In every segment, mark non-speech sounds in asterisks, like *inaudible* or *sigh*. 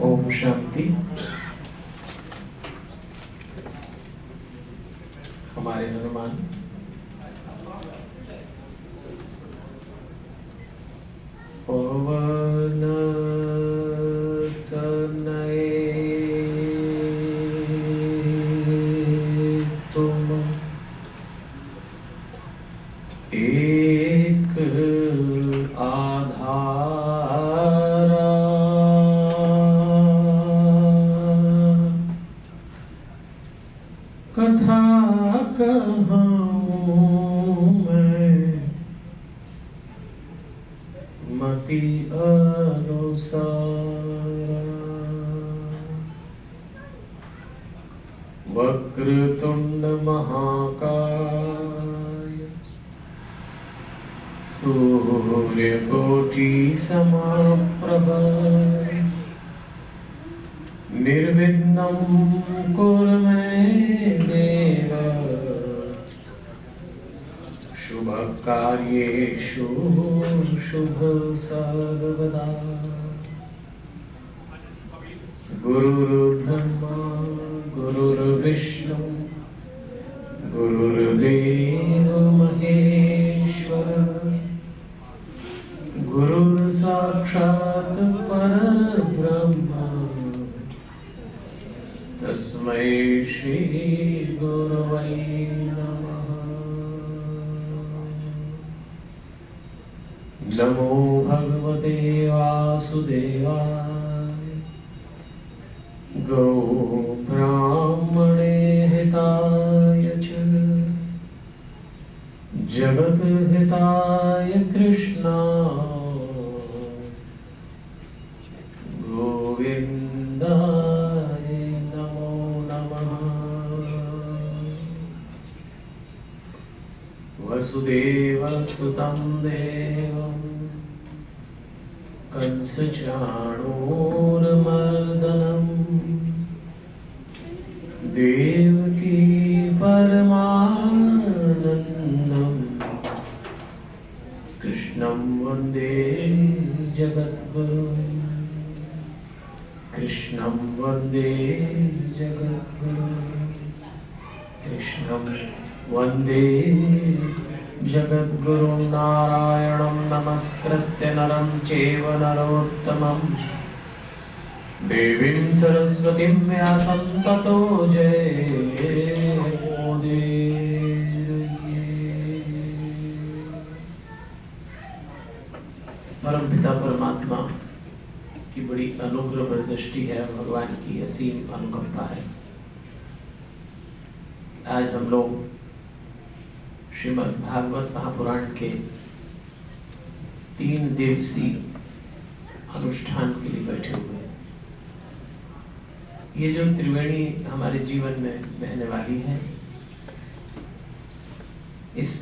ओम शांति। हमारे हनुमान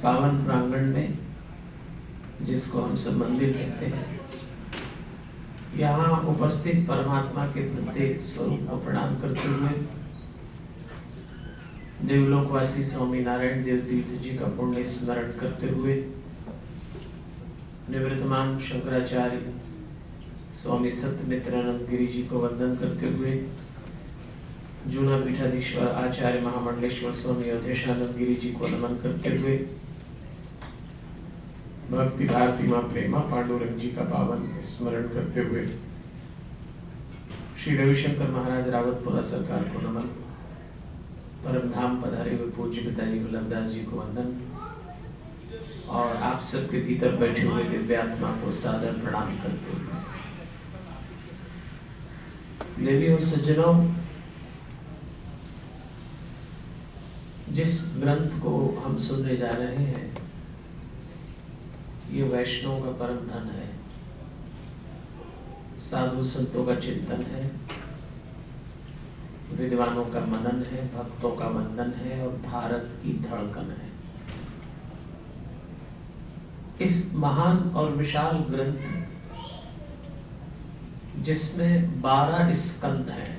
पावन प्रांगण में, जिसको हम सब मंदिर कहते हैं, यहाँ उपस्थित परमात्मा के प्रत्येक स्वरूप को प्रणाम करते हुए देवलोकवासी स्वामी नारायण देव तीर्थ जी का पुण्य स्मरण करते हुए निवृत्तमान शंकराचार्य स्वामी सत्यमित्रानंद गिरी जी को वंदन करते हुए जूना पीठाधीश्वर आचार्य महामंडलेश्वर स्वामी अवधेशानंद गिरी जी को नमन करते हुए भक्ति भारती माँ प्रेमा पांडुरंग जी का पावन स्मरण करते हुए श्री रविशंकर महाराज रावतपुरा सरकार को नमन। परम धाम पधारे हुए पूज्य पिताजी गुलाबदास जी को वंदन। और आप सबके भीतर बैठे हुए दिव्यात्मा को सादर प्रणाम करते हुए। देवी और सज्जनों, जिस ग्रंथ को हम सुनने जा रहे हैं ये वैष्णव का परम धन है। साधु संतों का चिंतन है। विद्वानों का मनन है, भक्तों का वंदन है और भारत की धड़कन है। इस महान और विशाल ग्रंथ जिसमें बारह स्कंद हैं,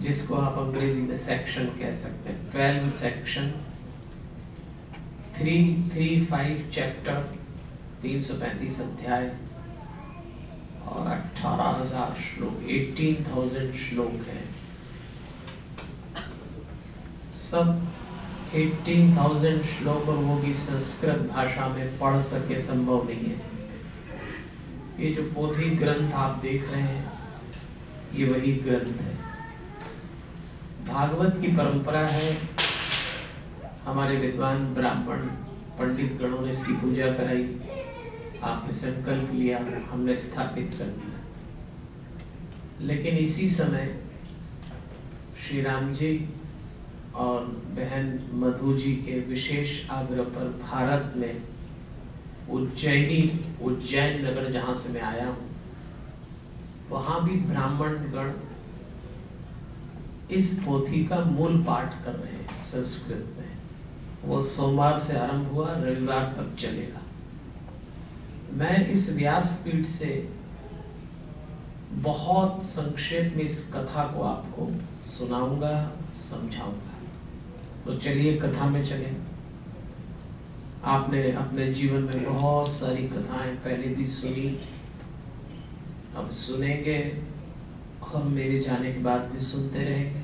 जिसको आप अंग्रेज़ी में सेक्शन कह सकते हैं twelve section three three five chapter तीन सौ पैंतीस अध्याय और अठारह हज़ार श्लोक एटीन थाउज़ेंड श्लोक है। सब एटीन थाउज़ेंड श्लोक और वो भी संस्कृत भाषा में पढ़ सके संभव नहीं है। ये जो पोथी ग्रंथ आप देख रहे हैं, ये वही ग्रंथ है। भागवत की परंपरा है हमारे विद्वान ब्राह्मण, पंडित गणों ने इसकी पूजा कराई। आपने संकल्प लिया, हमने स्थापित कर दिया। लेकिन इसी समय श्री राम जी और बहन मधु जी के विशेष आग्रह पर भारत में उज्जैनी, उज्जैन नगर जहाँ से मैं आया हूँ, वहाँ भी ब्राह्मण गण इस पोथी का मूल पाठ कर रहे हैं, संस्कृत। वो सोमवार से आरंभ हुआ, रविवार तक चलेगा। मैं इस व्यासपीठ से बहुत संक्षेप में इस कथा को आपको सुनाऊँगा, समझाऊँगा। तो चलिए, कथा में चले। आपने अपने जीवन में बहुत सारी कथाएँ पहले भी सुनी, अब सुनेंगे और मेरे जाने के बाद भी सुनते रहेंगे।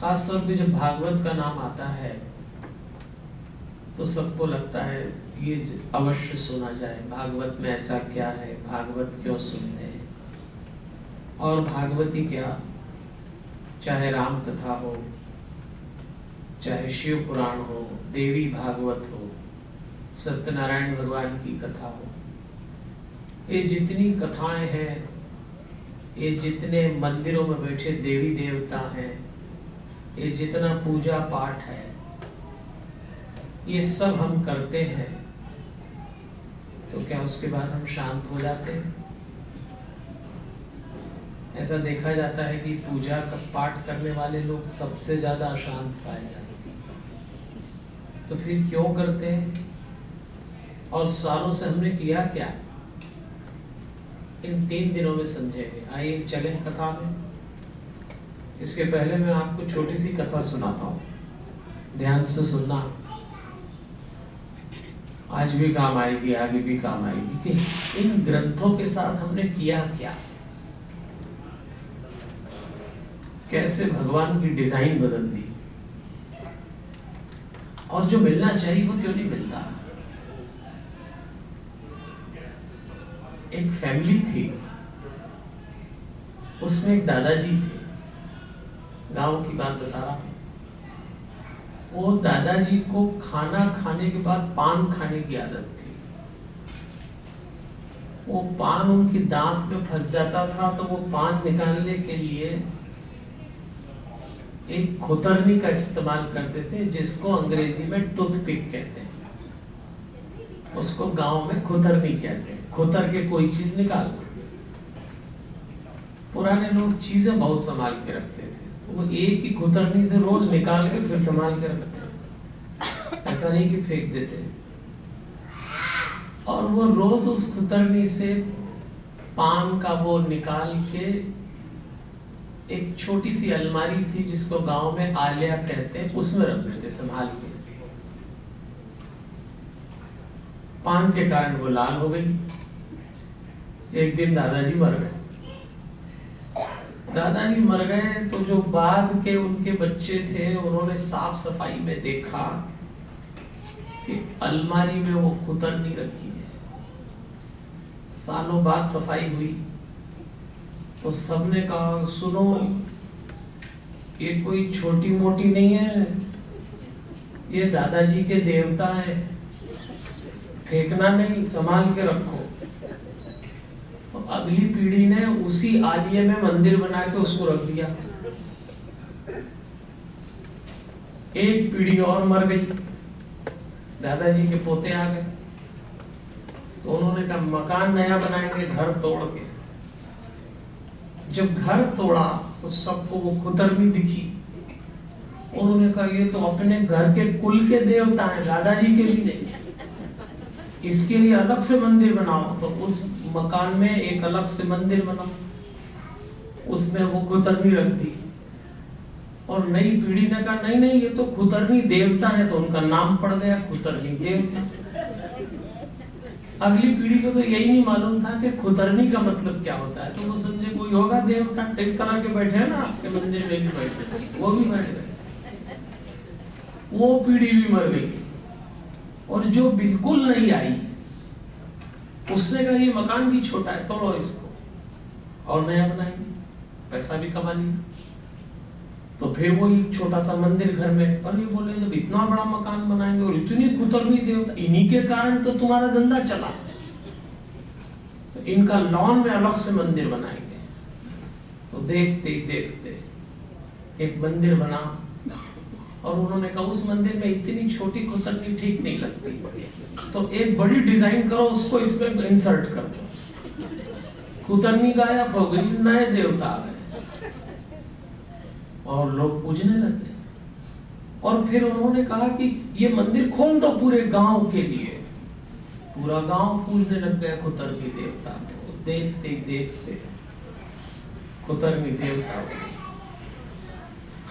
खासतौर पे जब भागवत का नाम आता है तो सबको लगता है, ये अवश्य सुना जाए, भागवत में ऐसा क्या है, भागवत क्यों सुनते हैं? और भागवती क्या? चाहे राम कथा हो, चाहे शिव पुराण हो, देवी भागवत हो, सत्यनारायण भगवान की कथा हो, ये जितनी कथाएँ हैं, ये जितने मंदिरों में बैठे देवी देवता हैं ये जितना पूजा पाठ है, ये सब हम करते हैं तो क्या उसके बाद हम शांत हो जाते हैं? ऐसा देखा जाता है कि पूजा का पाठ करने वाले लोग सबसे ज़्यादा अशांत पाए जाते हैं। तो फिर क्यों करते हैं? और सालों से हमने किया क्या? इन तीन दिनों में समझेंगे आइए, चले कथा में। इसके पहले मैं आपको छोटी सी कथा सुनाता हूँ। ध्यान से सुनना। आज भी काम आएगी, आगे भी काम आएगी। कि इन ग्रंथों के साथ हमने किया क्या? कैसे भगवान की डिज़ाइन बदल दी? और जो मिलना चाहिए वो क्यों नहीं मिलता? एक फैमिली थी। उसमें एक दादाजी थे। गाँव की बात बता रहा हूँ। वो दादाजी को खाना खाने के बाद पान खाने की आदत थी। वो पान उनकी दांत में फंस जाता था तो वो पान निकालने के लिए एक खुतरनी का इस्तेमाल करते थे, जिसको अंग्रेज़ी में टूथपिक कहते हैं। उसको गाँव में खुतरनी कहते हैं। खुतर के कोई चीज़ निकाल पुराने लोग चीज़ें बहुत संभाल के रखते वो एक ही खुतरनी से रोज निकाल के फिर संभाल के रखते ऐसा नहीं कि फेंक देते और वो रोज उस खुतरनी से पान का वो निकाल के एक छोटी सी अलमारी थी जिसको गाँव में आलिया कहते हैं, उसमें रख देते संभाल के। पान के कारण वो लाल हो गई। एक दिन दादाजी मर गए। दादाजी मर गए तो जो बाद के उनके बच्चे थे, उन्होंने साफ़ सफ़ाई में देखा कि अलमारी में वो कुतरनी रखी है। सालों बाद सफ़ाई हुई। तो सबने कहा, सुनो, ये कोई छोटी मोटी नहीं है, ये दादाजी के देवता है। फेंकना नहीं, संभाल के रखो। अगली पीढ़ी ने उसी आलिये में मंदिर बना के उसको रख दिया। एक पीढ़ी और मर गई। दादाजी के पोते आ गए। तो उन्होंने कहा, मकान नया बनाएँगे घर तोड़ के। जब घर तोड़ा तो सबको वो खुतरनी दिखी। उन्होंने कहा, ये तो अपने घर के कुल के देवता हैं, दादाजी के भी नहीं। इसके लिए अलग से मंदिर बनाओ। तो उस मकान में एक अलग से मंदिर बना। उसमें वो खुतरनी रख दी। और नई पीढ़ी ने कहा, नहीं नहीं, ये तो खुतरनी देवता है तो उनका नाम पड़ गया खुतरनी देवता। अगली पीढ़ी को तो यही नहीं मालूम था कि खुतरनी का मतलब क्या होता है। तो वो समझे, कोई होगा देवता? कई तरह के बैठे हैं ना, आपके मंदिर में भी बैठे वो भी बैठ गए। वो पीढ़ी भी मर गई। और जो बिल्कुल नहीं आई उसने कहा, ये मकान भी छोटा है, तोड़ो इसको। और नया बनाएँगे, पैसा भी कमा लिया तो फिर वो एक छोटा सा मंदिर घर में, और ये बोले, जब इतना बड़ा मकान बनाएँगे और इतनी कुतरनी देवता, इन्हीं के कारण तो तुम्हारा धंधा चला। तो इनका लॉन में अलग से मंदिर बनाएँगे। तो देखते ही देखते, एक मंदिर बना और उन्होंने कहा, उस मंदिर में इतनी छोटी कुतरनी ठीक नहीं लगती। तो एक बड़ी डिज़ाइन करो, उसको इसमें इंसर्ट कर दो। कुतरनी गायब हो गई, नए देवता आ गए। और लोग पूजने लगे। और फिर उन्होंने कहा कि ये मंदिर खोल दो पूरे गाँव के लिए। पूरा गाँव पूजने लग गया कुतरनी देवता को। देखते देखते। कुतरनी देवता को।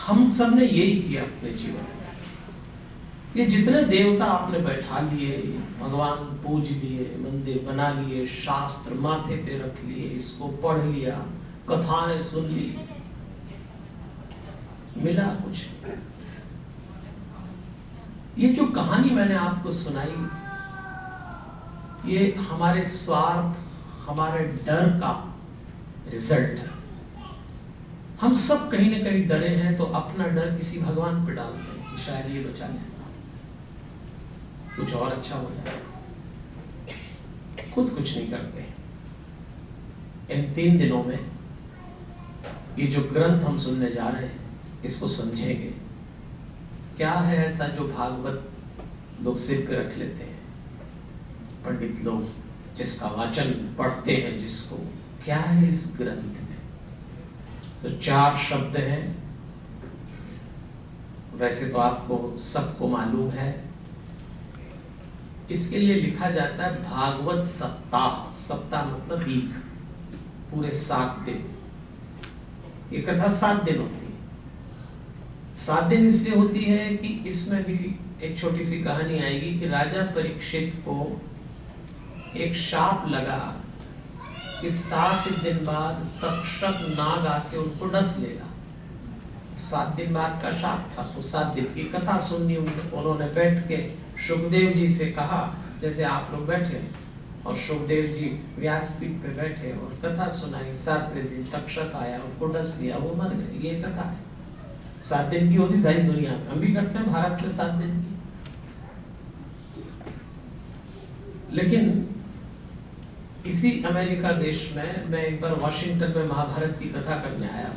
हम सबने यही किया अपने जीवन में ये जितने देवता आपने बैठा लिए, भगवान पूज लिए, मंदिर बना लिए, शास्त्र माथे पे रख लिए, इसको पढ़ लिया, कथाएँ सुन ली, मिला कुछ। ये जो कहानी मैंने आपको सुनाई, ये हमारे स्वार्थ, हमारे डर का रिज़ल्ट है। हम सब कहीं ना कहीं डरे हैं तो अपना डर किसी भगवान पर डालते हैं कि शायद ये बचा ले कुछ और अच्छा हो जाए। खुद कुछ नहीं करते। इन तीन दिनों में ये जो ग्रंथ हम सुनने जा रहे हैं, इसको समझेंगे। क्या है ऐसा जो भागवत लोग सिर पे रख लेते हैं? पंडित लोग जिसका वाचन पढ़ते हैं, जिसको। क्या है इस ग्रंथ तो चार शब्द हैं। वैसे तो आपको, सबको मालूम है। इसके लिए लिखा जाता है भागवत सप्ताह। सप्ताह मतलब वीक। पूरे सात दिन। ये कथा सात दिन होती है। सात दिन इसलिए होती है कि इसमें भी एक छोटी सी कहानी आएगी कि राजा परीक्षित को एक शाप लगा कि सात दिन बाद तक्षक नाग आके उनको डस लेगा। सात दिन बाद का शाप था तो सात दिन की कथा सुननी उन्होंने बैठ के सुखदेव जी से कहा, जैसे आप लोग बैठे और सुखदेव जी व्यासपीठ पे बैठे और कथा सुनाई, सातवें दिन तक्षक आया, उनको डस लिया, वो मर गए, ये कथा है। सात दिन की होती सारी दुनिया में। हम भी करते हैं भारत में सात दिन की। लेकिन इसी अमेरिका देश में मैं एक बार वॉशिंगटन में महाभारत की कथा करने आया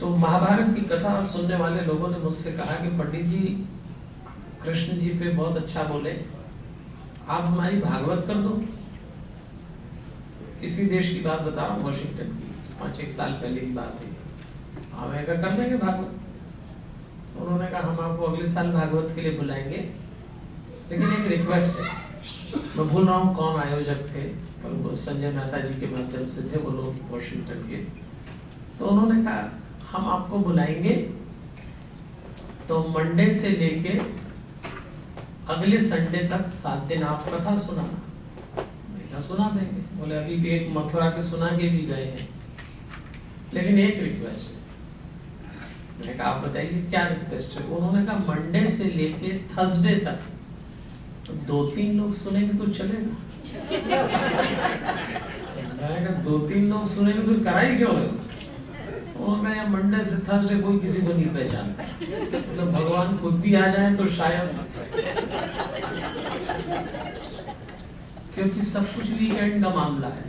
तो महाभारत की कथा सुनने वाले लोगों ने मुझसे कहा कि पंडित जी कृष्ण जी पे बहुत अच्छा बोले। आप हमारी भागवत कर दो। इसी देश की बात बता रहा हूँ वॉशिंगटन की। पाँच एक साल पहले की बात है। हमें हाँ, कर देंगे भागवत। उन्होंने कहा हम आपको अगले साल भागवत के लिए बुलाएँगे। लेकिन एक रिक्वेस्ट है। मैं भूल कौन आयोजक थे? पर वो संजय मेहता जी के माध्यम से थे, वो लोग वॉशिंगटन के। तो उन्होंने कहा, हम आपको बुलाएँगे। तो मंडे से लेके अगले संडे तक सात दिन आप कथा सुनाना मैं सुना देंगे। बोले, अभी भी एक मथुरा के सुना के भी गए हैं। लेकिन एक रिक्वेस्ट मैंने कहा, आप बताइए, क्या रिक्वेस्ट है? उन्होंने कहा मंडे से लेके थर्सडे तक दो तीन लोग सुनेंगे तो चलेगा दो तीन लोग सुनेंगे तो कराई क्यों और मैं मंडे से थर्सडे कोई किसी को नहीं पहचानता मतलब भगवान खुद भी आ जाए तो शायद। क्योंकि सब कुछ वीकेंड का मामला है।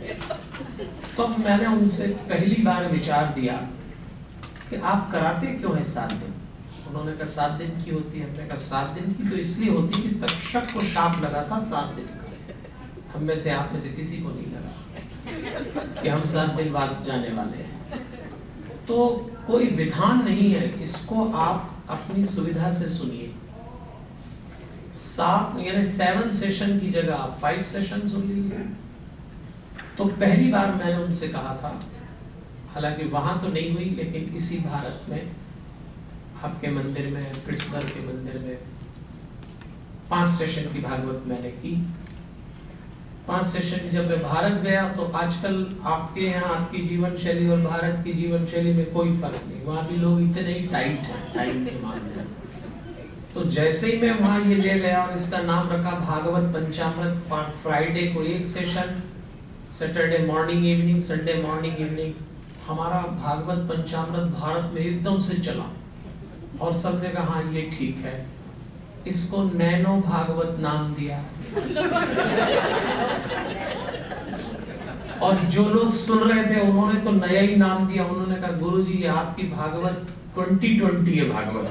तो मैंने उनसे पहली बार विचार दिया कि आप कराते क्यों है सात दिन? उन्होंने कहा, सात दिन की होती है। हमने कहा, सात दिन की तो इसलिए होती कि तक्षक को शाप लगा था सात दिन का। हम में से, आप में से किसी को नहीं लगा कि हम सात दिन बाद जाने वाले हैं। तो कोई विधान नहीं है। इसको आप अपनी सुविधा से सुनिए। सात, यानी सेवन सेशन की जगह आप फाइव सेशन सुन लीजिए। तो पहली बार मैंने उनसे कहा था, हालाँकि वहाँ तो नहीं हुई, लेकिन इसी भारत में आपके मंदिर में पिट्सबर्ग के मंदिर में। पाँच सेशन की भागवत मैंने की। पाँच सेशन जब मैं भारत गया तो आजकल आपके यहाँ आपकी जीवन शैली और भारत की जीवन शैली में कोई फ़र्क नहीं। वहाँ भी लोग इतने ही टाइट हैं टाइम के मामले तो जैसे ही मैं वहाँ ये ले गया और इसका नाम रखा भागवत पंचामृत फ्राइडे को एक session Saturday morning evening Sunday morning evening हमारा भागवत पंचामृत भारत में एकदम से चला। और सबने कहा हाँ ये ठीक है। इसको नैनो भागवत नाम दिया। और जो लोग सुन रहे थे, उन्होंने तो नया ही नाम दिया। उन्होंने कहा गुरु जी आपकी भागवत ट्वेंटी ट्वेंटी है भागवत।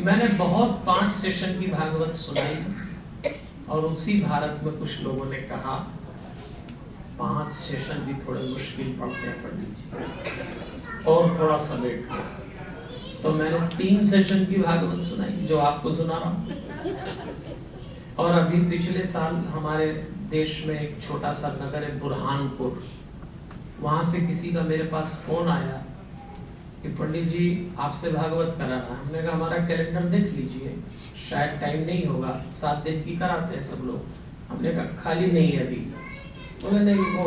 मैंने बहुत पाँच सेशन की भागवत सुनाई, और उसी भारत में कुछ लोगों ने कहा, पाँच सेशन भी थोड़े मुश्किल पड़ते हैं, पंडित जी। और थोड़ा समेट तो मैंने तीन सेशन की भागवत सुनाई, जो आपको सुना रहा और अभी पिछले साल हमारे देश में एक छोटा सा नगर है बुरहानपुर। वहाँ से किसी का मेरे पास फ़ोन आया कि पंडित जी, आपसे भागवत कराना। हमने कहा, हमारा कैलेंडर देख लीजिए। शायद टाइम नहीं होगा। सात दिन की कराते हैं सब लोग। हमने कहा, खाली नहीं है अभी। नहीं, वो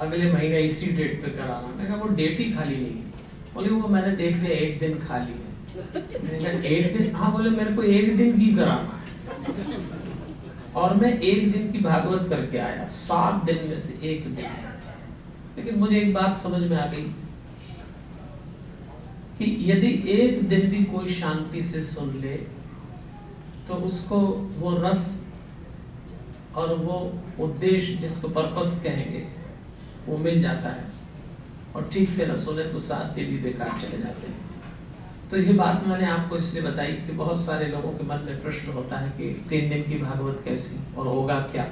अगले महीने इसी डेट पे कराना मैंने कहा, वो डेट ही खाली नहीं है। बोले, वो मैंने देख लिया एक दिन खाली है। एक दिन? हाँ बोले, मेरे को एक दिन की कराना है। और मैं एक दिन की भागवत करके आया, सात दिन में से एक दिन। लेकिन मुझे एक बात समझ में आ गई कि यदि एक दिन भी कोई शांति से सुन ले तो उसको वो रस और वो उद्देश्य जिसको पर्पस कहेंगे वो मिल जाता है। और ठीक से न सुने तो दिन भी बेकार चले जाते हैं। तो ये बात मैंने आपको इसलिए बताई कि बहुत सारे लोगों के मन में प्रश्न होता है कि तीन दिन की भागवत कैसी और होगा क्या?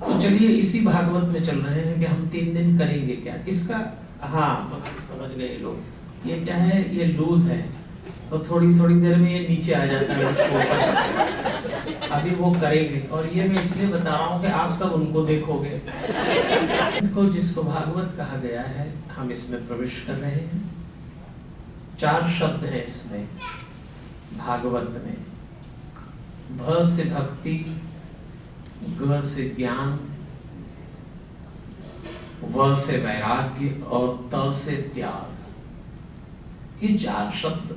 तो चलिए इसी भागवत में चल रहे हैं कि हम तीन दिन करेंगे क्या? इसका हाँ बस समझ गए लोग। ये क्या है? ये लूज है। तो थोड़ी थोड़ी देर में ये नीचे आ जाता है अभी वो करेंगे। और ये मैं इसलिए बता रहा हूँ कि आप सब उनको देखोगे। को जिसको भागवत कहा गया है, हम इसमें प्रवेश कर रहे हैं। चार शब्द है इसमें, भागवत में। भ से भक्ति, ग से ज्ञान, व से वैराग्य और त से त्याग। ये चार शब्द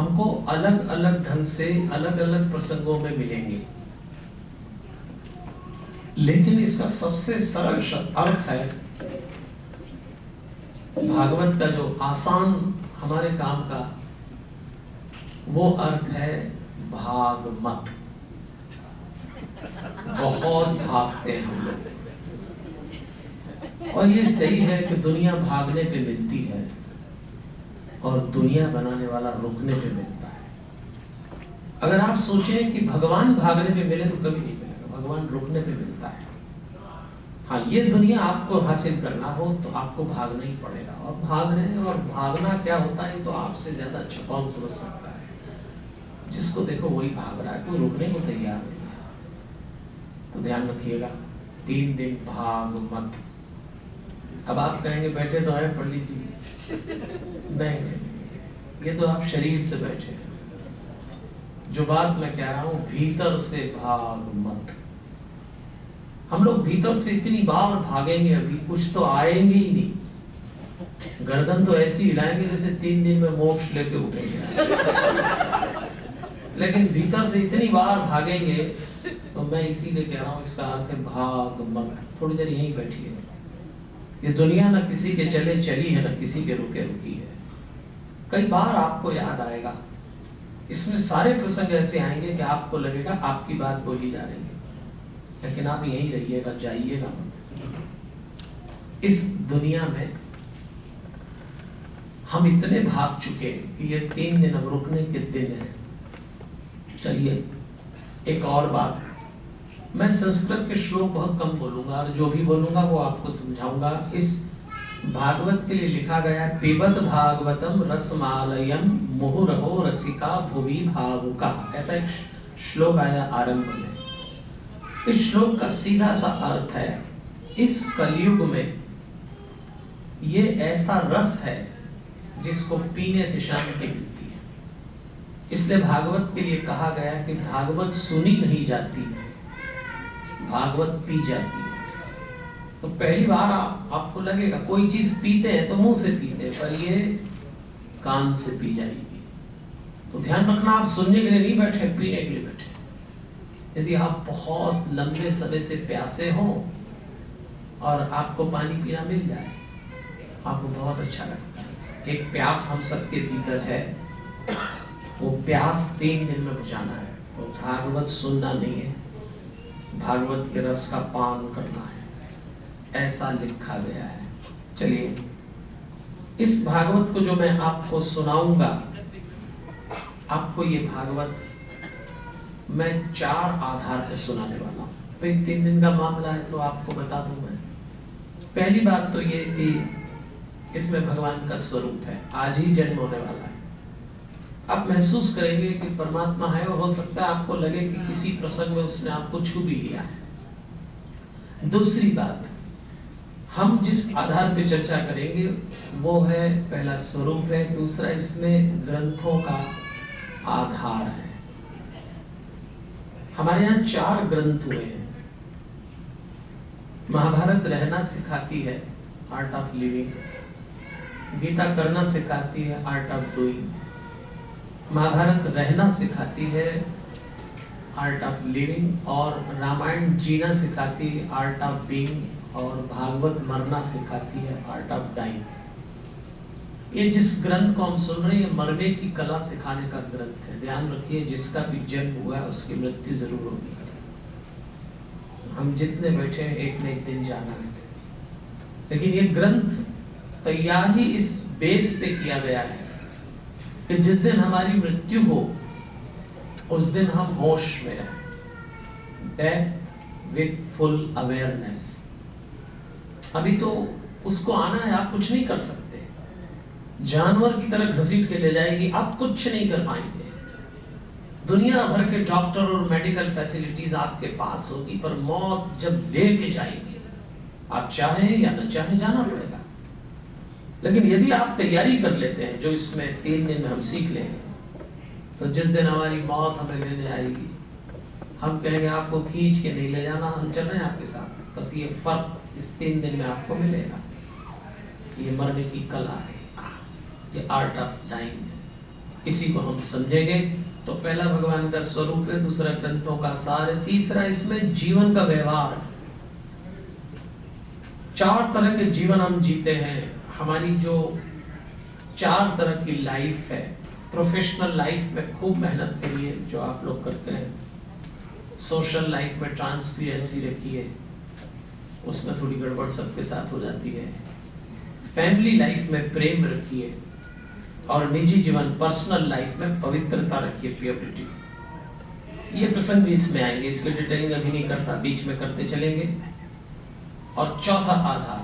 हमको अलग अलग ढंग से, अलग अलग प्रसंगों में मिलेंगे। लेकिन इसका सबसे सरल अर्थ है, भागवत का जो आसान हमारे काम का, वो अर्थ है भाग मत। बहुत भागते हैं हम लोग। और ये सही है कि दुनिया भागने पे मिलती है। और दुनिया बनाने वाला रुकने पे मिलता है। अगर आप सोचें कि भगवान भागने पे मिले तो कभी नहीं मिलेगा, भगवान रुकने पे मिलता है। हाँ ये दुनिया आपको हासिल करना हो तो आपको भागना ही पड़ेगा। और भाग रहे और भागना क्या होता है तो आपसे ज़्यादा अच्छा कौन समझ सकता है। जिसको देखो वही भाग रहा है, कोई रुकने को तैयार नहीं है। तो ध्यान रखिएगा, तीन दिन भाग मत। अब आप कहेंगे, बैठे तो है पंडित जी *laughs* नहीं, ये तो आप शरीर से बैठे जो बात मैं कह रहा हूँ, भीतर से भाग मत। हम लोग भीतर से इतनी बार भागेंगे अभी, कुछ तो आएँगे ही नहीं। गर्दन तो ऐसी हिलाएँगे जैसे तीन दिन में मोक्ष लेके उठेंगे। लेकिन भीतर से इतनी बार भागेंगे तो मैं इसीलिए कह रहा हूँ, इसका अर्थ है भाग मत। थोड़ी देर यहीं बैठिए। ये दुनिया ना किसी के चले, चली है, ना किसी के रुके, रुकी है। कई बार आपको याद आएगा, इसमें सारे प्रसंग ऐसे आएँगे कि आपको लगेगा आपकी बात बोली जा रही है। लेकिन आप यहीं रहिएगा, जाइएगा मत। इस दुनिया में हम इतने भाग चुके कि ये तीन दिन अब रुकने के दिन है। चलिए, एक और बात। मैं संस्कृत के श्लोक बहुत कम बोलूँगा और जो भी बोलूँगा वो आपको समझाऊँगा। इस भागवत के लिए लिखा गया है, पिबत भागवतम रसमालयम मुहुरहो रसिका भुवि भावुका। ऐसा एक श्लोक आया आरंभ में। इस श्लोक का सीधा सा अर्थ है, इस कलयुग में ये ऐसा रस है जिसको पीने से शांति मिलती है। इसलिए भागवत के लिए कहा गया कि भागवत सुनी नहीं जाती। भागवत पी जाती है। तो पहली बार आप, आपको लगेगा कोई चीज़ पीते हैं तो मुँह से पीते हैं पर ये कान से पी जाएगी। तो ध्यान रखना आप सुनने के लिए नहीं बैठे पीने के लिए बैठे। यदि आप बहुत लंबे समय से प्यासे हो और आपको पानी पीना मिल जाए आपको बहुत अच्छा लगता है। एक प्यास हम सबके भीतर है। वो प्यास तीन दिन में बुझाना है। तो भागवत सुनना नहीं है। भागवत के रस का पान करना है। ऐसा लिखा गया है। चलिए, इस भागवत को जो मैं आपको सुनाऊँगा, आपको ये भागवत मैं चार आधार पे सुनाने वाला हूँ। भाई तीन दिन का मामला है तो आपको बता दूँ मैं। पहली बात तो ये कि इसमें भगवान का स्वरूप है। आज ही जन्म होने वाला है। आप महसूस करेंगे कि परमात्मा है और हो सकता है आपको लगे कि किसी प्रसंग में उसने आपको छू भी लिया है। दूसरी बात, हम जिस आधार पर चर्चा करेंगे, वो है पहला स्वरूप है, दूसरा इसमें ग्रंथों का आधार है। हमारे यहाँ चार ग्रंथ हुए हैं। महाभारत रहना सिखाती है आर्ट ऑफ़ लिविंग गीता करना सिखाती है आर्ट ऑफ़ डूइंग महाभारत रहना सिखाती है आर्ट ऑफ़ लिविंग और रामायण जीना सिखाती है आर्ट ऑफ़ बीइंग और भागवत मरना सिखाती है आर्ट ऑफ़ डाइंग ये जिस ग्रंथ को हम सुन रहे हैं मरने की कला सिखाने का ग्रंथ है। ध्यान रखिए, जिसका भी जन्म हुआ है, उसकी मृत्यु ज़रूर होगी हम जितने बैठे हैं, एक न एक दिन जाना है। लेकिन ये ग्रंथ तैयार ही इस बेस पे किया गया है। कि जिस दिन हमारी मृत्यु हो, उस दिन हम होश में रहें। डेथ विथ फुल अवेयरनेस अभी तो उसको आना है, आप कुछ नहीं कर सकते। जानवर की तरह घसीट के ले जाएगी, आप कुछ नहीं कर पाएँगे। दुनिया भर के डॉक्टर और मेडिकल फैसिलिटीज़ आपके पास होगी, पर मौत जब लेके जाएगी, आप चाहें या न चाहें, जाना पड़ेगा। लेकिन यदि आप तैयारी कर लेते हैं, जो इसमें तीन दिन में हम सीख लेंगे तो जिस दिन हमारी मौत हमें लेने आएगी, हम कहेंगे आपको खींच के नहीं ले जाना, हम चल रहे हैं आपके साथ। बस ये फ़र्क इस तीन दिन में आपको मिलेगा। ये मरने की कला है। ये आर्ट ऑफ़ डाइंग है। इसी को हम समझेंगे। तो पहला भगवान का स्वरूप है, दूसरा ग्रंथों का सार है, तीसरा इसमें जीवन का व्यवहार चार तरह के जीवन हम जीते हैं। हमारी जो चार तरह की लाइफ है प्रोफेशनल लाइफ में खूब मेहनत करिए जो आप लोग करते हैं सोशल लाइफ में ट्रांसपेरेंसी रखिए उसमें थोड़ी गड़बड़ सबके साथ हो जाती है। फैमिली लाइफ में प्रेम रखिए और निजी जीवन पर्सनल लाइफ में पवित्रता रखिए प्योरिटी ये प्रसंग भी इसमें आएँगे, इसके डिटेलिंग अभी नहीं करता, बीच में करते चलेंगे। और चौथा आधार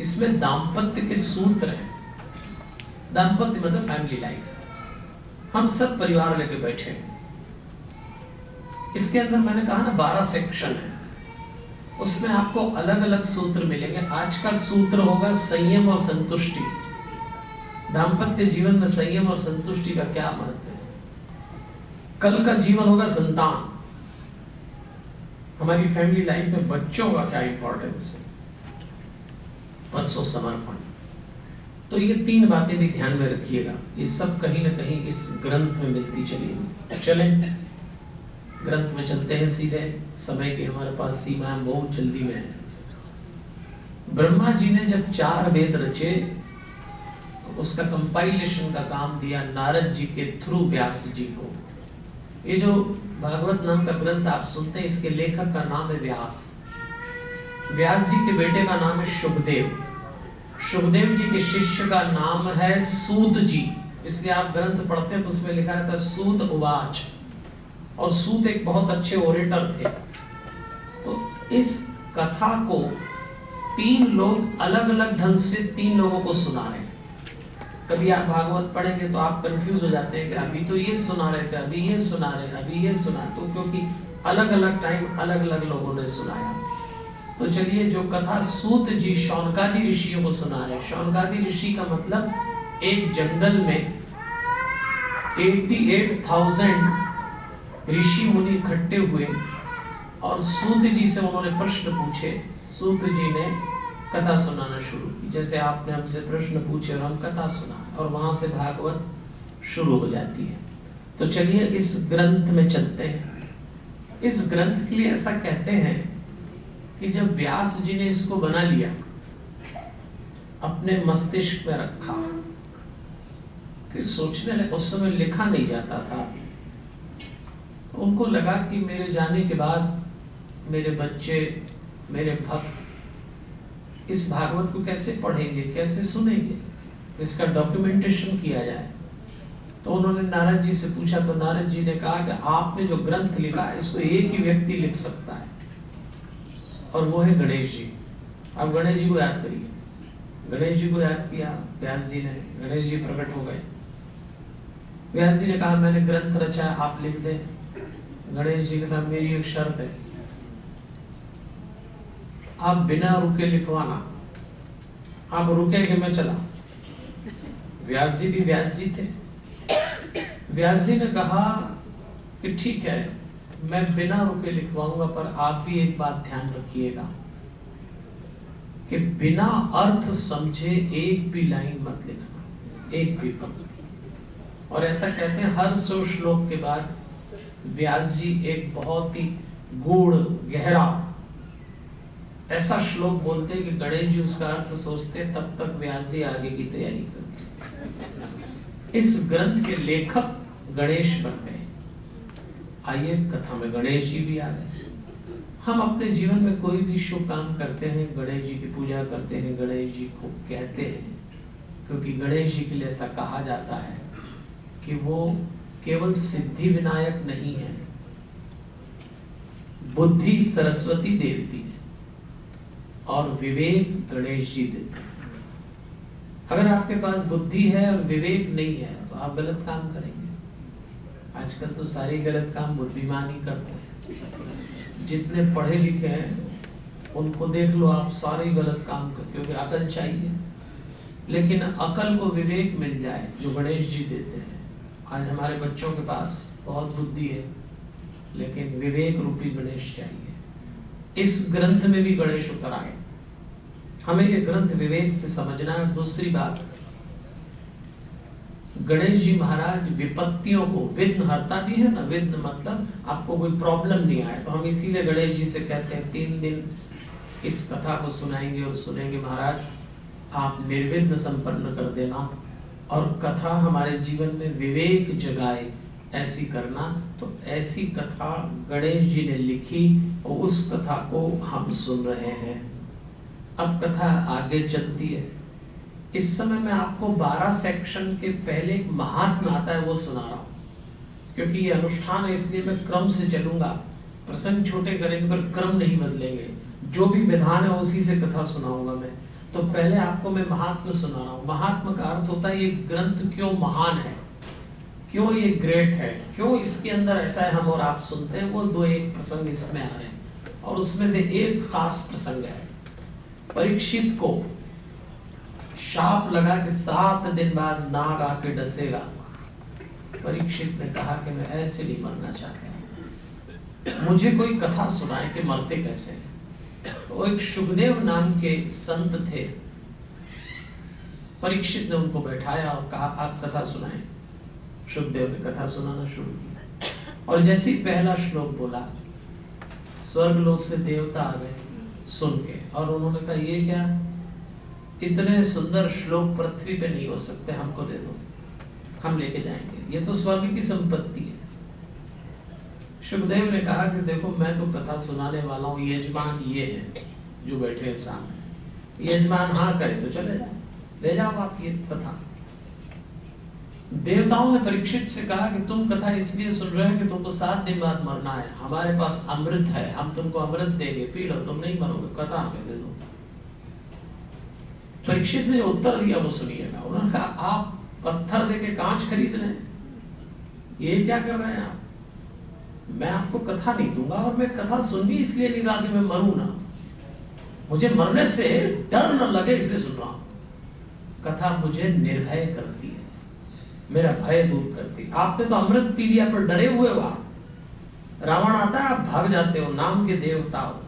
इसमें दाम्पत्य के सूत्र हैं। दाम्पत्य मतलब फैमिली लाइफ हम सब परिवार लेके बैठे इसके अंदर मैंने कहा ना, बारह सेक्शन है। उसमें आपको अलग अलग सूत्र मिलेंगे। आज का सूत्र होगा संयम और संतुष्टि। दाम्पत्य जीवन में संयम और संतुष्टि का क्या महत्व है? कल का जीवन होगा संतान। हमारी फैमिली लाइफ में बच्चों का क्या इंपॉर्टेंस है? परसों समर्पण। तो ये तीन बातें भी ध्यान में रखिएगा। ये सब कहीं ना कहीं इस ग्रंथ में मिलती चलेगी। चले। ग्रंथ में चलते हैं सीधे। समय की हमारे पास सीमा बहुत जल्दी में है। ब्रह्मा जी ने जब चार वेद रचे तो उसका कंपाइलेशन का काम दिया नारद जी के थ्रू व्यास जी को। ये जो भागवत नाम का ग्रंथ आप सुनते हैं, इसके लेखक का नाम है व्यास। व्यास जी के बेटे का नाम है शुभदेव। शुभदेव जी के शिष्य का नाम है सूत जी। इसलिए आप ग्रंथ पढ़ते हैं तो उसमें लिखा रहता है सूत उवाच। और सूत एक बहुत अच्छे ओरेटर थे। तो इस कथा को तीन लोग अलग अलग ढंग से तीन लोगों को सुना रहे हैं। कभी आप भागवत पढ़ेंगे तो आप कंफ्यूज हो जाते हैं कि अभी तो ये सुना रहे थे, अभी ये सुना रहे, अभी ये सुना तो क्योंकि अलग अलग टाइम अलग अलग लोगों ने सुनाया। तो चलिए जो कथा सूत जी शौनकादि ऋषियों को सुना रहे शौनकादि ऋषि का मतलब एक जंगल में 88,000 ऋषि मुनि इकट्ठे हुए और सूत जी से उन्होंने प्रश्न पूछे। सूत जी ने कथा सुनाना शुरू की। जैसे आपने हमसे प्रश्न पूछे और हम कथा सुना और वहाँ से भागवत शुरू हो जाती है। तो चलिए इस ग्रंथ में चलते हैं। इस ग्रंथ के लिए ऐसा कहते हैं कि जब व्यास जी ने इसको बना लिया, अपने मस्तिष्क में रखा, फिर सोचने लगे, उस समय लिखा नहीं जाता था। तो उनको लगा कि मेरे जाने के बाद मेरे बच्चे, मेरे भक्त इस भागवत को कैसे पढ़ेंगे, कैसे सुनेंगे? इसका डॉक्यूमेंटेशन किया जाए। तो उन्होंने नारद जी से पूछा तो नारद जी ने कहा कि आपने जो ग्रंथ लिखा है, इसको एक ही व्यक्ति लिख सकता है। और वो है गणेश जी। आप गणेश जी को याद करिए। गणेश जी को याद किया, व्यास जी ने। गणेश जी प्रकट हो गए। व्यास जी ने कहा, मैंने ग्रंथ रचा है आप लिख दे। गणेश जी ने कहा, मेरी एक शर्त है। आप बिना रुके लिखवाना। आप रुके कि मैं चला? व्यास जी भी व्यास जी थे। व्यास जी ने कहा कि ठीक है मैं बिना रुके लिखवाऊँगा, पर आप भी एक बात ध्यान रखिएगा कि बिना अर्थ समझे एक भी लाइन मत लिखना, एक भी पंक्ति। और ऐसा कहते हैं, हर सौ श्लोक के बाद व्यास जी एक बहुत ही गूढ़, गहरा, ऐसा श्लोक बोलते कि गणेश जी उसका अर्थ सोचते तब तक व्यास जी आगे की तैयारी करते इस ग्रंथ के लेखक गणेश बन गए। आइए, कथा में गणेश जी भी आ गए। हम अपने जीवन में कोई भी शुभ काम करते हैं, गणेश जी की पूजा करते हैं, गणेश जी को कहते हैं, क्योंकि गणेश जी के लिए ऐसा कहा जाता है कि वो केवल सिद्धि विनायक नहीं है, बुद्धि सरस्वती देवती है, और विवेक गणेश जी देते हैं। अगर आपके पास बुद्धि है और विवेक नहीं है तो आप गलत काम करेंगे। आजकल तो सारे गलत काम बुद्धिमान ही करते हैं। जितने पढ़े लिखे हैं, उनको देख लो आप सारे गलत काम कर, क्योंकि अकल चाहिए। लेकिन अकल को विवेक मिल जाए, जो गणेश जी देते हैं। आज हमारे बच्चों के पास बहुत बुद्धि है, लेकिन विवेक रूपी गणेश चाहिए। इस ग्रंथ में भी गणेश उतर आए। हमें ये ग्रंथ विवेक से समझना है। दूसरी बात गणेश जी महाराज विपत्तियों को, विघ्न हरता भी है ना? विघ्न मतलब आपको कोई प्रॉब्लम नहीं आए। तो हम इसीलिए गणेश जी से कहते हैं, तीन दिन इस कथा को सुनाएँगे और सुनेंगे महाराज। आप निर्विघ्न संपन्न कर देना और कथा हमारे जीवन में विवेक जगाए ऐसी करना। तो ऐसी कथा गणेश जी ने लिखी और उस कथा को हम सुन रहे हैं। अब कथा आगे चलती है। इस समय मैं आपको 12 सेक्शन के पहले एक महात्मा आता है वो सुना रहा हूँ। क्योंकि ये अनुष्ठान है, इसलिए मैं क्रम से चलूँगा। प्रसंग छोटे करेंगे, पर क्रम नहीं बदलेंगे। जो भी विधान है उसी से कथा सुनाऊँगा मैं। तो पहले आपको मैं महात्मा सुना रहा हूँ। महात्मा का अर्थ होता है, ये ग्रंथ क्यों महान है? क्यों ये ग्रेट है? क्यों इसके अंदर ऐसा है हम और आप सुनते हैं? वो दो एक प्रसंग इसमें आ रहे हैं। और उसमें से एक खास प्रसंग है। परीक्षित को शाप लगा के सात दिन बाद नाग आके डसेगा। परीक्षित ने कहा कि मैं ऐसे नहीं मरना चाहता मुझे कोई कथा सुनाए कि मरते कैसे तो एक सुखदेव नाम के संत थे। परीक्षित ने उनको बैठाया और कहा, आप कथा सुनाए। सुखदेव ने कथा सुनाना शुरू किया। और जैसे ही पहला श्लोक बोला स्वर्ग लोक से देवता आ गए सुन के। और उन्होंने कहा, ये क्या? इतने सुंदर श्लोक पृथ्वी पे नहीं हो सकते, हमको दे दो। हम लेके जाएँगे। ये तो स्वर्ग की संपत्ति है। सुखदेव ने कहा कि देखो, मैं तो कथा सुनाने वाला हूँ, यजमान ये है, जो बैठे हैं सामने। यजमान हाँ करे तो चले जाओ। ले जाओ आप ये कथा। देवताओं ने परीक्षित से कहा कि तुम कथा इसलिए सुन रहे हो कि तुमको सात दिन बाद मरना है। हमारे पास अमृत है, हम तुमको अमृत देंगे, पी लो, तुम नहीं मरोगे, कथा हमें दे दो। परीक्षित ने उत्तर दिया, वो सुनिएगा उन्होंने कहा, आप पत्थर दे के कांच खरीद रहे हैं? ये क्या कर रहे हैं आप? मैं आपको कथा नहीं दूँगा और मैं कथा सुन भी इसलिए नहीं रहा कि मैं मरू ना। मुझे मरने से डर न लगे इसलिए सुन रहा हूँ। कथा मुझे निर्भय करती है, मेरा भय दूर करती है। आपने तो अमृत पी लिया, पर डरे हुए हो रावण आता है, आप भाग जाते हो, नाम के देवता हो।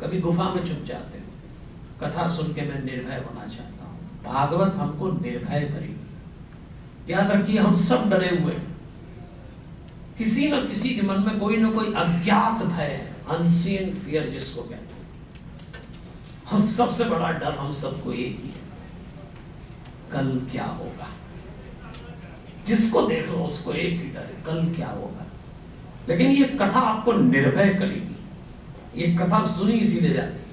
कभी गुफा में छुप जाते कथा सुन के मैं निर्भय होना चाहता हूँ। भागवत हमको निर्भय करेगी याद रखिए, हम सब डरे हुए किसी न किसी के मन में कोई ना कोई अज्ञात भय है अनसीन फियर जिसको कहते हैं। हम सबसे बड़ा डर हम सबको एक ही है। कल क्या होगा? जिसको देख लो, उसको एक ही डर है, कल क्या होगा? लेकिन ये कथा आपको निर्भय करेगी। ये कथा सुनी इसीलिए जाती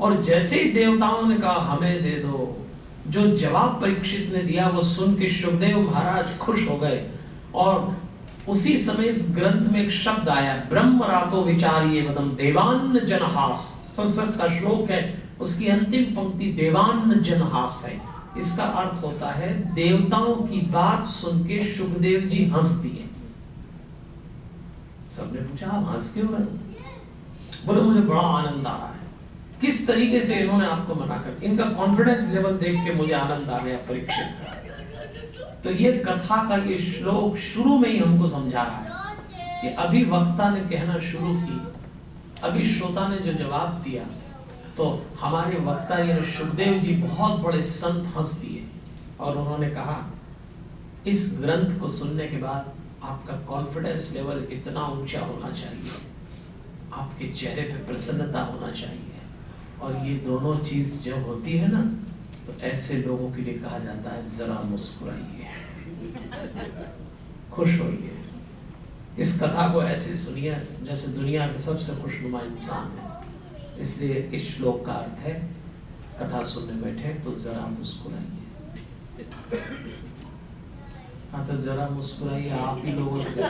और जैसे ही देवताओं ने कहा, हमें दे दो, जो जवाब परीक्षित ने दिया, वो सुन के सुखदेव महाराज खुश हो गए। और उसी समय इस ग्रंथ में एक शब्द आया, ब्रह्म रातो विचारिये वदम देवान जनहास। संस्कृत का श्लोक है, उसकी अंतिम पंक्ति देवान जनहास है। इसका अर्थ होता है, देवताओं की बात सुन के सुखदेव जी हंस दिए। सबने पूछा, आप हंस क्यों रहे बोले, मुझे बड़ा आनंद आ रहा है। किस तरीके से इन्होंने आपको मना कर इनका कॉन्फिडेंस लेवल देख के मुझे आनंद आ गया परीक्षित तो ये कथा का ये श्लोक शुरू में ही हमको समझा रहा है कि अभी वक्ता ने कहना शुरू की, अभी श्रोता ने जो जवाब दिया तो हमारे वक्ता यानी सुखदेव जी बहुत बड़े संत हंस दिए और उन्होंने कहा, इस ग्रंथ को सुनने के बाद आपका कॉन्फिडेंस लेवल इतना ऊँचा होना चाहिए, आपके चेहरे पे प्रसन्नता होना चाहिए। और ये दोनों चीज़ जब होती है ना तो ऐसे लोगों के लिए कहा जाता है, जरा मुस्कुराइए। *laughs* खुश होइए। इस कथा को ऐसे सुनिए, जैसे दुनिया के सबसे खुशनुमा इंसान है। इसलिए इस श्लोक का अर्थ है, कथा सुनने बैठे तो जरा मुस्कुराइए। हाँ तो जरा मुस्कुराइए आप ही लोगों से।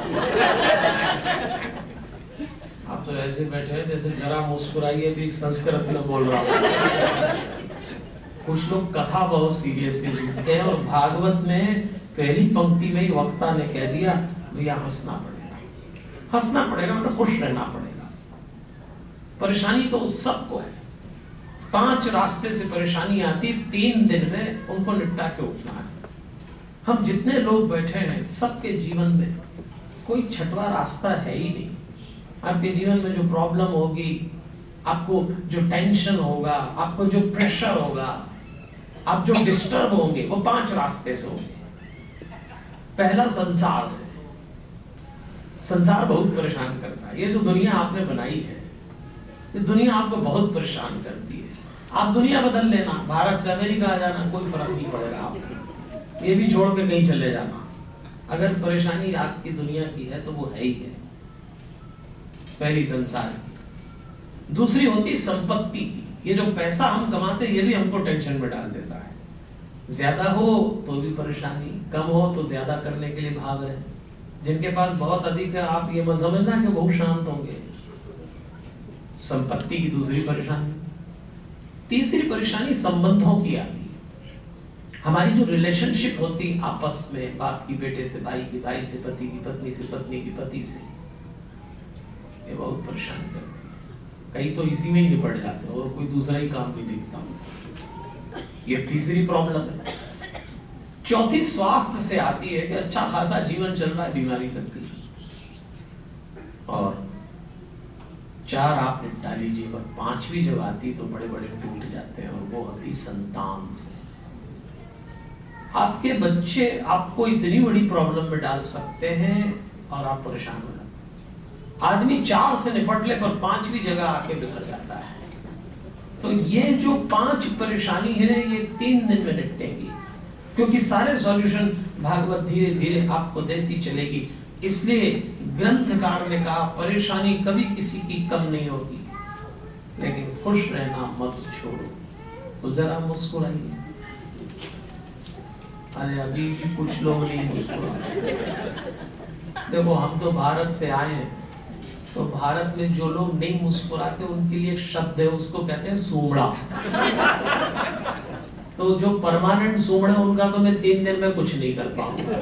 आप तो ऐसे बैठे हैं जैसे जरा मुस्कुराइए भी संस्कृत में बोल रहा हूँ। कुछ लोग कथा बहुत सीरियसली सुनते हैं और भागवत में पहली पंक्ति में ही वक्ता ने कह दिया, भैया, हंसना पड़ेगा। हंसना पड़ेगा मतलब खुश रहना पड़ेगा। परेशानी तो उस सबको है। पाँच रास्ते से परेशानी आती, तीन दिन में उनको निपटा के उठना है। हम जितने लोग बैठे हैं सबके जीवन में कोई छठवा रास्ता है ही नहीं। आपके जीवन में जो प्रॉब्लम होगी, आपको जो टेंशन होगा, आपको जो प्रेशर होगा, आप जो डिस्टर्ब होंगे, वो पाँच रास्ते से होंगे। पहला संसार से। संसार बहुत परेशान करता है। ये जो दुनिया आपने बनाई है। ये दुनिया आपको बहुत परेशान करती है। आप दुनिया बदल लेना। भारत से अमेरिका आ जाना, कोई फ़र्क नहीं पड़ेगा आपको। ये भी छोड़ के कहीं चले जाना। अगर परेशानी आपकी दुनिया की है तो वो है ही है। पहली संसार की। दूसरी होती संपत्ति की। ये जो पैसा हम कमाते ये भी हमको टेंशन में डाल देता है। ज़्यादा हो तो भी परेशानी, कम हो तो ज़्यादा करने के लिए भाग रहे जिनके पास बहुत अधिक है, आप ये मत समझना कि बहुत शांत होंगे। संपत्ति की दूसरी परेशानी। तीसरी परेशानी संबंधों की आती है। हमारी जो रिलेशनशिप होती आपस में, बाप की बेटे से, भाई की भाई से, पति की, पत्नी से, पत्नी की, पति से ये बहुत परेशान करती है। कई तो इसी में ही निपट जाते हैं और कोई दूसरा ही काम नहीं दिखता ये तीसरी प्रॉब्लम है। चौथी स्वास्थ्य से आती है कि अच्छा खासा जीवन चल रहा है, बीमारी लग गई। और चार आप निपटा लीजिए, पर पांचवी जब आती तो बड़े बड़े टूट जाते हैं और वो होती संतान से। आपके बच्चे आपको इतनी बड़ी प्रॉब्लम में डाल सकते हैं और आप परेशान हो आदमी चार से निपट ले पर पांचवी जगह आके बिखर जाता है। तो ये जो पाँच परेशानी है, ये तीन दिन में निपटेगी। क्योंकि सारे सॉल्यूशन भागवत धीरे धीरे आपको देती चलेगी। इसलिए ग्रंथकार ने कहा, परेशानी कभी किसी की कम नहीं होगी। लेकिन खुश रहना मत छोड़ो। तो जरा मुस्कुराइए। अरे, अभी भी कुछ लोग नहीं मुस्कुरा देखो, हम तो भारत से आए हैं। तो भारत में जो लोग नहीं मुस्कुराते, उनके लिए एक शब्द है, उसको कहते हैं सूमड़ा। तो जो परमानेंट सूमड़े उनका तो मैं तीन दिन में कुछ नहीं कर पाऊँगा।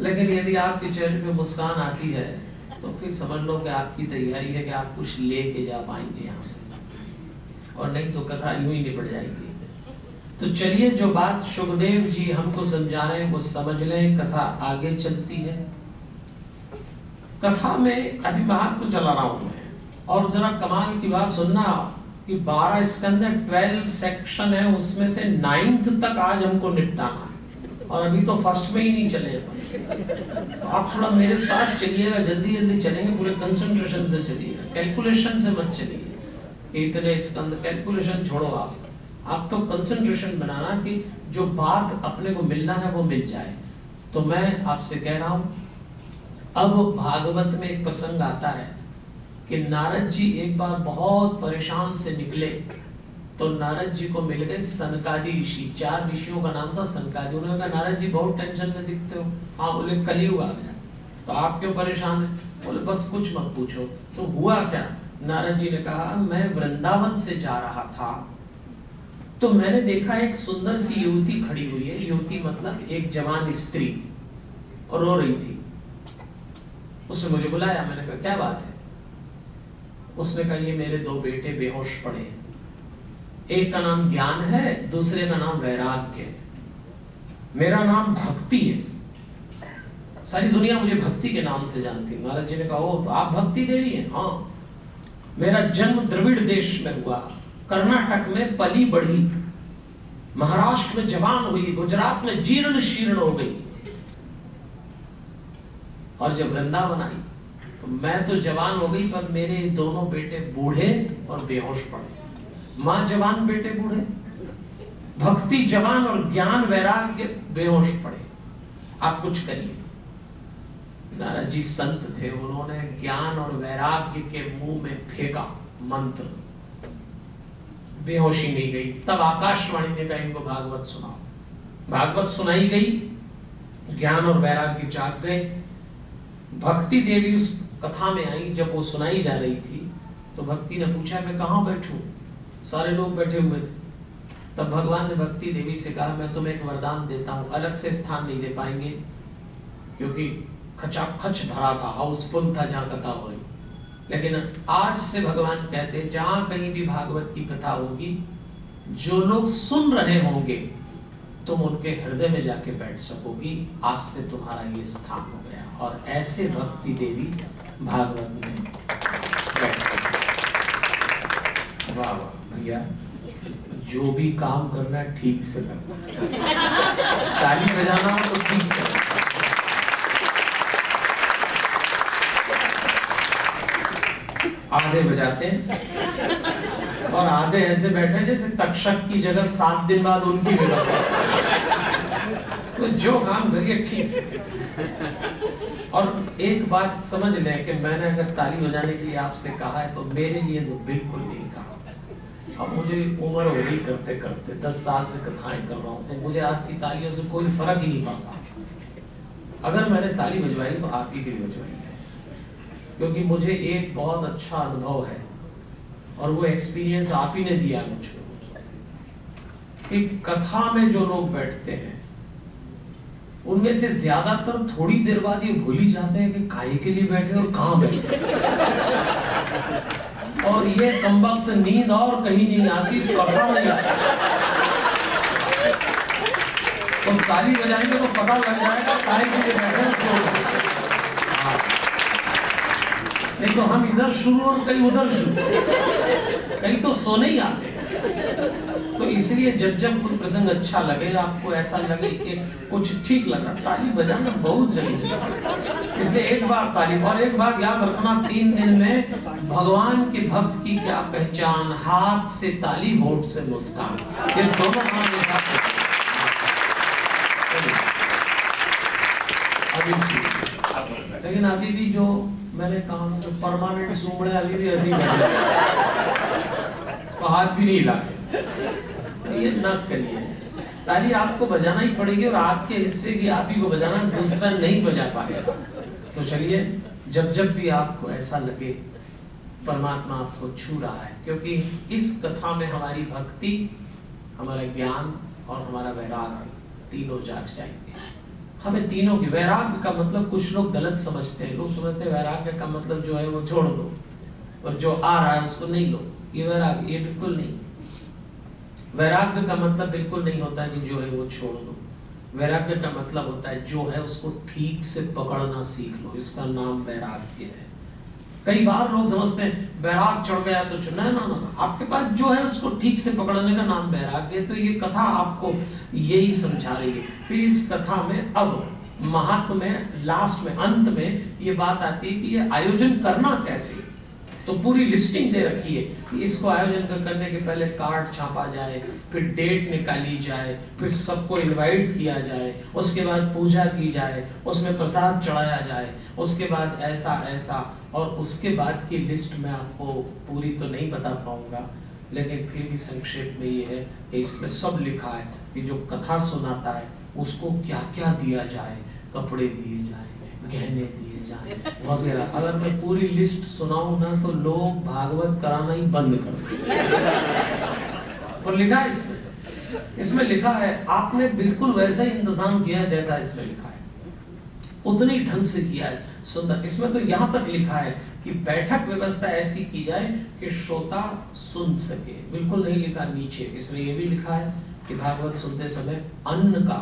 लेकिन यदि आपके चेहरे पे मुस्कान आती है तो फिर समझ लो कि आपकी तैयारी है कि आप कुछ लेके जा पाएँगे यहाँ से। और नहीं तो कथा यूँ ही निपट जाएगी। तो चलिए, जो बात सुखदेव जी हमको समझा रहे हैं, वो समझ लें, कथा आगे चलती है। कथा में अभी बाहर को चला रहा हूँ। मैं और जरा कमाल की बात सुनना कि 12 इसके अंदर 12 सेक्शन है, उसमें से नाइन्थ तक आज हमको निपटाना है। और अभी तो फ़र्स्ट में ही नहीं चले तो आप थोड़ा मेरे साथ चलिएगा, जल्दी जल्दी चलेंगे, पूरे कंसंट्रेशन से चलिएगा। कैलकुलेशन से मत चलिए। इतने स्कंद कैलकुलेशन छोड़ो आप। आप तो कंसंट्रेशन बनाना कि जो बात अपने को मिलना है, वो मिल जाए। तो मैं आपसे कह रहा हूँ अब भागवत में एक प्रसंग आता है कि नारद जी एक बार बहुत परेशान से निकले तो नारद जी को मिल गए सनकादि ऋषि। चार ऋषियों का नाम था सनकादि। उन्होंने कहा, नारद जी, बहुत टेंशन में दिखते हो। हाँ बोले कलयुग आ गया तो आप क्यों परेशान है? बोले, बस कुछ मत पूछो। तो हुआ क्या? नारद जी ने कहा, मैं वृंदावन से जा रहा था। तो मैंने देखा एक सुंदर सी युवती खड़ी हुई है। युवती मतलब एक जवान स्त्री। और रो रही थी। उसने मुझे बुलाया, मैंने कहा, क्या बात है? उसने कहा, ये मेरे दो बेटे बेहोश पड़े एक का नाम ज्ञान है, दूसरे का नाम वैराग्य है। मेरा नाम भक्ति है। सारी दुनिया मुझे भक्ति के नाम से जानती महाराज जी ने कहा, ओ तो आप भक्ति देवी हैं? हाँ। मेरा जन्म द्रविड़ देश में हुआ। कर्नाटक में पली बढ़ी। महाराष्ट्र में जवान हुई। गुजरात में जीर्ण शीर्ण हो गई। और जब वृंदावन आई तो मैं तो जवान हो गई, पर मेरे दोनों बेटे बूढ़े और बेहोश पड़े। माँ जवान, बेटे बूढ़े। भक्ति जवान और ज्ञान वैराग्य बेहोश पड़े। आप कुछ करिए। नारद जी संत थे, उन्होंने ज्ञान और वैराग्य के मुँह में फेंका मंत्र। बेहोशी नहीं गई। तब आकाशवाणी ने कहा, इनको भागवत सुनाओ। भागवत सुनाई गई, ज्ञान और वैराग्य जाग गए। भक्ति देवी उस कथा में आई, जब वो सुनाई जा रही थी तो भक्ति ने पूछा, मैं कहा बैठू? सारे लोग बैठे हुए थे। तब भगवान ने भक्ति देवी से कहा, मैं तुम्हें एक वरदान देता हूँ, अलग से स्थान नहीं दे पाएँगे, क्योंकि खचाखच भरा था, हाउसफुल था जहाँ कथा हो रही। लेकिन आज से भगवान कहते हैं, जहाँ कहीं भी भागवत की कथा होगी, जो लोग सुन रहे होंगे, तुम उनके हृदय में जाके बैठ सकोगी, आज से तुम्हारा ये स्थान हो गया और ऐसे भक्ति देवी भागवत में वाह, भैया, जो भी काम करना है ठीक से करना ताली बजाना हो तो ठीक से आधे बजाते हैं और आधे ऐसे बैठे हैं जैसे तक्षक की जगह सात दिन बाद उनकी व्यवस्था। तो जो काम करिए ठीक से और एक बात समझ लें कि मैंने अगर ताली बजाने के लिए आपसे कहा है तो मेरे लिए तो बिल्कुल नहीं कहा। अब मुझे उम्र हो गई करते करते दस साल से कथाएँ कर रहा हूँ तो मुझे आपकी तालियों से कोई फ़र्क ही नहीं पड़ता। अगर मैंने ताली बजवाई तो आप ही के लिए बजवाई क्योंकि मुझे एक बहुत अच्छा अनुभव है, और वो एक्सपीरियंस आप ही ने दिया मुझको। कि कथा में जो लोग बैठते हैं उनमें से ज़्यादातर थोड़ी देर बाद ये भूल ही जाते हैं कि काय के लिए बैठे और कहाँ बैठे और ये कम वक्त नींद और कहीं नहीं आती कथा नहीं। तो ताली बजाएँगे तो पता लग जाएगा काय के लिए बैठे नहीं तो हम इधर शुरू और कहीं उधर शुरू। कहीं तो सोने ही आते तो इसलिए जब जब कोई प्रसंग अच्छा लगे, आपको ऐसा लगे कि कुछ ठीक लग ताली बजाना बहुत ज़रूरी है। इसलिए एक बार ताली, और एक बात याद रखना, तीन दिन में भगवान के भक्त की क्या पहचान? हाथ से ताली, होठ से मुस्कान। ये दोनों लेकिन अभी भी जो मैंने कहा, परमानेंट सुमड़े अभी भी ऐसे तो हाथ भी नहीं हिलाते तो ये न करिए। ताली आपको बजाना ही पड़ेगी और आपके हिस्से की आप ही को बजाना, दूसरा नहीं बजा पाएगा। तो चलिए, जब जब भी आपको ऐसा लगे, परमात्मा आपको छू रहा है, क्योंकि इस कथा में हमारी भक्ति, हमारा ज्ञान और हमारा वैराग तीनों जाग जाएँगे। हमें तीनों की वैराग्य का मतलब कुछ लोग गलत समझते हैं। लोग समझते हैं वैराग्य का मतलब जो है वो छोड़ दो, और जो आ रहा है उसको नहीं लो। ये वैराग्य ये बिल्कुल नहीं। वैराग्य का मतलब बिल्कुल नहीं होता कि जो है वो छोड़ दो। वैराग्य का मतलब होता है जो है उसको ठीक से पकड़ना सीख लो। इसका नाम वैराग्य है। कई बार लोग समझते हैं, वैराग चढ़ गया तो ना ना ना आपके पास जो है उसको ठीक से पकड़ने का नाम वैराग्य तो ये कथा आपको यही समझा रही है। फिर इस कथा में अब महात्म में लास्ट में, अंत में ये बात आती है कि ये आयोजन करना कैसे? तो पूरी लिस्टिंग दे रखी है कि इसको आयोजन करने के पहले कार्ड छापा जाए, फिर डेट निकाली जाए, फिर सबको इनवाइट किया जाए, उसके बाद पूजा की जाए, उसमें प्रसाद चढ़ाया जाए, उसके बाद ऐसा ऐसा, और उसके बाद की लिस्ट में आपको पूरी तो नहीं बता पाऊँगा, लेकिन फिर भी संक्षेप में ये है कि इसमें सब लिखा है कि जो कथा सुनाता है, उसको क्या क्या दिया जाए, कपड़े दिए जाए, गहने दिए *laughs* वगैरह। अगर मैं पूरी लिस्ट सुनाऊं ना तो लोग भागवत कराना ही बंद कर *laughs* और लिखा है इसमें? इसमें लिखा है, आपने बिल्कुल वैसा ही इंतज़ाम किया जैसा इसमें लिखा है। उतने ढंग से किया है। सुंदर। इसमें तो यहाँ तक लिखा है कि बैठक व्यवस्था ऐसी की जाए कि श्रोता सुन सके। बिल्कुल नहीं लिखा नीचे। इसमें यह भी लिखा है कि भागवत सुनते समय अन्न का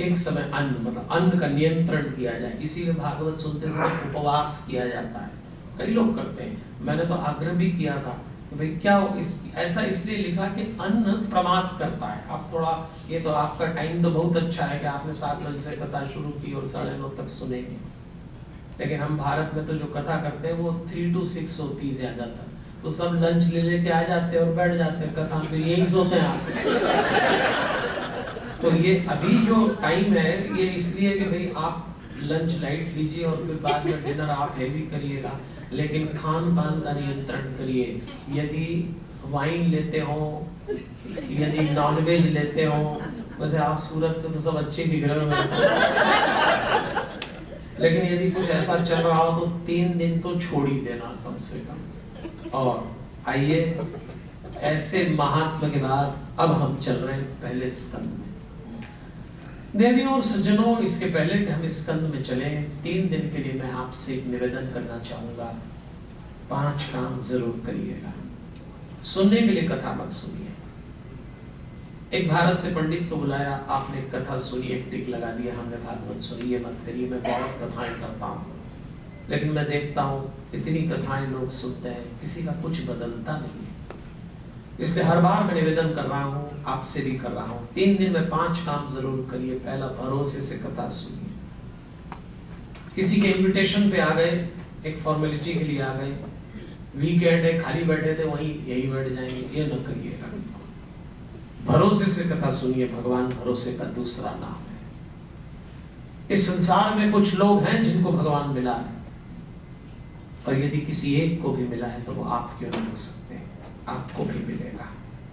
एक समय अन्न मतलब अन्न का नियंत्रण किया जाए। इसीलिए भागवत सुनते समय उपवास किया जाता है। कई लोग करते हैं। मैंने तो आग्रह भी किया था कि भाई क्या हो, इस, ऐसा इसलिए लिखा कि अन्न प्रमाद करता है। आप थोड़ा, ये तो आपका टाइम तो बहुत अच्छा है कि आपने सात बजे से कथा शुरू की और साढ़े नौ तक सुनेंगे। लेकिन हम भारत में तो जो कथा करते हैं, वो थ्री टू सिक्स होती ज़्यादातर। तो सब लंच ले लेके आ जाते हैं और बैठ जाते हैं। कथा फिर यही सोते हैं आप। तो ये अभी जो टाइम है, ये इसलिए कि भाई आप लंच लाइट लीजिए और फिर बाद में डिनर आप हैवी करिएगा, लेकिन खान पान का नियंत्रण करिए। यदि वाइन लेते हो, यदि नॉनवेज लेते हो, वैसे आप सूरत से तो सब अच्छे दिख रहे हो लेकिन यदि कुछ ऐसा चल रहा हो तो तीन दिन तो छोड़ ही देना कम से कम। और आइए, ऐसे महात्मा के बाद अब हम चल रहे हैं पहले स्कंद में देवियों और सज्जनों, इसके पहले कि हम इस स्कंद में चले, तीन दिन के लिए मैं आपसे एक निवेदन करना चाहूँगा। पाँच काम ज़रूर करिएगा। सुनने के लिए कथा मत सुनिए। एक भारत से पंडित को बुलाया, आपने कथा सुनी, एक टिक लगा दिया, हमने भागवत सुनी ये मत करिए, मैं बहुत कथाएँ करता हूँ। लेकिन मैं देखता हूँ, इतनी कथाएँ लोग सुनते हैं, किसी का कुछ बदलता नहीं है। इसलिए हर बार मैं निवेदन कर रहा हूँ, आपसे भी कर रहा हूँ। तीन दिन में पाँच काम ज़रूर करिए, पहला भरोसे से कथा सुनिए। किसी के इनविटेशन पे आ गए, एक फॉर्मेलिटी के लिए आ गए। वीकेंड है, खाली बैठे थे, वहीं यही बैठ जाएँगे, ये न करिएगा भरोसे से कथा सुनिए, भगवान भरोसे का दूसरा नाम है। इस संसार में कुछ लोग हैं जिनको भगवान मिला है, और यदि किसी एक को भी मिला है तो वो आप क्यों नहीं हो सकते आपको भी मिलेगा।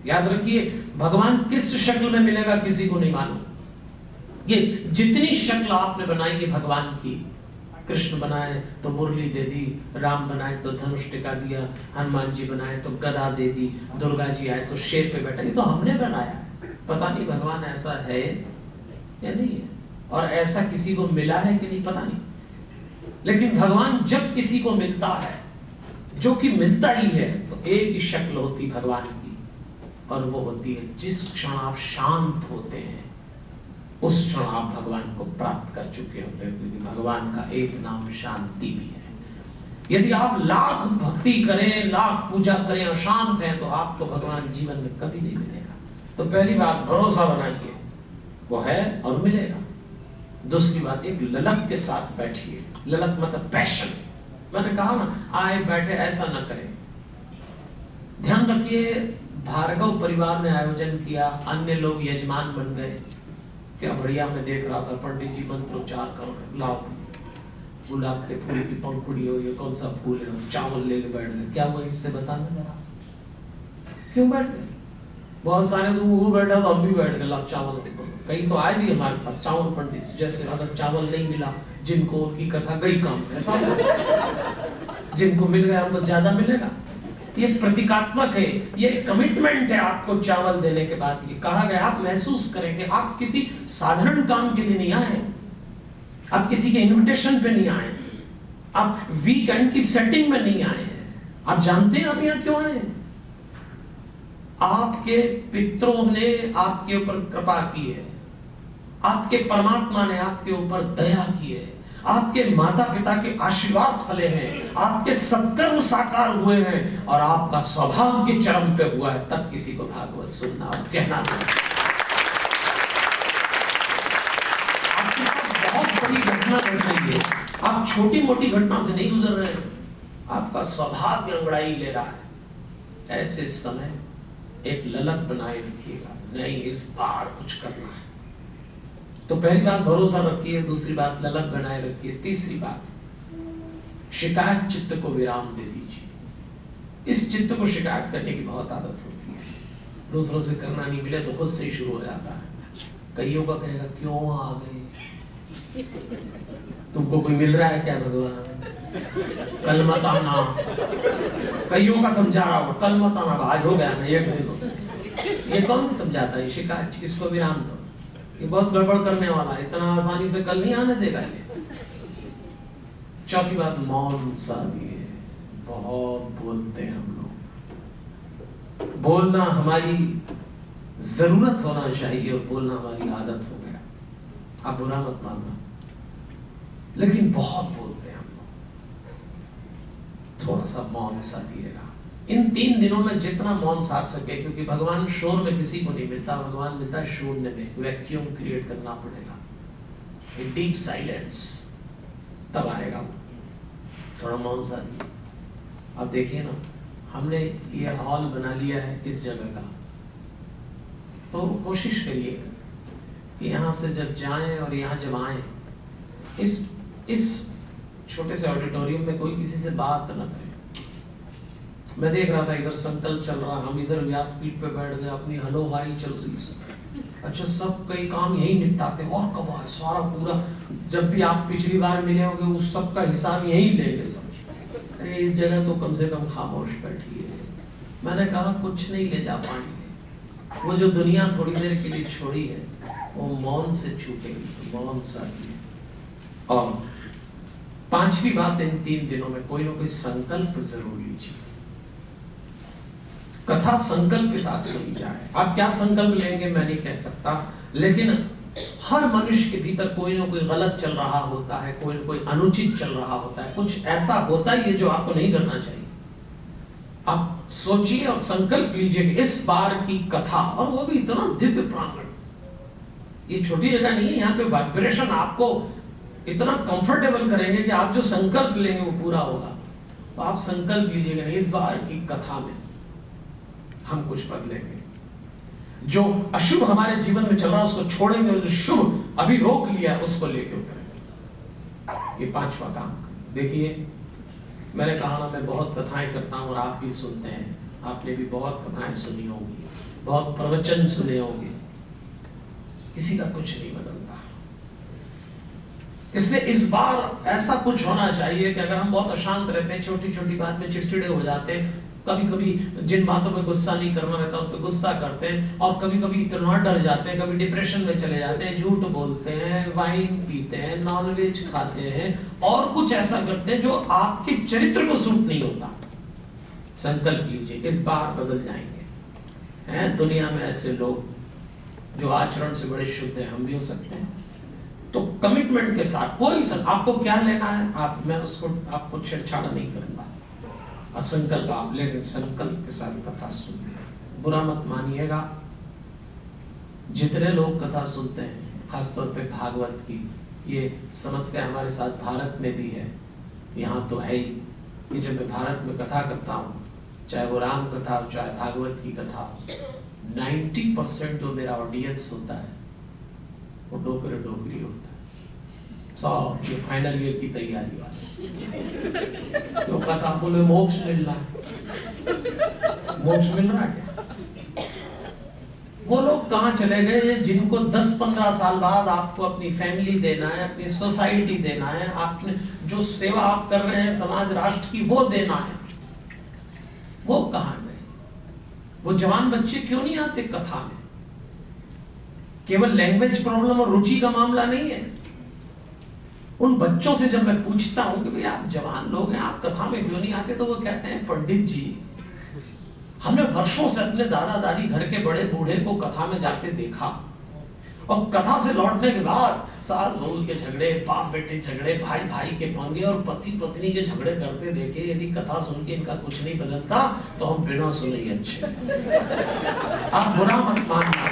याद रखिए, भगवान किस शक्ल में मिलेगा किसी को नहीं मालूम। ये जितनी शक्ल आपने बनाई है भगवान की, कृष्ण बनाए तो मुरली दे दी, राम बनाए तो धनुष टिका दिया, हनुमान जी बनाए तो गदा दे दी, दुर्गा जी आए तो शेर पे बैठा, ये तो हमने बनाया। पता नहीं भगवान ऐसा है या नहीं है, और ऐसा किसी को मिला है कि नहीं, पता नहीं। लेकिन भगवान जब किसी को मिलता है जो कि मिलता ही है तो एक ही शक्ल होती भगवान की, और वो होती है, जिस क्षण आप शांत होते हैं, उस क्षण आप भगवान को प्राप्त कर चुके होते हैं, क्योंकि भगवान का एक नाम शांति भी है। यदि आप लाख भक्ति करें, लाख पूजा करें और शांत हैं तो आपको भगवान जीवन में कभी नहीं मिलेगा। तो पहली बात भरोसा बनाइए, वो है और मिलेगा। दूसरी बात, एक ललक के साथ बैठिए। ललक मतलब पैशन। मैंने कहा ना, आए बैठे ऐसा ना करें। ध्यान रखिए, भार्गव परिवार ने आयोजन किया, अन्य लोग यजमान बन गए। क्या बढ़िया मैं देख रहा था, पंडित जी मंत्रोच्चार कर लाओ। गुलाब के फूल की पंखुड़ी हो, ये कौन सा फूल है? चावल लेके बैठ गए। क्या वो इससे बताना जरा? क्यों बैठ गए? बहुत सारे तो वो बैठा तो हम भी बैठ गए चावल के कहीं तो आए भी हमारे पास, चावल पंडित, जैसे अगर चावल नहीं मिला, जिनको उनकी कथा गई काम से, ऐसा जिनको मिल गया, उनको ज़्यादा मिलेगा। ये प्रतीकात्मक है, ये कमिटमेंट है आपको चावल देने के बाद ये कहा गया, आप महसूस करेंगे आप किसी साधारण काम के लिए नहीं आए। आप किसी के इनविटेशन पे नहीं आए। आप वीकेंड की सेटिंग में नहीं आए। आप जानते हैं आप यहाँ क्यों आए? आपके पितरों ने आपके ऊपर कृपा की है। आपके परमात्मा ने आपके ऊपर दया की है। आपके माता पिता के आशीर्वाद फले हैं। आपके सत्कर्म साकार हुए हैं और आपका सौभाग्य चरम पे हुआ है, तब किसी को भागवत सुनना और कहना आपके साथ बहुत बड़ी घटना घट रही है। आप छोटी मोटी घटना से नहीं गुजर रहे। आपका सौभाग्य अंगड़ाई ले रहा है। ऐसे समय एक ललक बनाए रखिएगा। नहीं, इस बार कुछ करना है। तो पहली बात भरोसा रखिए, दूसरी बात ललक बनाए रखिए, तीसरी बात, शिकायत चित्त को विराम दे दीजिए। इस चित्त को शिकायत करने की बहुत आदत होती है। दूसरों से करना नहीं मिले तो खुद से ही शुरू हो जाता है। कईयों का कहेगा, क्यों आ गए? तुमको कोई मिल रहा है क्या भगवान? कल मत आना। कईयों का समझा रहा हो, कल मत आना, आज हो गया ना ये कौन समझाता है? शिकायत, किसको विराम दो? ये बहुत गड़बड़ करने वाला है, इतना आसानी से कल नहीं आने देगा ये। चौथी बात, मौन शादी है। बहुत बोलते हैं हम लोग। बोलना हमारी ज़रूरत होना चाहिए और बोलना हमारी आदत हो गया। आप बुरा मत मानना। लेकिन बहुत बोलते हैं हम लोग। थोड़ा सा मौन सा दिएगा इन तीन दिनों में जितना मौन साध सके, क्योंकि भगवान शोर में किसी को नहीं मिलता, भगवान मिलता शून्य में वैक्यूम क्रिएट करना पड़ेगा। डीप साइलेंस तब आएगा। वो थोड़ा मौन साधिए अब देखिए ना, हमने ये हॉल बना लिया है इस जगह का। तो कोशिश करिए कि यहाँ से जब जाएँ और यहाँ जब आए, इस इस छोटे से ऑडिटोरियम में कोई किसी से बात न करे। मैं देख रहा था, इधर संकल्प चल रहा, हम इधर व्यासपीठ पे बैठ गए, अपनी हलो हाई चल रही अच्छा सब कई काम यही निपटाते और कब आए सारा पूरा, जब भी आप पिछली बार मिले होंगे, उस सब का हिसाब यही लेंगे सब। अरे, इस जगह तो कम से कम खामोश बैठी है। मैंने कहा, कुछ नहीं ले जा पाएँगे। वो जो दुनिया थोड़ी देर के लिए छोड़ी है, वो मौन से छूटेगी, मौन सा और पांचवी बात इन तीन दिनों में, कोई ना कोई संकल्प ज़रूर कथा संकल्प के साथ सुनी जाए। आप क्या संकल्प लेंगे, मैं नहीं कह सकता। लेकिन हर मनुष्य के भीतर कोई ना कोई गलत चल रहा होता है, कोई ना कोई अनुचित चल रहा होता है। कुछ ऐसा होता ही है जो आपको नहीं करना चाहिए। आप सोचिए और संकल्प लीजिए इस बार की कथा, और वो भी इतना दिव्य प्रांगण। ये छोटी जगह नहीं है, यहाँ पे वाइब्रेशन आपको इतना कंफर्टेबल करेंगे कि आप जो संकल्प लेंगे वो पूरा होगा। तो आप संकल्प लीजिएगा इस बार की कथा में हम कुछ बदलेंगे। जो अशुभ हमारे जीवन में चल रहा है, उसको छोड़ेंगे और जो शुभ अभी रोक लिया है, उसको लेके उतरेंगे। ये पांचवा काम। देखिए मैंने कहा ना मैं बहुत कथाएँ करता हूँ और आप भी सुनते हैं। आपने भी बहुत कथाएँ सुनी होंगी, बहुत प्रवचन सुने होंगे। किसी का कुछ नहीं बदलता। इसलिए इस बार ऐसा कुछ होना चाहिए कि अगर हम बहुत अशांत रहते हैं छोटी छोटी बात में चिड़चिड़े हो जाते हैं कभी कभी जिन बातों में गुस्सा नहीं करना रहता, उन पर गुस्सा करते हैं और कभी कभी इतना डर जाते हैं, कभी डिप्रेशन में चले जाते हैं, झूठ बोलते हैं वाइन पीते हैं नॉनवेज खाते हैं और कुछ ऐसा करते हैं जो आपके चरित्र को सूट नहीं होता। संकल्प लीजिए, इस बार बदल जाएँगे। हैं? दुनिया में ऐसे लोग जो आचरण से बड़े शुद्ध हैं, हम भी हो सकते हैं। तो कमिटमेंट के साथ कोई सर आपको क्या लेना है? आप, मैं उसको, आपको छेड़छाड़ नहीं करूँगा। असंकल्प, आप लेकिन संकल्प के साथ कथा सुनिए बुरा मत मानिएगा। जितने लोग कथा सुनते हैं, खासतौर पे भागवत की, ये समस्या हमारे साथ भारत में भी है। यहाँ तो है ही कि जब मैं भारत में कथा करता हूँ, चाहे वो राम कथा हो, चाहे भागवत की कथा हो नाइन्टी परसेंट जो मेरा ऑडियंस होता है, वो डोकरे डोकरी होता है। ये फाइनल ईयर की तैयारी वाले। तो कथा बोले मोक्ष मिल रहा है मोक्ष मिल रहा है क्या वो लोग कहाँ चले गए? जिनको 10-15 साल बाद आपको अपनी फैमिली देना है, अपनी सोसाइटी देना है, आपने जो सेवा आप कर रहे हैं, समाज, राष्ट्र की, वो देना है। वो कहा गए? वो जवान बच्चे क्यों नहीं आते कथा में? केवल लैंग्वेज प्रॉब्लम और रुचि का मामला नहीं है। उन बच्चों से जब मैं पूछता हूँ कि भाई आप जवान लोग हैं, आप कथा में क्यों नहीं आते? तो वो कहते हैं, पंडित जी, हमने वर्षों से अपने दादा दादी घर के बड़े बूढ़े को कथा में जाते देखा। और कथा से लौटने के बाद सास बहू के झगड़े, बाप बेटे झगड़े भाई भाई के पंगे और पति पत्नी के झगड़े करते देखे, यदि कथा सुन के इनका कुछ नहीं बदलता तो हम बिना सुने अच्छे आप बुरा मत मानना।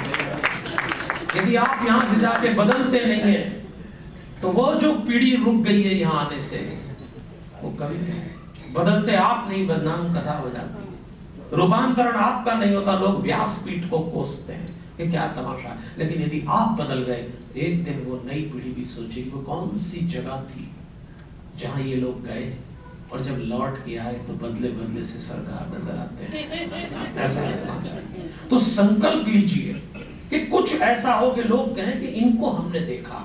यदि आप यहाँ से जाके बदलते नहीं है तो वो जो पीढ़ी रुक गई है यहाँ आने से, वो कभी बदलते आप नहीं, बदनाम कथा हो जाती रूपांतरण आपका नहीं होता, लोग व्यासपीठ को कोसते हैं। ये क्या तमाशा है? लेकिन यदि आप बदल गए, एक दिन वो नई पीढ़ी भी सोचेगी, वो कौन सी जगह थी जहाँ ये लोग गए और जब लौट के आए तो बदले बदले से सरकार नज़र आते हैं। ऐसा तो संकल्प लीजिए कि कुछ ऐसा हो कि लोग कहें कि इनको हमने देखा।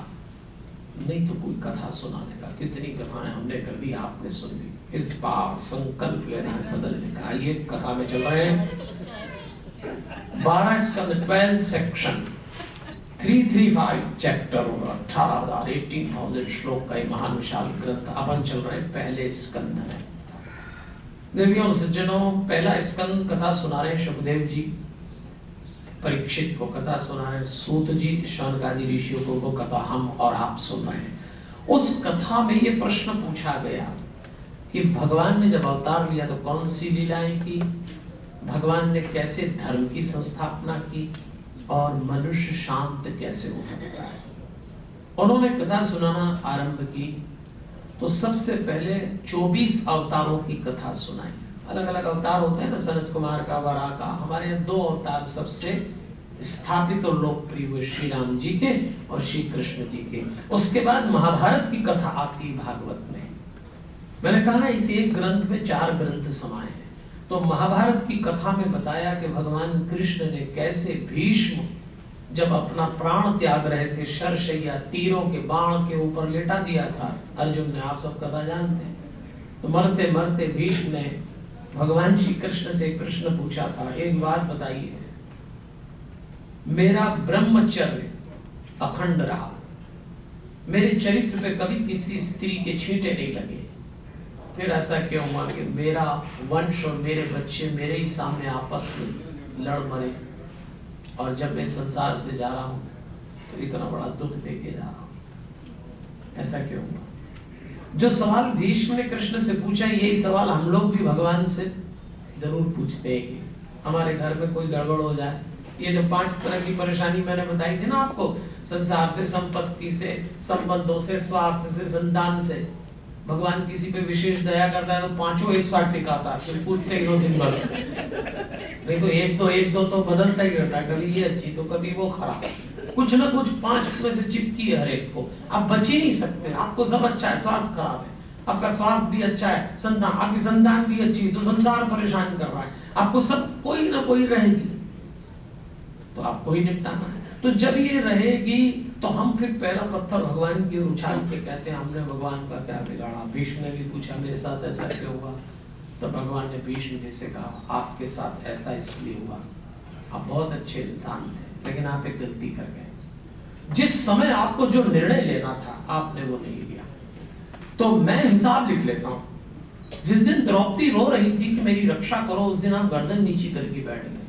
नहीं तो कोई कथा सुनाने का, कितनी कथाएँ हमने कर दी, आपने सुन ली। इस बार संकल्प लेना बदलने का ये कथा में चल रहे हैं। बारह स्कंद twelve section three three five chapter होगा। अठारह हज़ार एटीन थाउज़ेंड श्लोक का महान विशाल ग्रंथ अपन चल रहे हैं। पहले स्कंद में देवियों, सज्जनों, पहला स्कंद कथा सुना रहे सुखदेव जी। परीक्षित को कथा सुना है सूत जी शौनकादि ऋषियों को वो कथा हम और आप सुन रहे हैं। उस कथा में ये प्रश्न पूछा गया कि भगवान ने जब अवतार लिया तो कौन सी लीलाएँ की? भगवान ने कैसे धर्म की संस्थापना की और मनुष्य शांत कैसे हो सकता है? उन्होंने कथा सुनाना आरंभ की तो सबसे पहले 24 अवतारों की कथा सुनाई। अलग अलग अवतार होते हैं ना सनत कुमार का, वरा का। हमारे यहाँ दो अवतार सबसे स्थापित और लोकप्रिय हुए श्री राम जी के और श्री कृष्ण जी के। उसके बाद महाभारत की कथा आती भागवत में। मैंने कहा ना, इस एक ग्रंथ में चार ग्रंथ समाये हैं। तो महाभारत की कथा में बताया कि भगवान कृष्ण ने कैसे भीष्म, जब अपना प्राण त्याग रहे थे शर्ष या तीरों के बाण के ऊपर लेटा दिया था। अर्जुन ने, आप सब कथा जानते हैं। तो मरते मरते भीष्म ने भगवान श्री कृष्ण से प्रश्न पूछा था, एक बात बताइए। मेरा ब्रह्मचर्य अखंड रहा। मेरे चरित्र पे कभी किसी स्त्री के छींटे नहीं लगे। फिर ऐसा क्यों हुआ कि मेरा वंश और मेरे बच्चे मेरे ही सामने आपस में लड़ मरे और जब मैं संसार से जा रहा हूँ तो इतना बड़ा दुख देके जा रहा हूँ। ऐसा क्यों हुआ? जो सवाल भीष्म ने कृष्ण से पूछा, यही सवाल हम लोग भी भगवान से ज़रूर पूछते हैं कि हमारे घर में कोई गड़बड़ हो जाए। ये जो पाँच तरह की परेशानी मैंने बताई थी ना आपको, संसार से, संपत्ति से, संबंधों से, स्वास्थ्य से, संतान से, भगवान किसी पे विशेष दया करता है तो पाँचों एक साथ लिखाता फिर पूछते ही दिन भर नहीं तो एक तो एक दो तो बदलता ही रहता है, कभी ये अच्छी तो कभी वो खराब। कुछ ना कुछ पाँच में से चिपकी है हर एक को। आप बच ही नहीं सकते। आपको सब अच्छा है स्वास्थ्य खराब है। आपका स्वास्थ्य भी अच्छा है, संतान, आपकी संतान भी अच्छी है तो संसार परेशान कर रहा है। आपको सब कोई ना कोई रहेगी। तो आपको ही निपटाना है। तो जब ये रहेगी तो हम फिर पहला पत्थर भगवान की ओर उछाल के कहते हैं, हमने भगवान का क्या बिगाड़ा? भीष्म ने भी पूछा, मेरे साथ ऐसा क्यों हुआ? तो भगवान ने भीष्म जी से कहा, आपके साथ ऐसा इसलिए हुआ। आप बहुत अच्छे इंसान थे, लेकिन आप एक गलती कर गए। जिस समय आपको जो निर्णय लेना था, आपने वो नहीं लिया। तो मैं हिसाब लिख लेता हूँ। जिस दिन द्रौपदी रो रही थी कि मेरी रक्षा करो, उस दिन आप गर्दन नीचे करके बैठ गए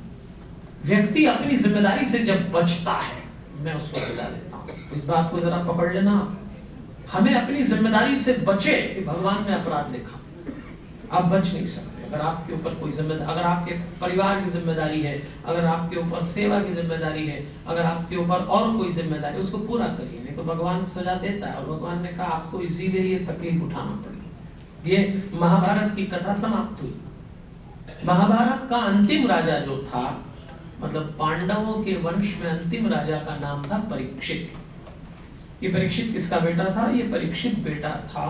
व्यक्ति अपनी ज़िम्मेदारी से जब बचता है, मैं उसको सजा देता हूँ। इस बात को जरा पकड़ लेना हमें अपनी ज़िम्मेदारी से बचे कि भगवान ने अपराध लिखा आप बच नहीं सकते। अगर आपके ऊपर कोई ज़िम्मेदारी अगर आपके परिवार की ज़िम्मेदारी है, अगर आपके ऊपर सेवा की ज़िम्मेदारी है, अगर आपके ऊपर और कोई ज़िम्मेदारी उसको पूरा करिए। नहीं तो भगवान सजा देता है और भगवान ने कहा, आपको इसीलिए ये तकलीफ़ उठाना पड़ी ये महाभारत की कथा समाप्त हुई। महाभारत का अंतिम राजा जो था मतलब पांडवों के वंश में अंतिम राजा का नाम था परीक्षित। ये परीक्षित किसका बेटा था? ये परीक्षित बेटा था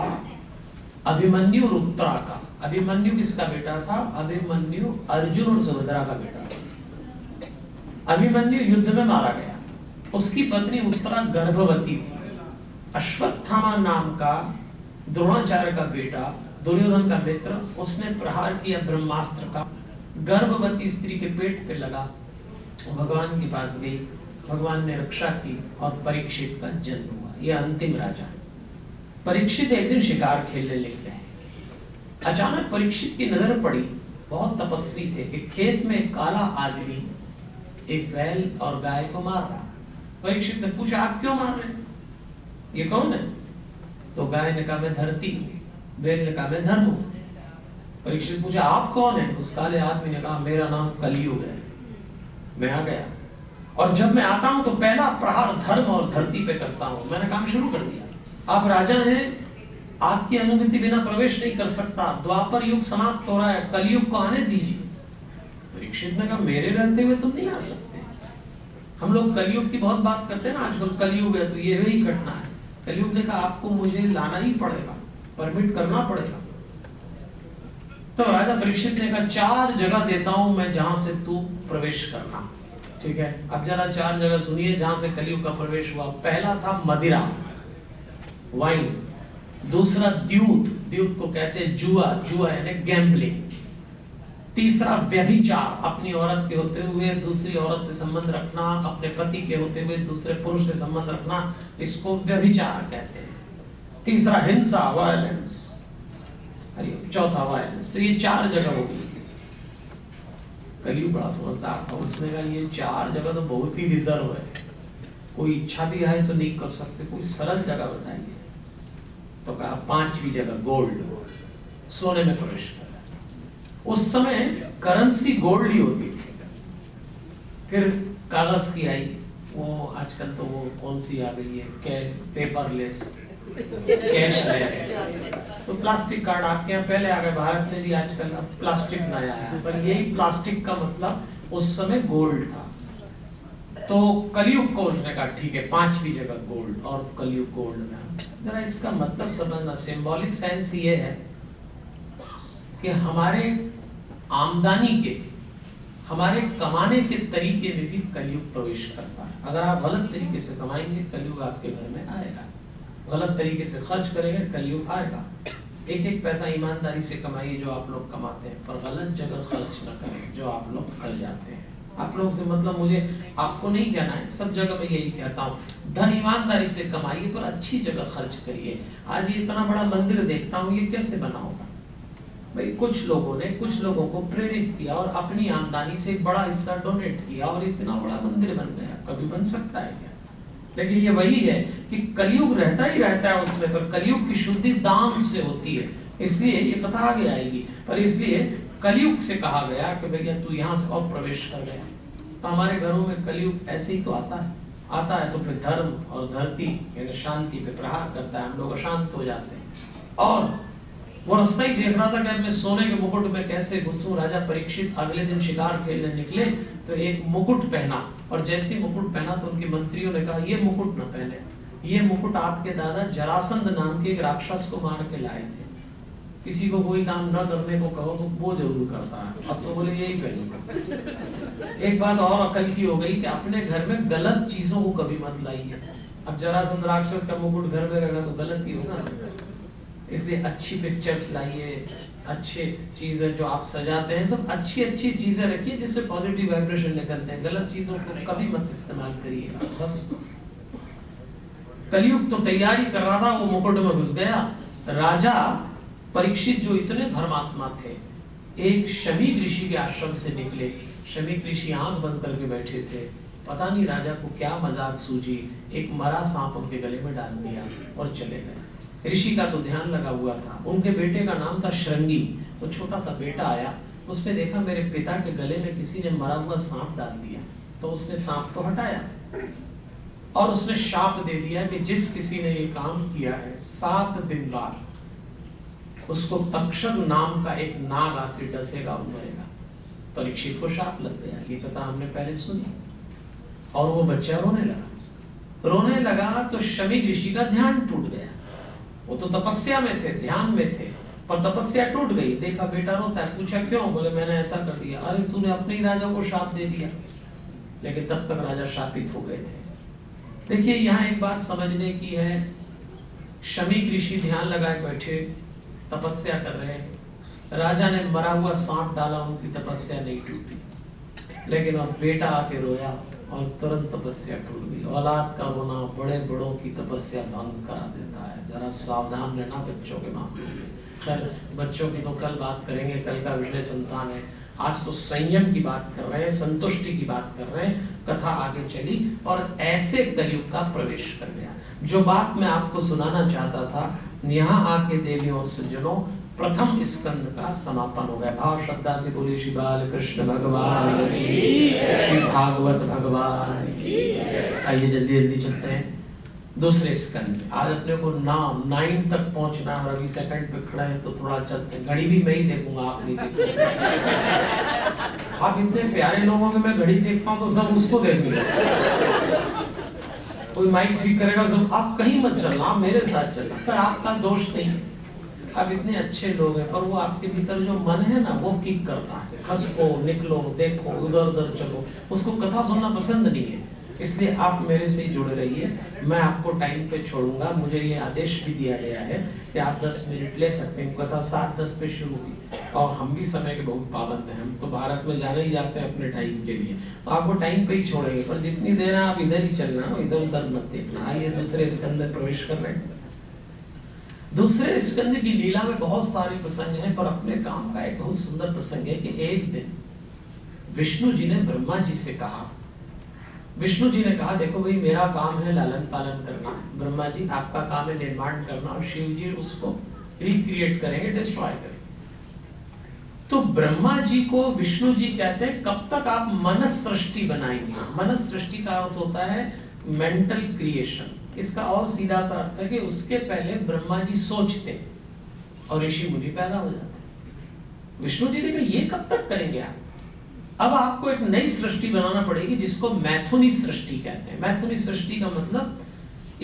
अभिमन्यु रुत्रा का। अभिमन्यु किसका बेटा था? अभिमन्यु अर्जुन और सुभद्रा का बेटा अभिमन्यु युद्ध में मारा गया। उसकी पत्नी उत्तरा गर्भवती थी। अश्वत्थामा नाम का द्रोणाचार्य का बेटा, दुर्योधन का मित्र, उसने प्रहार किया ब्रह्मास्त्र का। गर्भवती स्त्री के पेट पे लगा। भगवान के पास गई। भगवान ने रक्षा की और परीक्षित का जन्म हुआ। यह अंतिम राजा। परीक्षित एक दिन शिकार खेलने गए। अचानक परीक्षित की नज़र पड़ी। बहुत तपस्वी थे कि खेत में काला आदमी एक बैल और गाय को मार रहा। परीक्षित ने पूछा, आप क्यों मार रहे ये कौन है? तो गाय ने कहा, मैं धरती बैल ने कहा, मैं धर्म परीक्षित पूछा, आप कौन है? उस काले आदमी ने कहा, मेरा नाम कलयुग है। मैं आ गया। और जब मैं आता हूँ तो पहला प्रहार धर्म और धरती पे करता हूँ। मैंने काम शुरू कर दिया। आप राजा हैं, आपकी अनुमति बिना प्रवेश नहीं कर सकता। द्वापर युग समाप्त हो रहा है, कलयुग को आने दीजिए। परीक्षित ने कहा, मेरे रहते हुए तुम नहीं आ सकते। हम लोग कलयुग की बहुत बात करते हैं ना, आजकल कलयुग है तो ये वही घटना है। कलयुग ने कहा, आपको मुझे लाना ही पड़ेगा, परमिट करना पड़ेगा। तो राजा परीक्षित ने कहा, चार जगह देता हूँ मैं जहाँ से तू प्रवेश करना। ठीक है? अब जरा चार जगह सुनिए जहाँ से कलयुग का प्रवेश हुआ। पहला था मदिरा। वाइन। दूसरा द्यूत द्यूत को कहते हैं जुआ जुआ यानी गैम्बलिंग तीसरा व्यभिचार, अपनी औरत के होते हुए दूसरी औरत से संबंध रखना, अपने पति के होते हुए दूसरे पुरुष से संबंध रखना, इसको व्यभिचार कहते हैं। तीसरा हिंसा वायलेंस चौथा वायलेंस तो ये चार जगह हो गई। कलयुग बड़ा समझदार था, उसने कहा, ये चार जगह तो बहुत ही रिज़र्व है। कोई इच्छा भी आए तो नहीं कर सकते, कोई सरल जगह बताइए। तो कहा, पांचवी जगह गोल्ड सोने में प्रवेश कर उस समय करेंसी गोल्ड ही होती थी। फिर कागज़ की आई, वो आजकल तो वो कौन सी आ गई है? कैश पेपरलेस कैशलेस तो प्लास्टिक कार्ड आपके यहाँ पहले आ गए, भारत में भी आजकल प्लास्टिक नया आया पर यही प्लास्टिक का मतलब उस समय गोल्ड था। तो कलयुग को उसने कहा ठीक है, पांचवी जगह गोल्ड और कलयुग गोल्ड में। जरा इसका मतलब समझना सिंबॉलिक सेंस ये है कि हमारे आमदनी के, हमारे कमाने के तरीके में भी कलयुग प्रवेश करता है। अगर आप गलत तरीके से कमाएँगे, कलयुग आपके घर में आएगा। गलत तरीके से खर्च करेंगे, कलयुग आएगा। एक एक पैसा ईमानदारी से कमाइए जो आप लोग कमाते हैं, पर गलत जगह खर्च न करें, जो आप लोग कर जाते हैं। आप लोग से मतलब मुझे आपको नहीं कहना है, सब जगह मैं यही कहता हूँ। धन ईमानदारी से कमाइए, पर अच्छी जगह खर्च करिए। आज ये इतना बड़ा मंदिर देखता हूँ, ये कैसे बना होगा? भाई, कुछ लोगों ने, कुछ लोगों को प्रेरित किया और अपनी आमदनी से बड़ा हिस्सा डोनेट किया और इतना बड़ा मंदिर बन गया। कभी बन सकता है क्या? लेकिन ये वही है कि कलयुग रहता ही रहता है उसमें, पर कलयुग की शुद्धि दान से होती है। इसलिए ये कथा आगे आएगी, पर इसलिए कलयुग से कहा गया कि भैया तू यहाँ से और प्रवेश कर गया। तो हमारे घरों में कलयुग ऐसे ही तो आता है। आता है तो फिर धर्म और धरती यानी शांति पे प्रहार करता है। हम लोग अशांत हो जाते हैं। और वो रास्ता ही देख रहा था कि मैं सोने के मुकुट में कैसे घुसूं, राजा परीक्षित अगले दिन शिकार खेलने निकले तो एक मुकुट पहना। और जैसे मुकुट पहना तो उनके मंत्रियों ने कहा, ये मुकुट न पहने। ये मुकुट आपके दादा जरासंध नाम के एक राक्षस को मार के लाए थे। किसी को कोई काम न करने को कहो तो वो ज़रूर करता है। अब तो बोले, यही पहनूँगा एक बात और अकल की हो गई कि अपने घर में गलत चीज़ों को कभी मत लाइए। अब जरासंध राक्षस का मुकुट घर में रहेगा तो गलत ही होगा। इसलिए अच्छी पिक्चर्स लाइए, अच्छे चीज़ें जो आप सजाते हैं, सब अच्छी अच्छी चीज़ें रखिए जिससे पॉजिटिव वाइब्रेशन निकलते हैं। गलत चीज़ों को कभी मत इस्तेमाल करिए। बस। कलयुग तो तैयारी कर रहा था, वो मुकुट में घुस गया। राजा परीक्षित जो इतने धर्मात्मा थे, एक शमी ऋषि के आश्रम से निकले। शमी ऋषि आँख बंद करके बैठे थे। पता नहीं राजा को क्या मज़ाक सूझी। एक मरा सांप उनके गले में डाल दिया और चले गए। ऋषि का तो ध्यान लगा हुआ था। उनके बेटे का नाम था श्रृंगी। वो छोटा सा बेटा आया। उसने देखा मेरे पिता के गले में किसी ने मरा हुआ सांप डाल दिया। तो उसने सांप तो हटाया और उसने शाप दे दिया कि जिस किसी ने ये काम किया है, सात दिन बाद उसको तक्षक नाम का एक नाग आके डसेगा और मरेगा। परीक्षित को शाप लग गया। ये कथा हमने पहले सुनी। और वो बच्चा रोने लगा। रोने लगा तो शमी ऋषि का ध्यान टूट गया। वो तो तपस्या में थे, ध्यान में थे, पर तपस्या टूट गई। देखा, बेटा रोता है। पूछा, क्यों? बोले, मैंने ऐसा कर दिया। अरे, तूने अपने ही राजा को शाप दे दिया। लेकिन तब तक राजा शापित हो गए थे। देखिए, यहाँ एक बात समझने की है। शमी ऋषि ध्यान लगाए बैठे। तपस्या कर रहे हैं। राजा ने मरा हुआ सांप डाला, उनकी तपस्या नहीं टूटी। लेकिन अब बेटा आके रोया और तुरंत तपस्या टूट गई। औलाद का रोना बड़े बड़ों की तपस्या भंग करा देता है। जरा सावधान रहना बच्चों के मामले में। बच्चों की तो कल बात करेंगे, कल का विषय संतान है। आज तो संयम की बात कर रहे हैं, संतुष्टि की बात कर रहे हैं, कथा आगे चली और ऐसे कलयुग का प्रवेश कर गया। जो बात मैं आपको सुनाना चाहता था, यहाँ आके देवियों सज्जनों, प्रथम स्कंद का समापन हो गया। भाव श्रद्धा से बोले श्री बाल कृष्ण भगवान श्री भागवत भगवान आइए जल्दी जल्दी चलते हैं। दूसरे स्कंद में आज अपने को नाम नाइन तक पहुँचना और अभी सेकंड पे खड़ा है तो थोड़ा चलते। घड़ी भी मैं ही देखूँगा, आप नहीं देख आप इतने प्यारे लोगों में मैं घड़ी देखता हूँ तो सब उसको देखने कोई माइक ठीक करेगा, सब आप कहीं मत चलना, आप मेरे साथ चलना। पर आपका दोष नहीं। आप इतने अच्छे लोग हैं पर वो आपके भीतर जो मन है ना, वो किक करता है। हंसो, निकलो, देखो उधर उधर चलो। उसको कथा सुनना पसंद नहीं है। इसलिए आप मेरे से जुड़े रहिए। मैं आपको टाइम पे छोड़ूँगा। मुझे ये आदेश भी दिया गया है कि आप 10 मिनट ले सकते हैं। कथा सात, दस पे शुरू हुई। और हम भी समय के बहुत पाबंद हैं। हम तो भारत में जाने ही जाते हैं अपने टाइम के लिए। तो आपको टाइम पे ही छोड़ेंगे। पर जितनी देर आप इधर ही चलना, इधर उधर मत देखना। आइए दूसरे स्कंद प्रवेश कर रहे हैं। दूसरे स्कंद की लीला में बहुत सारे प्रसंग हैं, पर अपने काम का एक बहुत सुंदर प्रसंग है कि एक दिन विष्णु जी ने ब्रह्मा जी से कहा विष्णु जी ने कहा, देखो भाई, मेरा काम है लालन पालन करना, ब्रह्मा जी, आपका काम है निर्माण करना और शिव जी उसको रिक्रिएट करेंगे डिस्ट्रॉय करेंगे. तो ब्रह्मा जी को विष्णु जी कहते हैं, कब तक आप मन सृष्टि बनाएँगे? मन सृष्टि का अर्थ होता है मेंटल क्रिएशन इसका और सीधा सा अर्थ है कि उसके पहले ब्रह्मा जी सोचते और ऋषि मुनि पैदा हो जाते विष्णु जी ने कहा, ये कब तक करेंगे आप? अब आपको एक नई सृष्टि बनाना पड़ेगी जिसको मैथुनी सृष्टि कहते हैं। मैथुनी सृष्टि का मतलब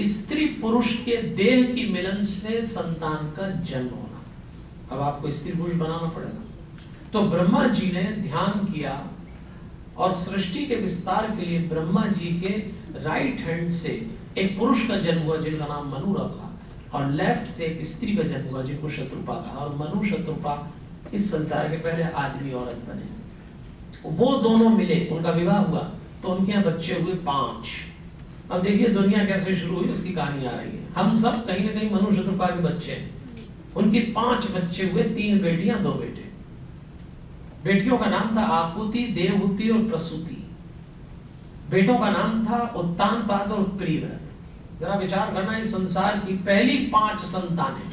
स्त्री पुरुष के देह की मिलन से संतान का जन्म होना। अब आपको स्त्री पुरुष बनाना पड़ेगा। तो ब्रह्मा जी ने ध्यान किया और सृष्टि के विस्तार के लिए ब्रह्मा जी के राइट हैंड से एक पुरुष का जन्म हुआ जिनका नाम मनु रखा और लेफ़्ट से एक स्त्री का जन्म हुआ जिनको शत्रुपा था और मनु शत्रुपा इस संसार के पहले आदमी औरत बने। वो दोनों मिले, उनका विवाह हुआ तो उनके यहाँ बच्चे हुए पाँच। अब देखिए, दुनिया कैसे शुरू हुई, उसकी कहानी आ रही है। हम सब कहीं ना कहीं मनुष्य कृपा के बच्चे हैं। उनके पाँच बच्चे हुए, तीन बेटियाँ, दो बेटे। बेटियों का नाम था आकुति, देवहूति और प्रसूति। बेटों का नाम था उत्तान और प्रियव्रत। जरा विचार करना, इस संसार की पहली पाँच संतानें,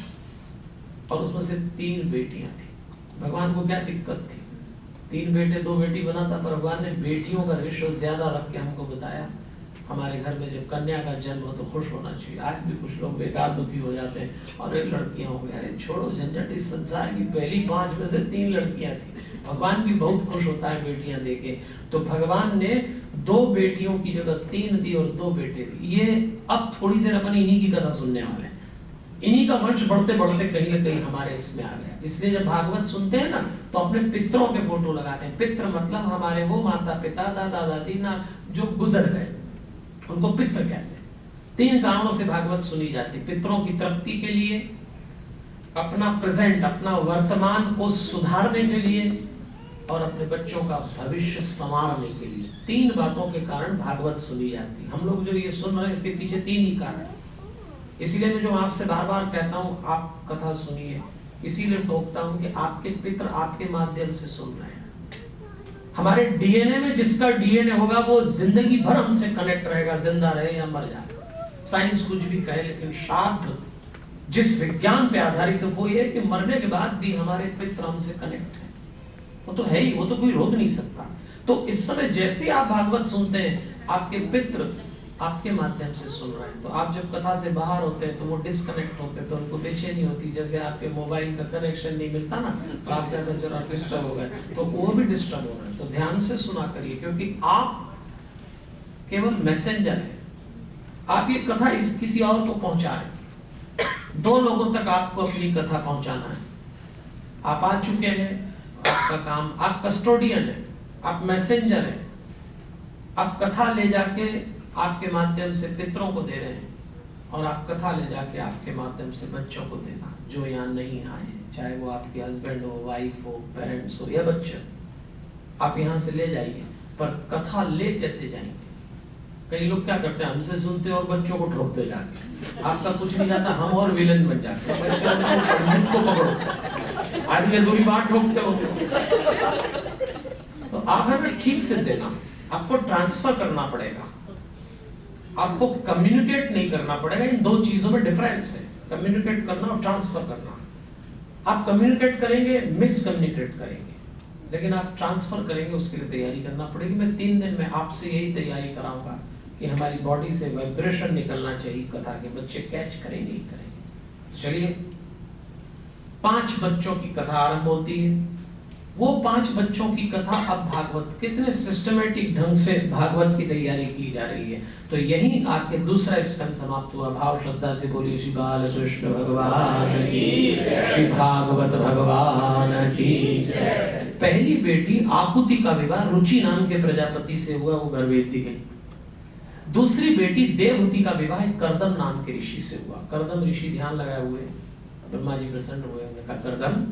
और उसमें से तीन बेटियाँ थी। भगवान को क्या दिक्कत थी? तीन बेटे, दो बेटी बना था, पर भगवान ने बेटियों का रेशो ज़्यादा रख के हमको बताया। हमारे घर में जब कन्या का जन्म हो तो खुश होना चाहिए। आज भी कुछ लोग बेकार दुखी हो जाते हैं और एक लड़कियाँ हो गई। अरे छोड़ो, झंझट इस संसार की पहली पाँच में से तीन लड़कियाँ थी। भगवान भी बहुत खुश होता है बेटियाँ देके तो भगवान ने दो बेटियों की जगह तीन दी और दो बेटे दी ये अब थोड़ी देर अपन इन्हीं की कथा सुनने वाले इन्हीं का वंश बढ़ते बढ़ते कहीं ना कहीं हमारे इसमें आ गया। इसलिए जब भागवत सुनते हैं ना तो अपने पितरों के फ़ोटो लगाते हैं। पित्र मतलब हमारे वो माता पिता, दादा, दादी, ना, जो गुजर गए। उनको पित्र कहते हैं। तीन कारणों से भागवत सुनी जाती। है पितरों की तृप्ति के लिए, अपना प्रेजेंट अपना वर्तमान को सुधारने के लिए और अपने बच्चों का भविष्य संवारने के लिए। तीन बातों के कारण भागवत सुनी जाती। है हम लोग जो ये सुन रहे हैं, इसके पीछे तीन ही कारण। इसीलिए मैं जो आपसे बार बार कहता हूँ, आप कथा सुनिए। इसीलिए टोकता हूँ कि आपके पित्र आपके माध्यम से सुन रहे हैं। हमारे डीएनए में जिसका डीएनए होगा, वो ज़िंदगी भर हमसे कनेक्ट रहेगा, ज़िंदा रहे या मर जाए। साइंस कुछ भी कहे, लेकिन शास्त्र जिस विज्ञान पे आधारित है, वो ये कि मरने के बाद भी हमारे पित्र हमसे कनेक्ट है। वो तो है ही, वो तो कोई रोक नहीं सकता। तो इस समय जैसे आप भागवत सुनते हैं, आपके पित्र आपके माध्यम से सुन रहे हैं। तो आप जब कथा से बाहर होते हैं तो वो डिस्कनेक्ट होते हैं तो उनको बेचैनी होती। जैसे आपके मोबाइल का कनेक्शन नहीं मिलता ना तो आप कहते जरा डिस्टर्ब हो गए तो वो भी डिस्टर्ब हो रहे हैं। तो ध्यान से सुना करिए, क्योंकि आप केवल मैसेंजर है। आप ये कथा इस किसी और को पहुँचा रहे दो लोगों तक आपको अपनी कथा पहुंचाना है। आप आ चुके हैं, आपका काम, आप कस्टोडियन है, आप मैसेंजर है। आप कथा ले जाके आपके माध्यम से पितरों को दे रहे हैं और आप कथा ले जाके आपके माध्यम से बच्चों को देना, जो यहाँ नहीं आए, चाहे वो आपके हस्बैंड हो वाइफ हो पेरेंट्स हो या बच्चे आप यहाँ से ले जाइए, पर कथा ले कैसे जाएँगे? कई लोग क्या करते हैं, हमसे सुनते और बच्चों को ठोकते जाके आपका कुछ नहीं जाता, हम और विलन बन जाते हैं। को पकड़ो। आधी अधूरी बात ठोकते हो। तो आप हमें ठीक से देना, आपको ट्रांसफ़र करना पड़ेगा। आपको कम्युनिकेट नहीं करना पड़ेगा, इन दो चीज़ों में डिफरेंस है। कम्युनिकेट करना और ट्रांसफ़र करना। आप कम्युनिकेट करेंगे मिस कम्युनिकेट करेंगे। लेकिन आप ट्रांसफ़र करेंगे, उसके लिए तैयारी करना पड़ेगी। मैं तीन दिन में आपसे यही तैयारी कराऊँगा कि हमारी बॉडी से वाइब्रेशन निकलना चाहिए, कथा के बच्चे कैच करेंगे ही करेंगे। चलिए, पाँच बच्चों की कथा आरंभ होती है। वो पाँच बच्चों की कथा अब भागवत, कितने सिस्टमेटिक ढंग से भागवत की तैयारी की जा रही है। तो यही आपके दूसरा स्कंद समाप्त हुआ। भाव श्रद्धा से बोली श्री बाल कृष्ण भगवान की श्री भागवत भगवान की पहली बेटी आकुति का विवाह रुचि नाम के प्रजापति से हुआ, वो घर भेज दी गई। दूसरी बेटी देवहूति का विवाह करदम नाम के ऋषि से हुआ। करदम ऋषि ध्यान लगाए हुए, ब्रह्मा जी प्रसन्न हुए, उन्होंने कहा, करदम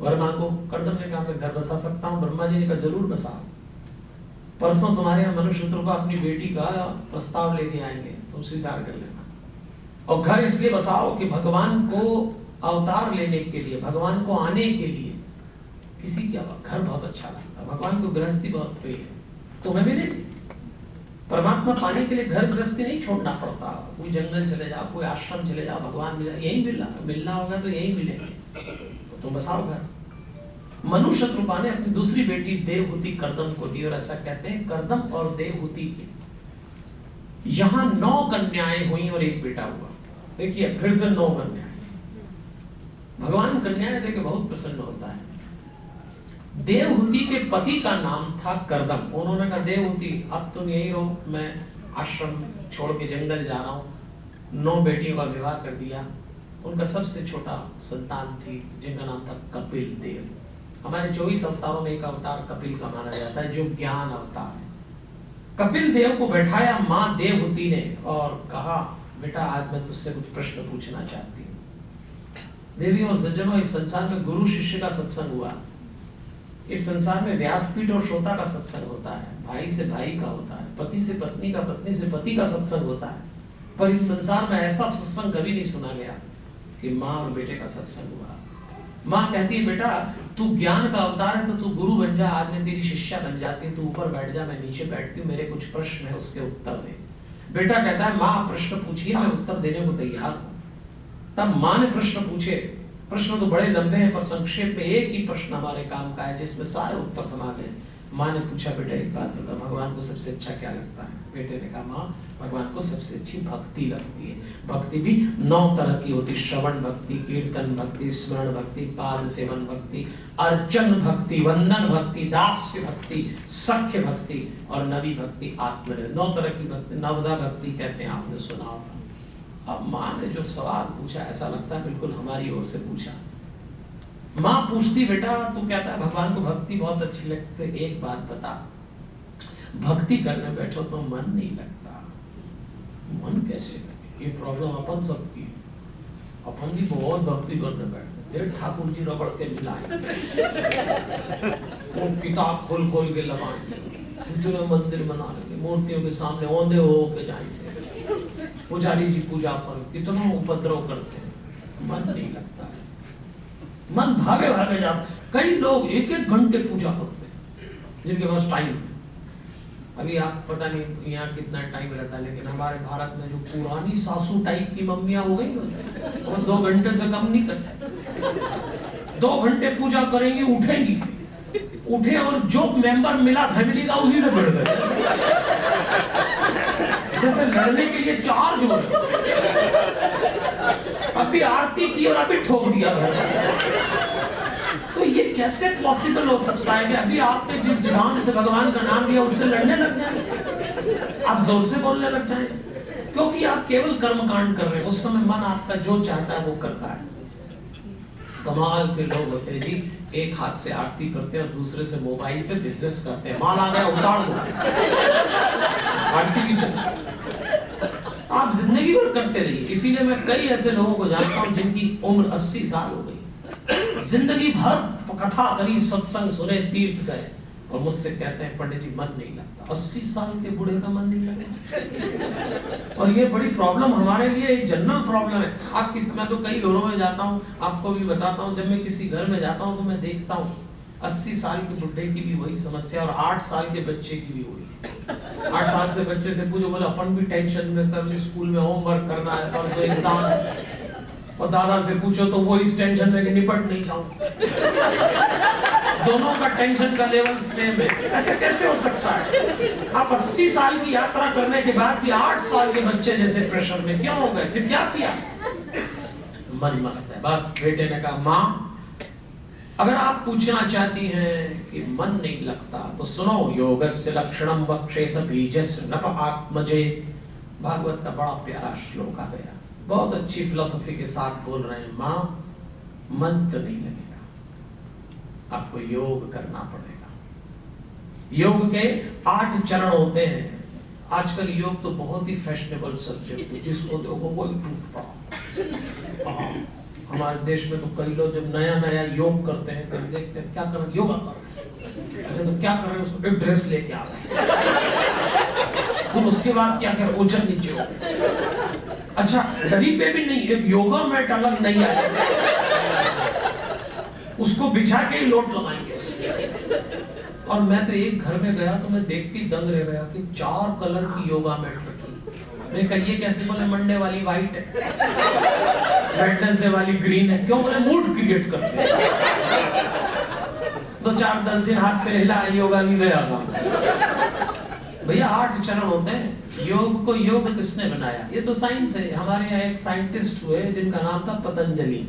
वर मांगो करदम ने कहा मैं घर बसा सकता हूँ ब्रह्मा जी ने कहा ज़रूर बसाओ परसों तुम्हारे यहाँ मनुष्य को अपनी बेटी का प्रस्ताव लेके आएँगे, तुम स्वीकार कर लेना। और घर इसलिए बसाओ कि भगवान को अवतार लेने के लिए, भगवान को आने के लिए किसी का घर बहुत अच्छा लगता भगवान को गृहस्थी बहुत प्रिय है। तुम्हें भी नहीं? परमात्मा पाने के लिए घर गृहस्थी नहीं छोड़ना पड़ता। कोई जंगल चले जाओ, कोई आश्रम चले जाओ, भगवान मिला, यही मिलना मिलना होगा तो यही मिलेंगे। तुम बसाओ घर। मनुष्य कृपा ने अपनी दूसरी बेटी देवहूति करदम को दी, और ऐसा कहते हैं, करदम और देवहूति यहाँ नौ कन्याएँ हुई और एक बेटा हुआ। देखिए, फिर से नौ कन्याएँ। भगवान कन्याएँ देखे बहुत प्रसन्न होता है। देवहूति के पति का नाम था करदम। उन्होंने कहा, देवहूति, अब तुम यही रहो। मैं आश्रम छोड़ के जंगल जा रहा हूँ। नौ बेटियों का विवाह कर दिया। उनका सबसे छोटा संतान थी, जिनका नाम था कपिल देव। हमारे चौबीस अवतारों में एक अवतार कपिल का माना जाता है, जो ज्ञान अवतार है। कपिल देव को बैठाया माँ देवहूति ने और कहा, बेटा, आज मैं तुझसे कुछ प्रश्न पूछना चाहती हूँ। देवी और सज्जनों, इस संसार में गुरु शिष्य का सत्संग हुआ। इस संसार में व्यासपीठ और श्रोता का सत्संग होता है, भाई से भाई का होता है, पति से पत्नी का, पत्नी से पति का सत्संग होता है। पर इस संसार में ऐसा सत्संग कभी नहीं सुना गया। कि माँ और बेटे का सत्संग हुआ। माँ कहती है, बेटा, तू ज्ञान का अवतार है तो तू गुरु बन जा, आज मैं तेरी शिष्या बन जाती हूँ, तू ऊपर बैठ जा, मैं नीचे बैठती हूँ, मेरे कुछ प्रश्न है, उसके उत्तर दे। बेटा कहता है, माँ, प्रश्न पूछिए, मैं उत्तर देने को तैयार हूँ। तब माँ ने प्रश्न पूछे। प्रश्न तो बड़े लंबे हैं, पर संक्षेप में एक ही प्रश्न हमारे काम का है, जिसमें सारे उत्तर समा गए। माँ ने पूछा, बेटा, एक बात बता, भगवान को सबसे अच्छा क्या लगता है? बेटे ने कहा, माँ भगवान को सबसे अच्छी भक्ति लगती है। भक्ति भी नौ तरह की होती है। श्रवण भक्ति, कीर्तन भक्ति, स्मरण भक्ति, पाद सेवन भक्ति, अर्चन भक्ति, वंदन भक्ति, दास्य भक्ति, सख्य भक्ति और नवी भक्ति आत्म नौ तरह की भक्ति, नवदा भक्ति कहते हैं, आपने सुना होगा। अब माँ ने जो सवाल पूछा, ऐसा लगता है बिल्कुल हमारी ओर से पूछा। माँ पूछती, बेटा, तू कहता है भगवान को भक्ति बहुत अच्छी लगती है एक बात बता। भक्ति करने बैठो तो मन नहीं लगता। मन कैसे ये प्रॉब्लम अपन सबकी अपन भी बहुत भक्ति करने बैठते देर ठाकुर जी रगड़ के मिलाए। *laughs* वो किताब खोल खोल के लगाएँगे। इतने मंदिर बना लेंगे। मूर्तियों के सामने औंधे हो के जाएँगे। पुजारी जी पूजा पर कितना उपद्रव करते हैं। मन नहीं लगता है। मन भागे भागे जाते कई लोग एक एक घंटे पूजा करते हैं। जिनके पास टाइम अभी आप पता नहीं यहाँ कितना टाइम रहता है, लेकिन हमारे भारत में जो पुरानी सासू टाइप की मम्मियाँ हो गई, वो दो घंटे से कम नहीं करते। दो घंटे पूजा करेंगी, उठेंगी। उठे और जो मेंबर मिला फैमिली का, उसी से बढ़ गए। जैसे लड़ने के लिए चार्ज हो अभी आरती की और अभी ठोक दिया। ये कैसे पॉसिबल हो सकता है कि अभी आपने जिस जवान से भगवान का नाम लिया, उससे लड़ने लग जाए? आप ज़ोर से बोलने लग जाए। क्योंकि आप केवल कर्म कांड कर रहे हैं। उस समय मन आपका जो चाहता है वो करता है। कमाल के लोग होते हैं जी। एक हाथ से आरती करते हैं और दूसरे से मोबाइल पे बिज़नेस करते हैं। माल आ गया, उतार दो। आरती भी चल। आप ज़िंदगी भर करते रहिए। इसीलिए मैं कई ऐसे लोगों को जानता हूँ जिनकी उम्र 80 साल हो गई। ज़िंदगी भर कथा करी सत्संग सुने तीर्थ गए। और मुझसे कहते हैं, पंडित जी, मन नहीं लगता। अस्सी साल के बूढ़े का मन नहीं लगता। और ये बड़ी प्रॉब्लम हमारे लिए एक जनरल प्रॉब्लम है। आप किस, मैं तो कई घरों में जाता हूँ, आपको भी बताता हूँ, जब मैं किसी घर में जाता हूँ तो मैं देखता हूँ, अस्सी साल के बुढ़े की भी वही समस्या और आठ साल के बच्चे की भी वही। आठ साल से बच्चे से पूछो, बोले, अपन भी टेंशन में कर स्कूल में होमवर्क करना है, परसों एग्ज़ाम और दादा से पूछो तो वो इस टेंशन में निपट नहीं जाऊँ दोनों का टेंशन का लेवल सेम है। ऐसे कैसे हो सकता है? आप 80 साल की यात्रा करने के बाद भी 8 साल के बच्चे जैसे प्रेशर में क्यों हो गए? फिर क्या किया? मन मस्त है। बस बेटे ने कहा, माँ, अगर आप पूछना चाहती हैं कि मन नहीं लगता तो सुनो योग से लक्षणम बक्षेस बीजस नप आत्मजे। भागवत का बड़ा प्यारा श्लोक आ गया। बहुत अच्छी फिलोसफी के साथ बोल रहे हैं माँ मन तो नहीं लगे आपको योग करना पड़ेगा। योग के आठ चरण होते हैं। आजकल योग तो बहुत ही फैशनेबल सब्जेक्ट है जिसको देखो वही टूट पड़ा हाँ, हमारे देश में तो कई लोग जब नया नया योग करते हैं तो देखते हैं क्या कर योगा कर। अच्छा तो क्या कर रहे हैं उसको ड्रेस लेके आ रहे फिर *laughs* उसके बाद क्या कर ओजन नीचे हो अच्छा दरी पे भी नहीं, एक योगा मैट अलग नहीं आया। उसको बिछा के ही लोट लगाएँगे। और मैं तो एक घर में गया तो मैं देख के दंग रह गया कि चार कलर की योगा मैट रखी। मैंने कहा, ये कैसे बोले, मंडे वाली व्हाइट है? वेडनेसडे वाली ग्रीन है? क्यों बोले मूड क्रिएट करते दो चार दस दिन हाथ पे हिला योगा भी गया। भैया, आठ चरण होते हैं। योग को योग किसने बनाया? ये तो साइंस है। हमारे यहाँ एक साइंटिस्ट हुए, जिनका नाम था पतंजलि।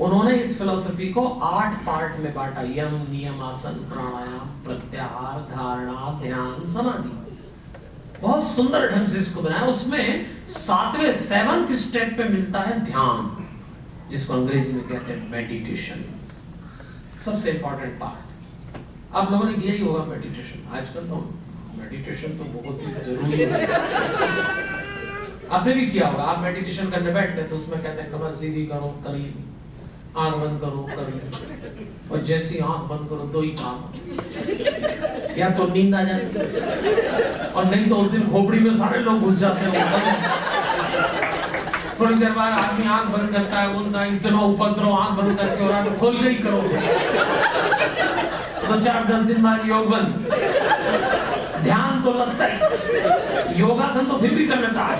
उन्होंने इस फिलोसफी को आठ पार्ट में बांटा यम नियम, आसन, प्राणायाम, प्रत्याहार, धारणा, ध्यान, समाधि। बहुत सुंदर ढंग से इसको बनाया। उसमें सातवें सेवंथ स्टेप पे मिलता है ध्यान, जिसको अंग्रेज़ी में कहते हैं मेडिटेशन सबसे इंपॉर्टेंट पार्ट आप लोगों ने किया ही होगा मेडिटेशन आजकल तो मेडिटेशन तो बहुत ही ज़रूरी है। आपने भी किया होगा, आप मेडिटेशन करने बैठते हैं तो उसमें कहते हैं कमर सीधी करो, कर ली आँख बंद करो, कर। ली और जैसी आँख बंद करो, दो ही काम। या तो नींद आ जाती और नहीं तो उस दिन खोपड़ी में सारे लोग घुस जाते हैं थोड़ी देर बाद आदमी आँख बंद करता है उनका इतना उपद्रव आँख बंद करके और आप खोल ही करो। तो चार दस दिन बाद योग बंद। तो लगता है योगासन तो फिर भी कर लेता है।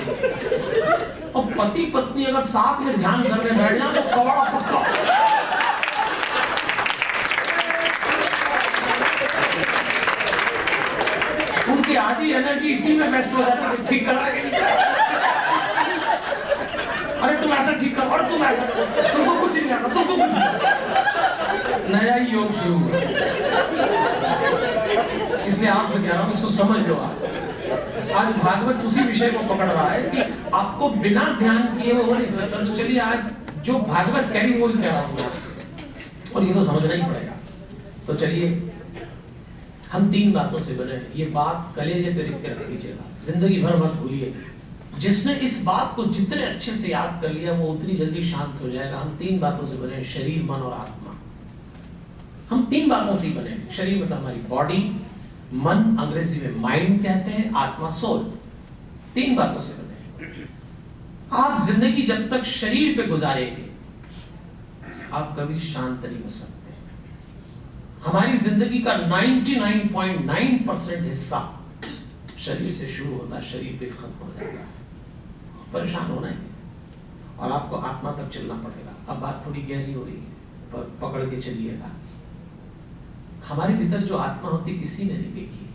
और पति पत्नी अगर साथ में ध्यान करने बैठ जाए तो कौड़ा पक्का। उनकी आधी एनर्जी इसी में वेस्ट हो जाती है। ठीक कर रहे अरे तुम ऐसा ठीक कर, और तुम ऐसा करो। तुमको कुछ नहीं आता, तुमको कुछ नहीं नया योग शुरू इसलिए आपसे कह रहा हूँ इसको समझ लो आप। आज भागवत उसी विषय को पकड़ रहा है कि आपको बिना ध्यान किए वो हो नहीं सकता। तो चलिए आज जो भागवत कह रही वो कह रहा हूँ आपसे। और ये तो समझना ही पड़ेगा। तो चलिए, हम तीन बातों से बने। ये बात कलेजे पे लिख के रख लीजिएगा ज़िंदगी भर मत भूलिए। जिसने इस बात को जितने अच्छे से याद कर लिया, वो उतनी जल्दी शांत हो जाएगा। हम तीन बातों से बने, शरीर, मन और आत्मा। हम तीन बातों से बने शरीर मतलब हमारी बॉडी मन, अंग्रेज़ी में माइंड कहते हैं, आत्मा सोल तीन बातों से बने आप ज़िंदगी जब तक शरीर पे गुजारेंगे, आप कभी शांत नहीं हो सकते। हमारी ज़िंदगी का 99.9 परसेंट हिस्सा शरीर से शुरू होता है, शरीर पे खत्म हो जाता है। परेशान होना ही और आपको आत्मा तक चलना पड़ेगा। अब बात थोड़ी गहरी हो रही है पर पकड़ के चलिएगा। हमारे भीतर जो आत्मा होती किसी ने नहीं देखी।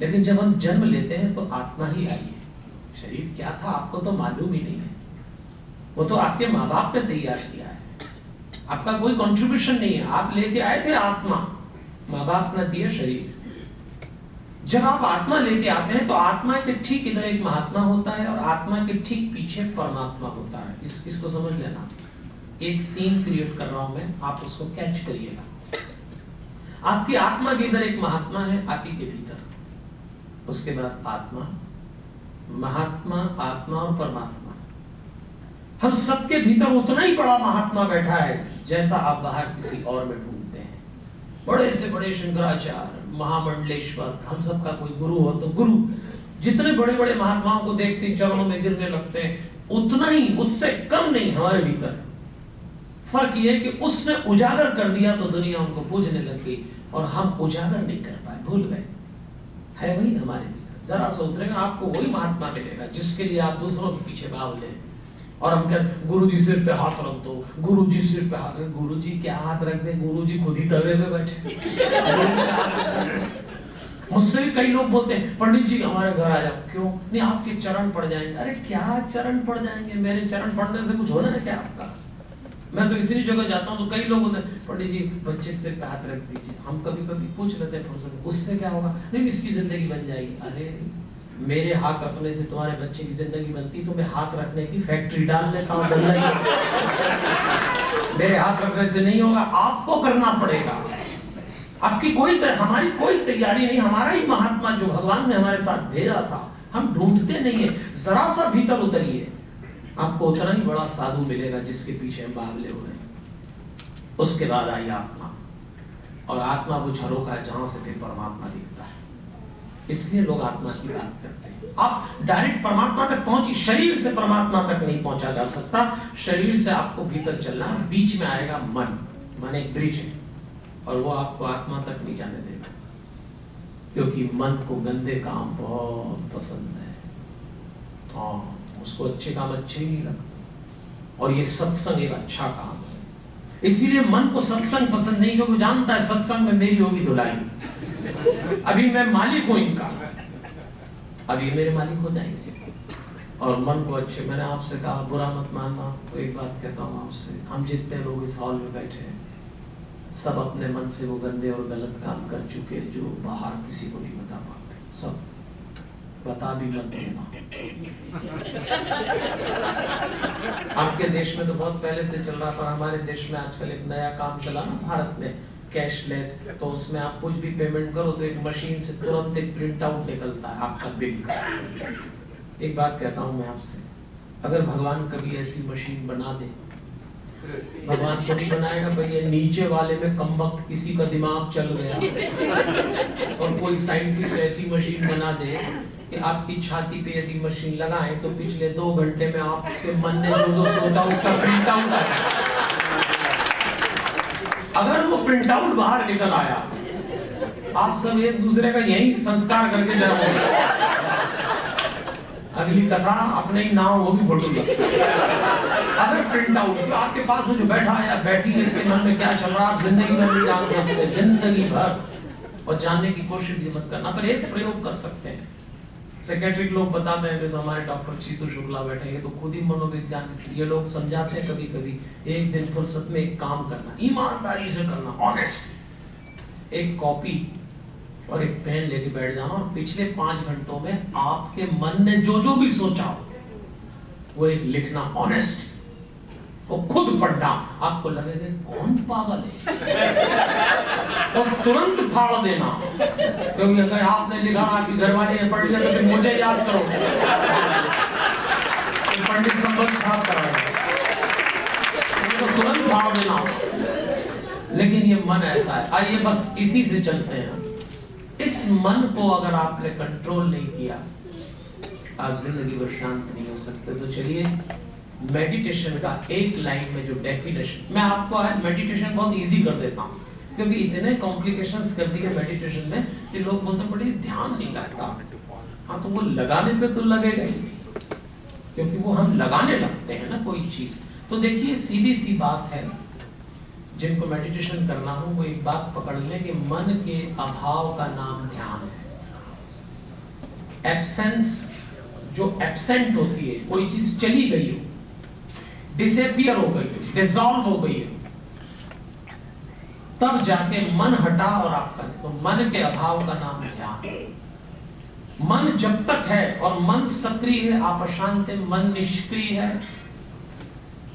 लेकिन जब हम जन्म लेते हैं तो आत्मा ही आई है। शरीर क्या था, आपको तो मालूम ही नहीं है। वो तो आपके माँ बाप ने तैयार किया है। आपका कोई कंट्रीब्यूशन नहीं है। आप लेके आए थे आत्मा। माँ बाप ने दिया शरीर। जब आप आत्मा लेके आते हैं तो आत्मा के ठीक इधर एक महात्मा होता है और आत्मा के ठीक पीछे परमात्मा होता है। इस, इसको समझ लेना। एक सीन क्रिएट कर रहा हूँ मैं। आप उसको कैच करिएगा। आपकी आत्मा के इधर एक महात्मा है आप ही के भीतर। उसके बाद आत्मा। महात्मा, आत्मा और परमात्मा। हम सबके भीतर उतना ही बड़ा महात्मा बैठा है, जैसा आप बाहर किसी और में ढूंढते हैं। बड़े से बड़े शंकराचार्य, महामंडलेश्वर, हम सबका कोई गुरु हो तो गुरु। जितने बड़े बड़े महात्माओं को देखते चरणों में गिरने लगते हैं, उतना ही, उससे कम नहीं हमारे भीतर। फ़र्क ये कि उसने उजागर कर दिया तो दुनिया उनको पूजने लग और हम उजागर नहीं कर पाए, भूल गए। है वही हमारे भीतर। जरा सा उतरेगा, आपको वही महात्मा मिलेगा, जिसके लिए आप दूसरों के पीछे भाव लें। और हम कहते गुरु जी सिर पे हाथ रख दो गुरु जी सिर पे हाथ गुरु जी क्या हाथ रख दे? गुरु जी खुद ही तवे में बैठे। मुझसे भी कई लोग बोलते हैं, पंडित जी, हमारे घर आ जाओ। क्यों? नहीं, आपके चरण पड़ जाएँगे। अरे, क्या चरण पड़ जाएँगे? मेरे चरण पड़ने से कुछ होना है क्या आपका? मैं तो इतनी जगह जाता हूँ तो कई लोग हैं पंडित जी बच्चे से हाथ रख दीजिए। हम कभी कभी पूछ लेते हैं फुर्सत उससे क्या होगा? नहीं इसकी ज़िंदगी बन जाएगी। अरे मेरे हाथ रखने से तुम्हारे बच्चे की ज़िंदगी बनती तो मैं हाथ रखने की फैक्ट्री डाल लेता हूँ *laughs* मेरे हाथ रखने से नहीं होगा आपको करना पड़ेगा। आपकी कोई तर, हमारी कोई तैयारी नहीं हमारा ही महात्मा जो भगवान ने हमारे साथ भेजा था हम ढूंढते नहीं है। जरा सा भीतर उतरिए। आपको उतना ही बड़ा साधु मिलेगा जिसके पीछे बाबले हो रहे उसके बाद आई आत्मा। और आत्मा वो झरोका है जहाँ से फिर परमात्मा दिखता है। इसलिए लोग आत्मा की बात करते हैं। आप डायरेक्ट परमात्मा तक पहुँची, शरीर से परमात्मा तक नहीं पहुँचा जा सकता। शरीर से आपको भीतर चलना बीच में आएगा मन। मन एक ब्रिज है, और वो आपको आत्मा तक नहीं जाने देगा। क्योंकि मन को गंदे काम बहुत पसंद है। हाँ। उसको अच्छे काम अच्छे ही नहीं लगते। और ये सत्संग एक अच्छा काम है। इसीलिए मन को सत्संग पसंद नहीं, क्योंकि जानता है सत्संग में मेरी होगी धुलाई अभी मैं मालिक हूँ इनका। अभी मेरे मालिक हो जाएँगे। और मन को अच्छे, मैंने आपसे कहा, बुरा मत मानना। तो एक बात कहता हूँ आपसे, हम जितने लोग इस हॉल में बैठे हैं, सब अपने मन से वो गंदे और गलत काम कर चुके हैं, जो बाहर किसी को नहीं बता पाते। सब। बता भी मत *laughs* आपके देश में तो बहुत पहले से चल रहा पर हमारे देश में आजकल एक नया काम चला ना भारत में कैशलेस तो उसमें आप कुछ भी पेमेंट करो तो एक मशीन से तुरंत एक प्रिंट आउट निकलता है आपका बिल का। एक बात कहता हूँ मैं आपसे, अगर भगवान कभी ऐसी मशीन बना दे, भगवान तो नहीं बनाएगा भाई ये नीचे वाले में कम वक्त किसी का दिमाग चल गया, और कोई साइंटिस्ट ऐसी मशीन बना दे कि आपकी छाती पे यदि मशीन लगाए तो पिछले दो घंटे में आपके मन ने जो जो सोचा, उसका प्रिंट आउट आया अगर वो प्रिंट आउट बाहर निकल आया, आप सब एक दूसरे का यही संस्कार करके जन्म अगली कथा अपने ही नाम, वो भी फ़ोटो अगर प्रिंट आउट तो आपके पास में जो बैठा है या बैठी है, इसके मन में क्या चल रहा आप ज़िंदगी भर नहीं जान सकते, ज़िंदगी भर। और जानने की कोशिश भी मत करना, पर एक प्रयोग कर सकते हैं। सेक्रेटरी लोग बताते हैं जैसे हमारे डॉक्टर चीतू शुक्ला बैठे हैं तो खुद ही मनोविज्ञान ये लोग समझाते हैं कभी कभी एक दिन फुर्सत में एक काम करना, ईमानदारी से करना ऑनेस्ट एक कॉपी और एक पेन लेके बैठ जाना और पिछले पाँच घंटों में आपके मन ने जो जो भी सोचा हो, वो एक लिखना ऑनेस्ट वो खुद पढ़ना आपको लगेगा कौन पागल है? और तुरंत फाड़ देना। क्योंकि अगर आपने लिखा आपकी घरवाली ने पढ़ लिया तो फिर मुझे याद करो। पंडित संबंध साफ़ कराए। तो तुरंत फाड़ देना। लेकिन ये मन ऐसा है। आइए बस इसी से चलते हैं। इस मन को अगर आपने कंट्रोल नहीं किया, आप ज़िंदगी भर शांत नहीं हो सकते। तो चलिए मेडिटेशन का एक लाइन में जो डेफिनेशन मैं आपको आज मेडिटेशन बहुत इजी कर देता हूँ। क्योंकि इतने कॉम्प्लिकेशंस कर दिए मेडिटेशन में कि लोग बोलते बड़े ध्यान नहीं लगता। हाँ तो वो लगाने पे तो लगेगा ही क्योंकि वो हम लगाने लगते हैं ना कोई चीज़। तो देखिए, सीधी सी बात है, जिनको मेडिटेशन करना हो, वो एक बात पकड़ ले कि मन के अभाव का नाम ध्यान है। एब्सेंस जो एब्सेंट होती है, कोई चीज़ चली गई हो डिसअपियर हो गई हो डिसॉल्व हो गई हो। तब जाके मन हटा और आपका तो मन के अभाव का नाम ध्यान। मन जब तक है और मन सक्रिय है, आप अशांत है, मन निष्क्रिय है,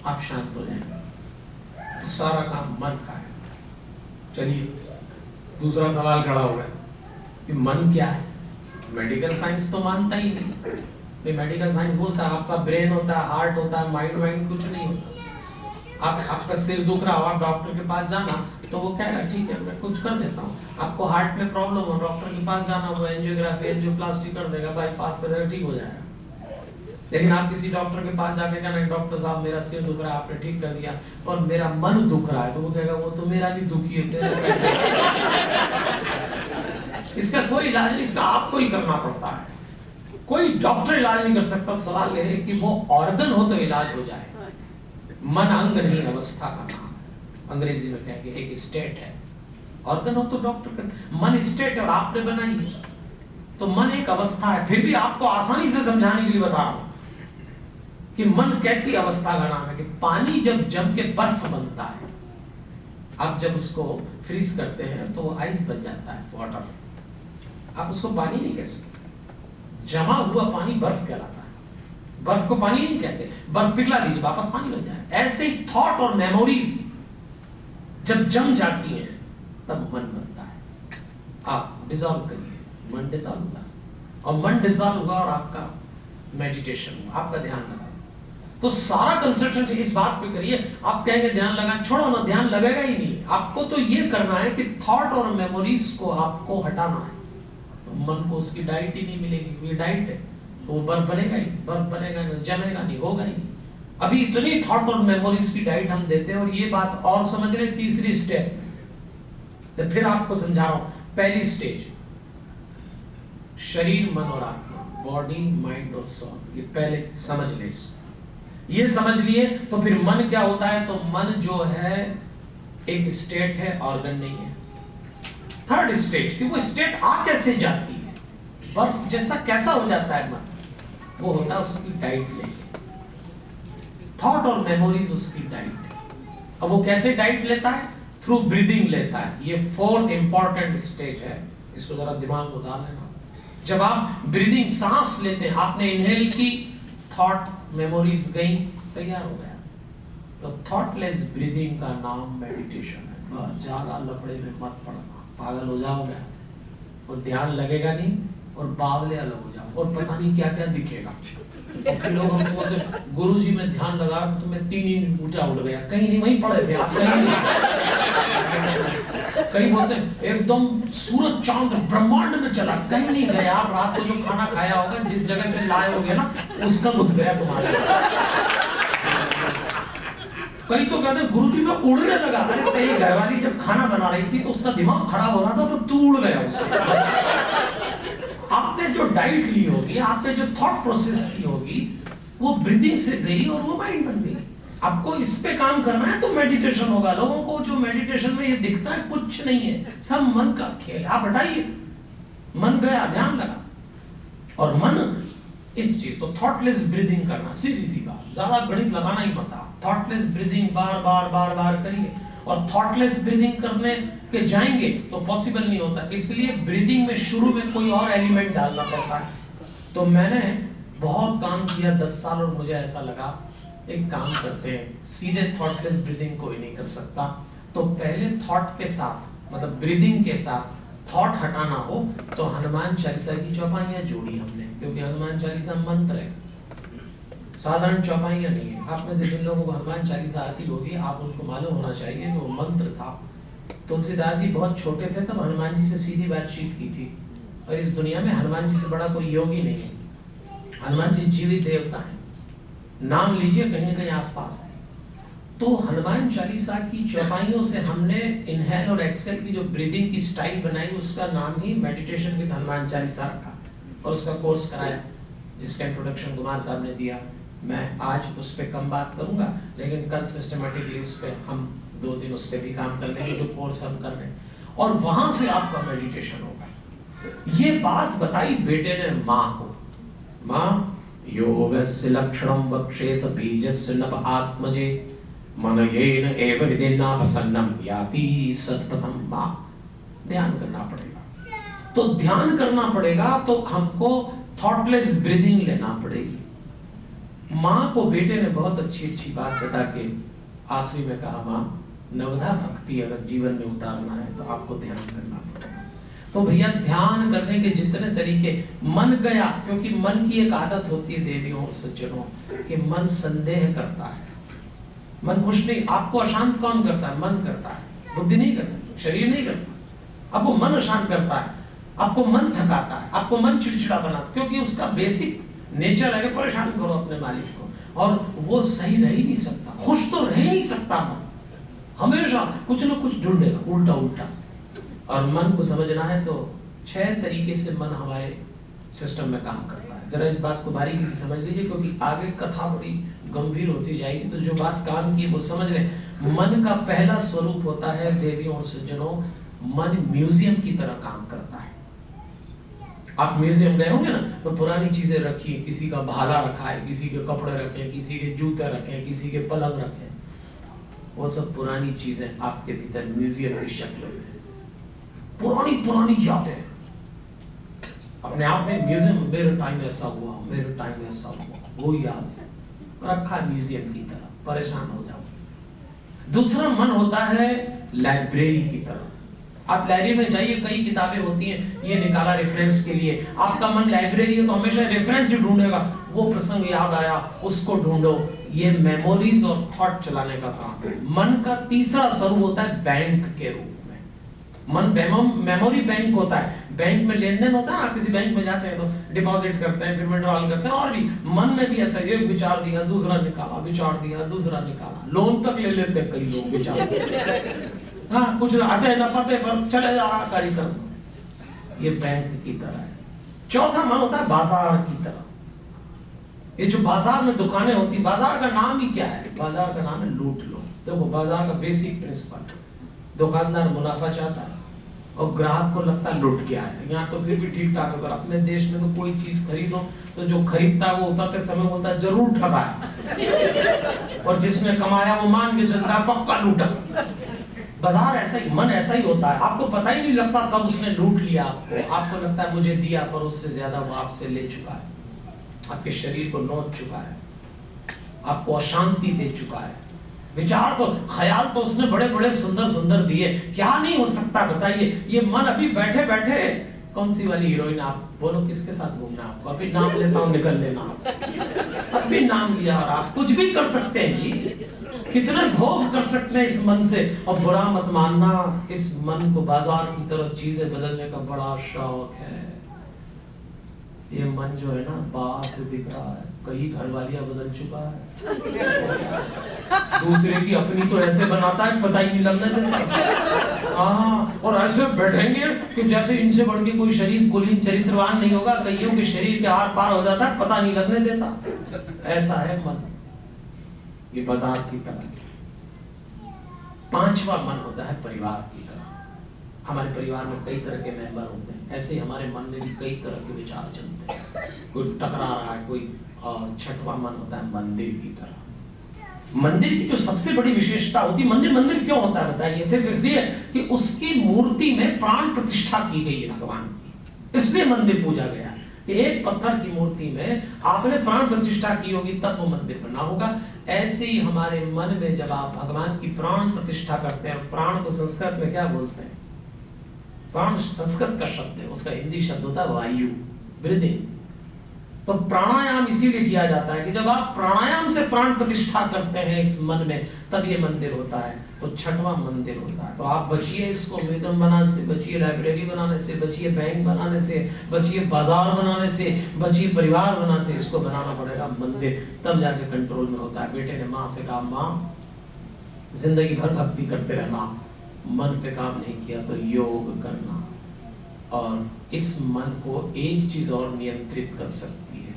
आप शांत हो जाएँगे। तो सारा काम मन का है। चलिए, दूसरा सवाल खड़ा हो गया कि मन क्या है? मेडिकल साइंस तो मानता ही नहीं। मेडिकल साइंस बोलता है, आपका ब्रेन होता है हार्ट होता है माइंड वाइंड कुछ नहीं होता। आप, आपका सिर दुख रहा हो, आप डॉक्टर के पास जाना तो वो कहेगा ठीक है, मैं कुछ कर देता हूँ। आपको हार्ट में प्रॉब्लम हो डॉक्टर के पास जाना, वो एंजियोग्राफी एंजियोप्लास्टी कर देगा बाईपास कर देगा, ठीक हो जाएगा। लेकिन आप किसी डॉक्टर के पास जाके कहना डॉक्टर साहब, मेरा सिर दुख रहा है, आपने ठीक कर दिया पर मेरा मन दुख रहा है। तो वो कहेगा, वो तो मेरा भी दुखी है इसका कोई इलाज नहीं इसका आपको ही करना पड़ता है। कोई डॉक्टर इलाज नहीं कर सकता। सवाल यह है कि वो ऑर्गन हो तो इलाज हो जाए। मन अंग नहीं अवस्था का नाम। अंग्रेज़ी में कहेंगे, एक स्टेट है। ऑर्गन हो तो डॉक्टर कर मन स्टेट और आपने बनाई तो मन एक अवस्था है। फिर भी आपको आसानी से समझाने के लिए बता रहा हूँ कि मन कैसी अवस्था का नाम है कि पानी जब जम के बर्फ़ बनता है, आप जब उसको फ्रीज करते हैं तो वो आइस बन जाता है वाटर आप उसको पानी नहीं कह सकते। जमा हुआ पानी बर्फ़ कहलाता है। बर्फ़ को पानी नहीं कहते। बर्फ़ पिघला दीजिए, वापस पानी बन जाए। ऐसे थॉट और मेमोरीज जब जम जाती हैं, तब मन बनता है। आप डिजॉल्व करिए, मन डिजॉल्व होगा। और मन डिजॉल्व हुआ और आपका मेडिटेशन हुआ आपका ध्यान लगा। तो सारा कंसंट्रेशन इस बात पे करिए, आप कहेंगे, ध्यान लगा, छोड़ो ना, ध्यान लगेगा ही नहीं। आपको तो ये करना है कि थॉट और मेमोरीज को आपको हटाना है। तो मन को उसकी डाइट ही नहीं मिलेगी ये डाइट है। तो वो बर्फ़ बनेगा ही, बर्फ़ बनेगा नहीं जमेगा नहीं, होगा ही अभी इतनी थॉट और मेमोरीज की डाइट हम देते हैं और ये बात और समझ रहे तीसरी स्टेप तो फिर आपको समझा रहा हूँ, पहली स्टेज शरीर, मन और आत्मा बॉडी माइंड और सोल ये पहले समझ ले इसको। ये समझ लिए तो फिर मन क्या होता है? तो मन जो है, एक स्टेट है ऑर्गन नहीं है। थर्ड स्टेट कि वो स्टेट आ कैसे जाती है? बर्फ़ जैसा कैसा हो जाता है मन वो होता है उसकी डाइट ले। थॉट और मेमोरीज उसकी डाइट अब वो कैसे डाइट लेता है? थ्रू ब्रीदिंग लेता है। ये फोर्थ इंपॉर्टेंट स्टेज है। इसको जरा दिमाग में उतार लेना। जब आप ब्रीदिंग सांस लेते हैं, आपने इनहेल की थॉट मेमोरीज गई, तैयार हो गया। तो थॉटलेस ब्रीदिंग का नाम मेडिटेशन है। ज़्यादा लफड़े में मत पड़ना पागल हो जाओगे वो ध्यान लगेगा नहीं, और बावले अलग हो जाओ और पता नहीं क्या क्या दिखेगा लोग हमको गुरु जी में ध्यान लगा तो मैं तीन ही ऊँचा उड़ गया। कहीं नहीं, वहीं पड़े थे आप, कहीं बोलते एकदम सूरज चाँद ब्रह्मांड में चला, कहीं नहीं गया। आप रात को जो खाना खाया होगा, जिस जगह से लाए होगे ना, उसका घुस गया तुम्हारे कई तो कहते गुरु जी में उड़ने लगा। अरे सही, घरवाली जब खाना बना रही थी तो उसका दिमाग खराब हो रहा था तो तू उड़ गया उससे। आपने जो डाइट ली होगी, आपने जो थॉट प्रोसेस की होगी, वो ब्रीदिंग से गई और वो माइंड बन गई। आपको इस पे काम करना है तो मेडिटेशन होगा। लोगों को जो मेडिटेशन में ये दिखता है, कुछ नहीं है। सब मन का खेल आप हटाइए। मन गया, ध्यान लगा। और मन, इस चीज़ तो थॉटलेस ब्रीदिंग करना, सीधी सी बात। ज़्यादा गणित लगाना ही पता थॉटलेस ब्रीदिंग बार बार बार बार करिए। और थॉटलेस ब्रीदिंग करने के जाएँगे तो पॉसिबल नहीं होता। इसलिए ब्रीदिंग में शुरू में कोई और एलिमेंट डालना पड़ता है। तो मैंने बहुत काम किया दस साल और मुझे ऐसा लगा, एक काम करते हैं, सीधे थॉटलेस ब्रीदिंग कोई नहीं कर सकता। तो पहले थॉट के साथ मतलब ब्रीदिंग के साथ थॉट हटाना हो तो हनुमान चालीसा की चौपाइयाँ जोड़ी हमने, क्योंकि हनुमान चालीसा मंत्र है। साधारण चौपाइयाँ नहीं है। आप में से जिन लोगों को हनुमान चालीसा आती होगी, आप उनको मालूम होना चाहिए, वो मंत्र था। तुलसीदास जी बहुत छोटे थे, तब हनुमान जी से सीधी बातचीत की थी। और इस दुनिया में हनुमान जी से बड़ा कोई योगी नहीं है। हनुमान जी जीवित देवता है। नाम लीजिए, कहीं कहीं आसपास है। तो हनुमान चालीसा की चौपाइयों से हमने इनहेल और एक्सेल की जो ब्रीदिंग की स्टाइल बनाई, उसका नाम ही मेडिटेशन विद हनुमान चालीसा रखा और उसका कोर्स कराया, जिसका इंट्रोडक्शन कुमार साहब ने दिया। मैं आज उस पर कम बात करूँगा, लेकिन कल सिस्टमेटिकली उस पर हम दो दिन उस पर भी काम कर लेंगे जो कोर्स हम कर रहे हैं। और वहाँ से आपका मेडिटेशन होगा। ये बात बताई बेटे ने माँ को। माँ योग योगस्य लक्षणं वक्षेस बीजस्य नप आत्मजे, मनयेन एव विधिना प्रसन्नम याति सतपथम माँ। ध्यान करना पड़ेगा। तो ध्यान करना पड़ेगा तो हमको थॉटलेस ब्रीदिंग लेना पड़ेगी। माँ को बेटे ने बहुत अच्छी अच्छी बात बता के आखिरी में कहा, माँ, नवधा भक्ति अगर जीवन में उतारना है तो आपको ध्यान करना पड़ेगा। तो भैया, ध्यान करने के जितने तरीके, मन गया, क्योंकि मन की एक आदत होती है देवियों सज्जनों कि मन संदेह करता है। मन खुश नहीं, आपको अशांत कौन करता है? मन करता है। बुद्धि नहीं करता, शरीर नहीं करता। आपको मन अशांत करता है, आपको मन थकाता है, आपको मन चिड़चिड़ा बनाता क्योंकि उसका बेसिक नेचर है कि परेशान करो अपने मालिक को। और वो सही रह ही नहीं सकता। खुश तो रह नहीं सकता मन। हमेशा कुछ ना कुछ ढूंढेगा उल्टा उल्टा और मन को समझना है तो छह तरीके से मन हमारे सिस्टम में काम करता है। जरा इस बात को बारीकी से समझ लीजिए, क्योंकि आगे कथा बड़ी गंभीर होती जाएगी। तो जो बात काम की वो समझ रहे मन का पहला स्वरूप होता है देवियों और सज्जनों। मन म्यूज़ियम की तरह काम करता है। आप म्यूज़ियम गए होंगे ना तो पुरानी चीज़ें रखी है किसी का भाला रखा है, किसी के कपड़े रखे, किसी के जूते रखे, किसी के पलंग रखे। वो सब पुरानी चीज़ें आपके भीतर म्यूज़ियम की शक्ल में पुरानी पुरानी यादें। अपने आप में म्यूज़ियम मेरे टाइम ऐसा हुआ, मेरे टाइम ऐसा हुआ, वो याद है। रखा म्यूज़ियम की तरह, परेशान हो जाओ। दूसरा मन होता है लाइब्रेरी की तरह। आप लाइब्रेरी में जाइए, कई किताबें होती हैं, ये निकाला रेफरेंस के लिए। आपका मन लाइब्रेरी है तो हमेशा रेफरेंस ही ढूंढेगा। वो प्रसंग याद आया, उसको ढूंढो। ये मेमोरीज और थॉट चलाने का काम मन का तीसरा स्वरूप होता है बैंक के रूप मन मेमोरी बैंक होता है। बैंक में लेन देन होता है, आप किसी बैंक में जाते हैं तो डिपॉजिट करते हैं, फिर विड्रॉल करते हैं, और भी। मन में भी ऐसा एक विचार दिया, दूसरा निकाला, विचार दिया, दूसरा निकाला। लोन तक ले लेते हैं कई लोग विचार। हाँ कुछ आते न पते, पर चले जा रहा कार्यक्रम ये बैंक की तरह है। चौथा मन होता है बाज़ार की तरह। ये जो बाज़ार में दुकानें होती, बाज़ार का नाम ही क्या है? बाज़ार का नाम है लूट लो। देखो, बाज़ार का बेसिक प्रिंसिपल दुकानदार मुनाफा चाहता है और ग्राहक को लगता है लुट गया है। यहाँ तो फिर भी ठीक ठाक अगर अपने देश में तो कोई चीज़ खरीदो तो जो खरीदता है वो उतरते समय बोलता है, ज़रूर ठगाया। *laughs* और जिसने कमाया, वो मान के चलता पक्का लूटा। बाज़ार ऐसा ही, मन ऐसा ही होता है। आपको पता ही नहीं लगता कब उसने लूट लिया आपको। आपको लगता है मुझे दिया, पर उससे ज़्यादा वो आपसे ले चुका है। आपके शरीर को नोच चुका है। आपको अशांति दे चुका है। विचार तो ख्याल तो उसने बड़े बड़े सुंदर सुंदर दिए। क्या नहीं हो सकता, बताइए। ये मन अभी बैठे बैठे कौन सी वाली हीरोइन आप? बोलो, किसके साथ घूमना आपको? अभी नाम लेता हूँ, निकल लेना आप अभी नाम लिया और आप कुछ भी कर सकते हैं जी। कितने भोग कर सकते हैं इस मन से? और बुरा मत मानना, इस मन को बाज़ार की तरफ़ चीज़ें बदलने का बड़ा शौक है। ये मन जो है ना, बाहर से दिख रहा है। कई घर वालियाँ बदल चुका है। दूसरे की अपनी तो ऐसे बनाता है, पता ही नहीं लगने देता। हाँ और ऐसे बैठेंगे कि जैसे इनसे बढ़ के कोई शरीर कुलीन चरित्रवान नहीं होगा, कईयों के शरीर के आर पार हो जाता है, पता नहीं लगने देता। ऐसा है मन। ये बाज़ार की तरह। पांचवा मन होता है परिवार की तरह। हमारे परिवार में कई तरह के मेंबर होते हैं। ऐसे हमारे मन में भी कई तरह के विचार चलते हैं। कोई टकरा रहा है, कोई छठवा मन होता है मंदिर की तरह। मंदिर की जो सबसे बड़ी विशेषता होती है मंदिर मंदिर क्यों होता है बताइए? सिर्फ़ इसलिए कि उसकी मूर्ति में प्राण प्रतिष्ठा की गई है भगवान की। इसलिए मंदिर पूजा गया। एक पत्थर की मूर्ति में आपने प्राण प्रतिष्ठा की होगी, तब वो मंदिर बना होगा। ऐसे ही हमारे मन में जब आप भगवान की प्राण प्रतिष्ठा करते हैं प्राण को संस्कृत में क्या बोलते हैं? प्राण संस्कृत का शब्द है, उसका हिंदी शब्द होता है वायु ब्रीदिंग तो प्राणायाम इसीलिए किया जाता है कि जब आप प्राणायाम से प्राण प्रतिष्ठा करते हैं इस मन में, तब ये मंदिर होता है। तो छठवा मंदिर होता है। तो आप बचिए इसको, म्यूज़ियम बनाने से, बचिए लाइब्रेरी बनाने से, बचिए बैंक बनाने से, बचिए बाज़ार बनाने से, बचिए परिवार बनाने से इसको बनाना पड़ेगा मंदिर। तब जाके कंट्रोल में होता है। बेटे ने माँ से कहा, माँ, ज़िंदगी भर भक्ति करते रहना। मन पे काम नहीं किया तो योग करना। और इस मन को एक चीज़ और नियंत्रित कर सकती है।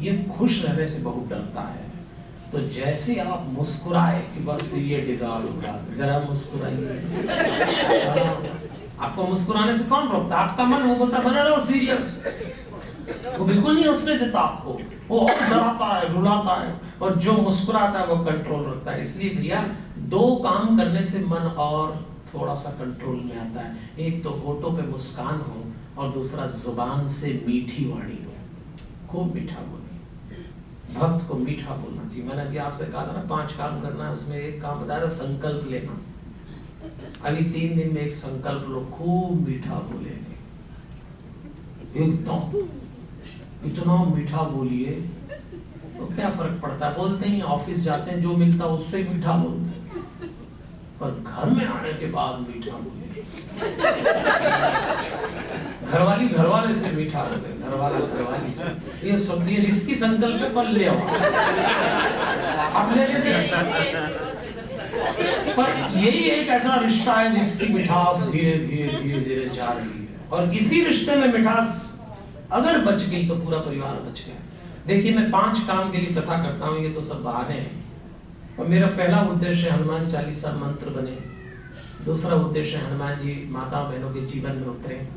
ये खुश रहने से बहुत डरता है। तो जैसे आप मुस्कुराए कि बस फिर ये डिजॉल्व होगा जरा मुस्कुराइए। हाँ, आपको मुस्कुराने से कौन रोकता? आपका मन वो बोलता बना रहो सीरियस वो बिल्कुल नहीं हंसने देता आपको। वो और डराता है रुलाता है और जो मुस्कुराता है वो कंट्रोल रखता है। इसलिए भैया दो काम करने से मन और थोड़ा सा कंट्रोल में आता है। एक तो होठों पे मुस्कान हो और दूसरा ज़ुबान से मीठी वाणी हो। खूब मीठा बोले। भक्त को मीठा बोलना। चाहिए मैंने अभी आपसे कहा था ना, पाँच काम करना है, उसमें एक काम बता रहा, संकल्प लेना। अभी तीन दिन में एक संकल्प लो, खूब मीठा बोलेंगे। एकदम। इतना मीठा बोलिए तो क्या फ़र्क पड़ता है? बोलते ही, ऑफ़िस जाते हैं, जो मिलता है, उससे मीठा बोलते हैं। पर घर में आने के बाद मीठा बोले घरवाली घरवाले से मीठा बोले घरवाला घरवाली से। ये सब ये रिस्की संकल्प पर ले अब ले लेते पर यही एक ऐसा रिश्ता है जिसकी मिठास धीरे धीरे धीरे धीरे जा रही है। और इसी रिश्ते में मिठास अगर बच गई तो पूरा परिवार बच गया। देखिए, मैं पाँच काम के लिए कथा करता हूँ, ये तो सब बहाने हैं। और मेरा पहला उद्देश्य हनुमान चालीसा मंत्र बने। दूसरा उद्देश्य हनुमान जी माता बहनों के जीवन में उतरे।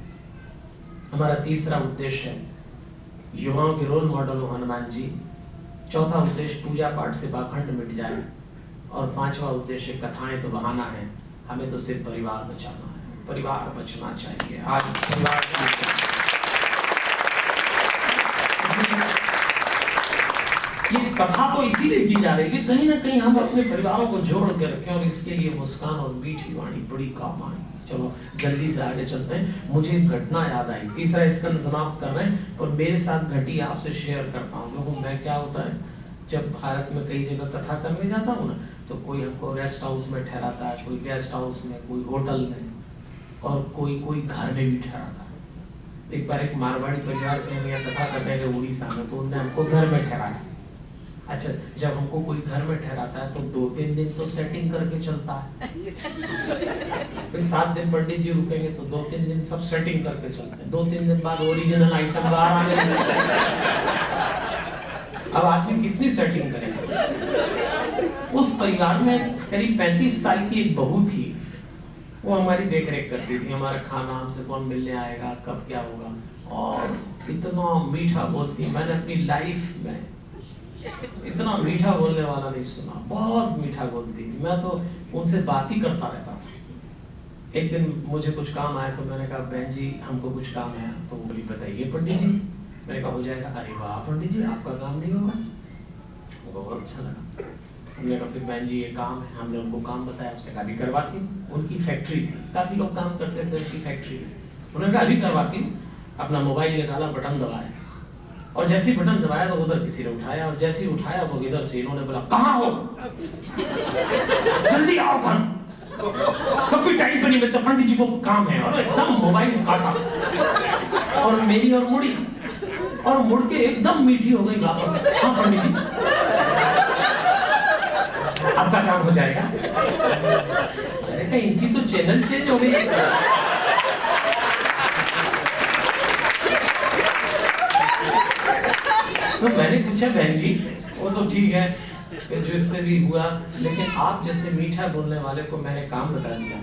हमारा तीसरा उद्देश्य है युवाओं के रोल मॉडल हो हनुमान जी। चौथा उद्देश्य पूजा पाठ से बाखंड मिट जाए। और पांचवा उद्देश्य कथाएँ तो बहाना है। हमें तो सिर्फ़ परिवार बचाना है। परिवार बचना चाहिए। आज परिवार ये कथा तो इसीलिए की जा रही है कि कहीं ना कहीं हम अपने परिवारों को जोड़ के रखें और इसके लिए मुस्कान और मीठी वाणी बड़ी काम आई चलो, जल्दी से आगे चलते हैं। मुझे घटना याद आई। तीसरा स्कंद समाप्त कर रहे हैं और मेरे साथ घटी आपसे शेयर करता हूँ। देखो, मैं क्या होता है? जब भारत में कई जगह कथा करने जाता हूँ ना तो कोई हमको रेस्ट हाउस में ठहराता है, कोई गेस्ट हाउस में, कोई होटल में और कोई कोई घर में भी ठहराता है। एक बार एक मारवाड़ी परिवार के हम यहाँ कथा करने गए उड़ीसा में तो उन्होंने हमको घर में ठहराया। अच्छा जब हमको कोई घर में ठहराता है तो दो तीन दिन तो सेटिंग करके चलता है। फिर सात दिन पंडित जी रुकेंगे तो दो तीन दिन सब सेटिंग करके चलते हैं। दो तीन दिन बाद ओरिजिनल आइटम बाहर आने अब आदमी कितनी सेटिंग करेगा? उस परिवार में करीब पैंतीस साल की एक बहू थी। वो हमारी देख रेख करती थी, हमारा खाना हमसे कौन मिलने आएगा, कब क्या होगा। और इतना मीठा बोलती, मैंने अपनी लाइफ में इतना मीठा बोलने वाला नहीं सुना। बहुत मीठा बोलती थी। मैं तो उनसे बात ही करता रहता था। एक दिन मुझे कुछ काम आया तो मैंने कहा, बहन जी, हमको कुछ काम है। तो बोली, बताइए पंडित जी। मैंने कहा, हो जाएगा। अरे वाह पंडित जी, आपका काम नहीं होगा? वो बहुत अच्छा लगा। हमने कहा, फिर बहन जी, ये काम है। हमने उनको काम बताया, उसने कहा, अभी करवाती हूँ। उनकी फैक्ट्री थी। काफ़ी लोग काम करते थे उनकी फैक्ट्री में। उन्होंने कहा, अभी करवाती हूँ। अपना मोबाइल निकाला, बटन दबाया। और जैसे बटन दबाया तो उधर किसी ने उठाया, और जैसे उठाया तो इधर से इन्होंने बोला, कहा हो? जल्दी आओ घर। कभी टाइम पर नहीं मिलता। पंडित जी को काम है और एकदम मोबाइल काटा। और मेरी और मुड़ी। और मुड़ के एकदम मीठी हो गई वापस। हाँ पंडित जी। आपका काम हो जाएगा। इनकी तो चैनल चेंज हो गई। तो मैंने पूछा, बहन जी, वो तो ठीक है, फिर जो इससे भी हुआ, लेकिन आप जैसे मीठा बोलने वाले को मैंने काम बता दिया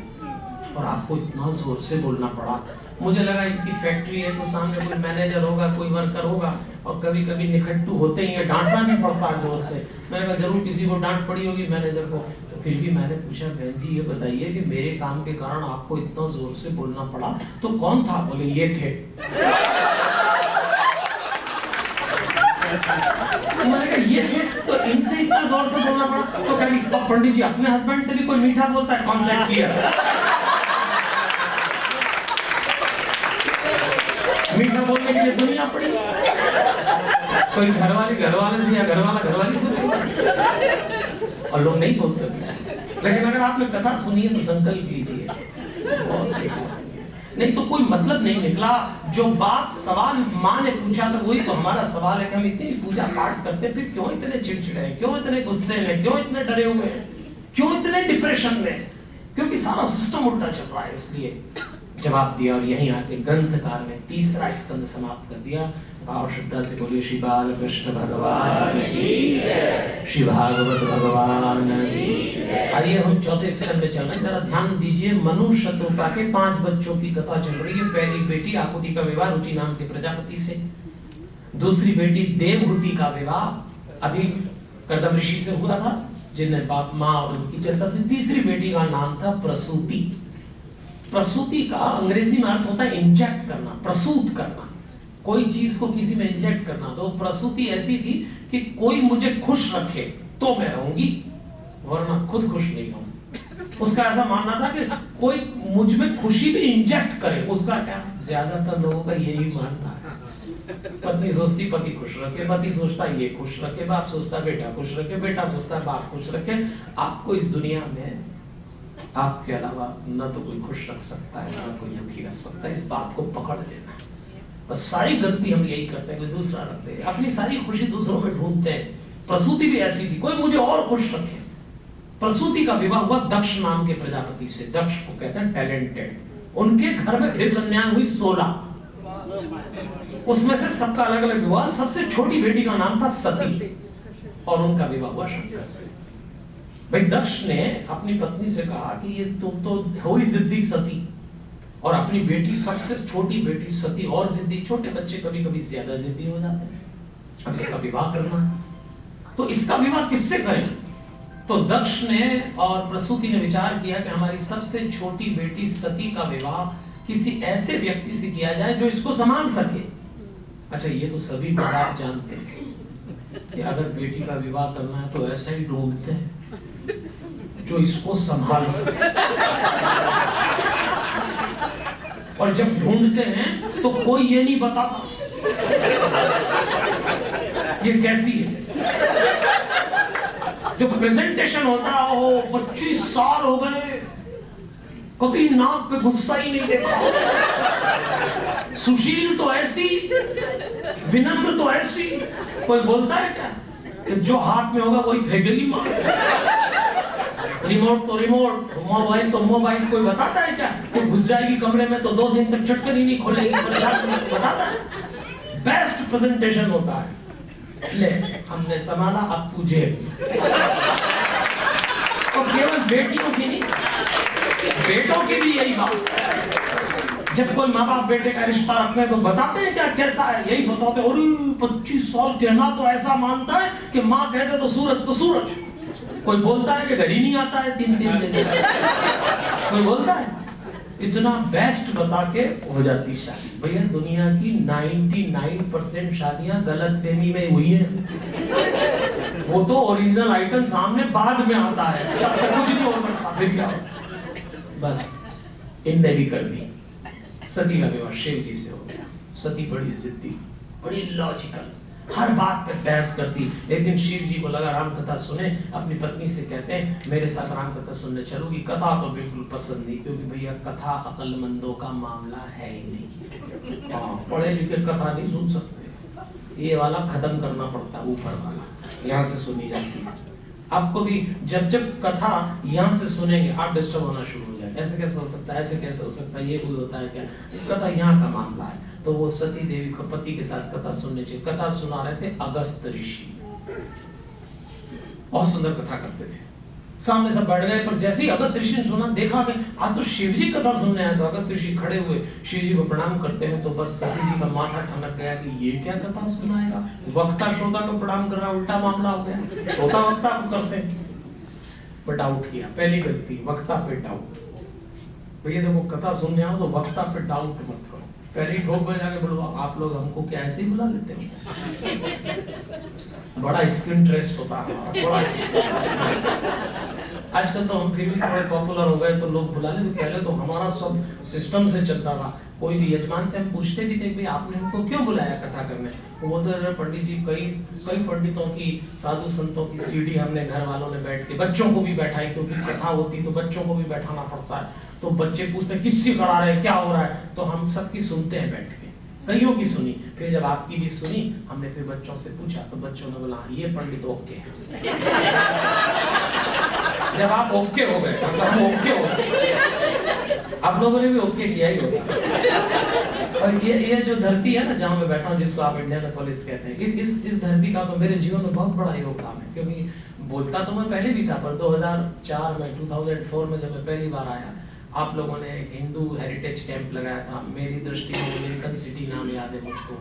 और आपको इतना ज़ोर से बोलना पड़ा। मुझे लगा इनकी फैक्ट्री है तो सामने कोई मैनेजर होगा, कोई वर्कर होगा और कभी कभी निखट्टू होते ही डांटना भी पड़ता ज़ोर से। मैंने कहा, ज़रूर किसी को डांट पड़ी होगी मैनेजर को। तो फिर भी मैंने पूछा, बहन जी, ये बताइए कि मेरे काम के कारण आपको इतना ज़ोर से बोलना पड़ा तो कौन था? बोले, ये थे। ये तो इनसे इतना ज़ोर से बोलना पड़ा तो कभी पंडित जी, अपने हस्बैंड से भी कोई मीठा बोलता है कॉन्सेप्ट क्लियर मीठा बोलने के लिए दुनिया पड़ी। कोई घर वाले घर वाले से या घर वाला घर वाली से और लोग नहीं बोलते। लेकिन अगर आपने कथा सुनी है तो संकल्प लीजिए। नहीं तो कोई मतलब नहीं निकला। जो बात सवाल माँ ने पूछा तो वही तो हमारा सवाल है कि हम इतनी पूजा पाठ करते फिर क्यों इतने चिड़चिड़े हैं? क्यों इतने गुस्से में क्यों इतने डरे हुए हैं? क्यों इतने डिप्रेशन में क्योंकि सारा सिस्टम उल्टा चल रहा है इसलिए। जवाब दिया और यहीं आके ग्रंथकार ने तीसरा स्कंद समाप्त कर दिया। से बोलिए, श्री बाल कृष्ण भगवान श्री भागवत भगवान आइए, हम चौथे स्कंद में चल रहे जरा ध्यान दीजिए, मनु के पाँच बच्चों की कथा चल रही है। पहली बेटी आकुति का विवाह, रुचि नाम के प्रजापति से। दूसरी बेटी देवहूति का विवाह, अभी कर्दम ऋषि से हुआ था जिन्हें बाप, माँ और उनकी चर्चा से। तीसरी बेटी का नाम था प्रसूति। प्रसूति का अंग्रेज़ी में अर्थ होता है इंजेक्ट करना, प्रसूत करना। कोई चीज़ को किसी में इंजेक्ट करना। तो प्रसूति ऐसी थी कि कोई मुझे खुश रखे तो मैं रहूँगी, वरना खुद खुश नहीं रहूँ उसका ऐसा मानना था कि कोई मुझमें खुशी भी इंजेक्ट करे, उसका क्या? ज़्यादातर लोगों का यही मानना है। पत्नी सोचती, पति खुश रखे, पति सोचता ये खुश रखे, बाप सोचता बेटा खुश रखे, बेटा सोचता बाप खुश रखे। आपको इस दुनिया में, आपके अलावा न तो कोई खुश रख सकता है, ना कोई दुखी रख सकता है। इस बात को पकड़ लेना बस सारी गलती हम यही करते हैं कि दूसरा रखते हैं अपनी सारी खुशी दूसरों में ढूंढते हैं। प्रसूति भी ऐसी थी। कोई मुझे और खुश रखे। प्रसूति का विवाह हुआ दक्ष नाम के प्रजापति से। दक्ष को कहते हैं टैलेंटेड उनके घर में फिर कन्या हुई सोलह। उसमें से सबका अलग अलग विवाह। सबसे छोटी बेटी का नाम था सती। और उनका विवाह हुआ शंकर से। भाई, दक्ष ने अपनी पत्नी से कहा कि ये तुम तो हो ही जिद्दी सती। और अपनी बेटी, सबसे छोटी बेटी सती और जिद्दी छोटे बच्चे कभी कभी ज़्यादा जिद्दी हो जाते हैं। अब इसका विवाह करना तो इसका विवाह किससे करें? तो दक्ष ने और प्रसूति ने विचार किया कि हमारी सबसे छोटी बेटी सती का विवाह किसी ऐसे व्यक्ति से किया जाए जो इसको संभाल सके। अच्छा ये तो सभी बाप जानते हैं कि अगर बेटी का विवाह करना है तो ऐसा ही ढूंढते हैं जो इसको संभाल सके। और जब ढूंढते हैं तो कोई ये नहीं बताता। ये कैसी है? जो प्रेजेंटेशन होता है, पच्चीस साल हो गए, कभी नाक पे गुस्सा ही नहीं देखा सुशील तो ऐसी, विनम्र तो ऐसी, कोई बोलता है क्या? कि जो हाथ में होगा, वही फेगली मार रिमोट तो रिमोट मोबाइल तो मोबाइल कोई बताता है क्या? कोई घुस जाएगी कमरे में तो दो दिन तक चटकन नहीं खोलेगी बताता है? बेस्ट प्रेजेंटेशन होता है। ले, हमने संभाला अब तुझे और केवल बेटियों की नहीं, बेटों की भी यही बात। जब कोई माँ बाप बेटे का रिश्ता रखते हैं तो बताते हैं क्या कैसा है, यही बताते और पच्चीस साल कहना तो ऐसा मानता है कि माँ कहते तो सूरज तो सूरज। कोई बोलता है कि घर ही नहीं आता है तीन तीन दिन? कोई बोलता है? इतना बेस्ट बता के हो जाती शादी। भैया, दुनिया की 99 परसेंट शादियाँ गलत फहमी में हुई है। वो तो ओरिजिनल आइटम सामने बाद में आता है। कुछ नहीं हो सकता। फिर क्या बस, इनने भी कर दी। सती का विवाह शिव जी से हो गया। सती बड़ी जिद्दी, बड़ी लॉजिकल हर बात पे बहस करती। एक दिन शिव जी को लगा राम कथा सुने, अपनी पत्नी से कहते हैं, मेरे साथ राम कथा सुनने चलोगी। कथा तो बिल्कुल पसंद नहीं, क्योंकि भैया कथा अकलमंदों का मामला है ही नहीं। हाँ पढ़े लिखे कथा नहीं सुन सकते। ये वाला खत्म करना पड़ता ऊपर वाला। यहाँ से सुनी जाती है। आपको भी जब जब कथा यहाँ से सुनेंगे, आप डिस्टर्ब होना शुरू हो जाए ऐसे कैसे हो सकता है, ऐसे कैसे हो सकता है, ये कोई होता है क्या? कथा यहाँ का मामला है। तो वो सती देवी को पति के साथ कथा सुनने चाहिए। कथा सुना रहे थे अगस्त ऋषि। बहुत सुंदर कथा करते थे। सामने सब बैठ गए, पर जैसे ही अगस्त ऋषि ने सुना, देखा कि आज तो शिव जी कथा सुनने आए तो अगस्त ऋषि खड़े हुए। शिव जी को प्रणाम करते हैं तो बस सती जी का माथा ठनक गया कि ये क्या कथा सुनाएगा? वक्ता, श्रोता को प्रणाम कर रहा, उल्टा मामला हो गया। श्रोता, वक्ता को करते पर डाउट किया। पहली गलती, वक्ता पे डाउट भैया देखो कथा सुनने आओ तो वक्ता पे डाउट मत पहली ठोक बजा के बोलो आप लोग हमको कैसे बुला लेते हो? बड़ा स्क्रीन ट्रेस्ट होता है आजकल तो हम फिर भी थोड़े पॉपुलर हो गए तो लोग बुला लेते पहले तो हमारा सब सिस्टम से चलता था कोई भी यजमान से हम पूछते भी थे कि आपने हमको क्यों बुलाया कथा करने? वो बोलते रहे पंडित जी, कई कई पंडितों की, साधु संतों की सीढ़ी हमने घर वालों ने बैठ के, बच्चों को भी बैठाई, क्योंकि कथा होती तो बच्चों को भी बैठाना पड़ता है। तो बच्चे पूछते, किससे करा रहे क्या हो रहा है? तो हम सबकी सुनते हैं बैठ के। कईयों की सुनी। फिर जब आपकी भी सुनी हमने फिर बच्चों से पूछा तो बच्चों ने बोला हाँ, ये पंडित ओके *laughs* जब आप ओके हो गए मतलब हम ओके हो गए। आप लोगों ने भी ओके किया ही होगा। और ये ये जो धरती है ना जहाँ मैं बैठा हूँ जिसको आप इंडियन पुलिस कहते हैं इस इस धरती का तो मेरे जीवन में बहुत बड़ा योगदान है क्योंकि बोलता तो मैं पहले भी था पर 2004 में 2004 में जब मैं पहली बार आया आप लोगों ने हिंदू हेरिटेज कैंप लगाया था। मेरी दृष्टि में अमेरिकन सिटी नाम याद है मुझको।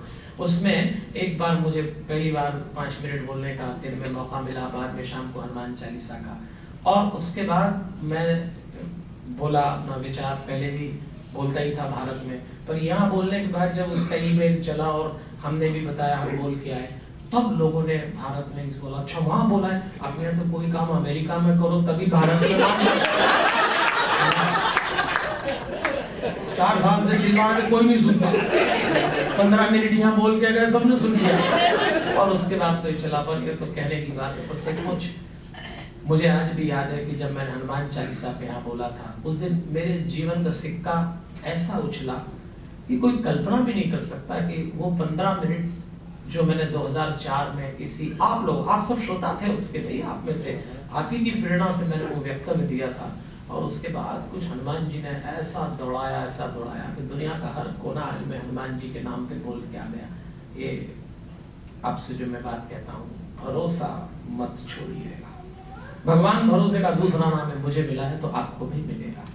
उसमें एक बार मुझे पहली बार पाँच मिनट बोलने का दिन में मौका मिला बाद में शाम को हनुमान चालीसा का। और उसके बाद मैं बोला अपना विचार पहले भी बोलता ही था भारत में। पर यहाँ बोलने के बाद जब उसका ईमेल चला और हमने भी बताया हम बोल के आए तब लोगों ने भारत में बोला अच्छा वहाँ बोला है। आपने तो कोई काम अमेरिका में करो तभी भारत में *laughs* चार साल से चिल्ला रहे, कोई नहीं सुनता। पंद्रह मिनट यहाँ बोल के गए, सबने सुन लिया। और उसके बाद तो चला पर ये तो कहने की बात है, पर सचमुच मुझे आज भी याद है कि जब मैंने हनुमान चालीसा पे यहाँ बोला था, उस दिन मेरे जीवन का सिक्का ऐसा उछला कि कोई कल्पना भी नहीं कर सकता कि वो पंद्रह मिनट जो मैंने 2004 में इसी, आप लोग, आप सब श्रोता थे उसके भाई आप में से, आप ही की प्रेरणा से मैंने वो व्यक्तव्य दिया था। और उसके बाद कुछ हनुमान जी ने ऐसा दौड़ाया ऐसा दौड़ाया कि दुनिया का हर कोना आज मैं हनुमान जी के नाम पे बोल के आ गया। ये आपसे जो मैं बात कहता हूँ, भरोसा मत छोड़िएगा। भगवान भरोसे का दूसरा नाम है, मुझे मिला है तो आपको भी मिलेगा।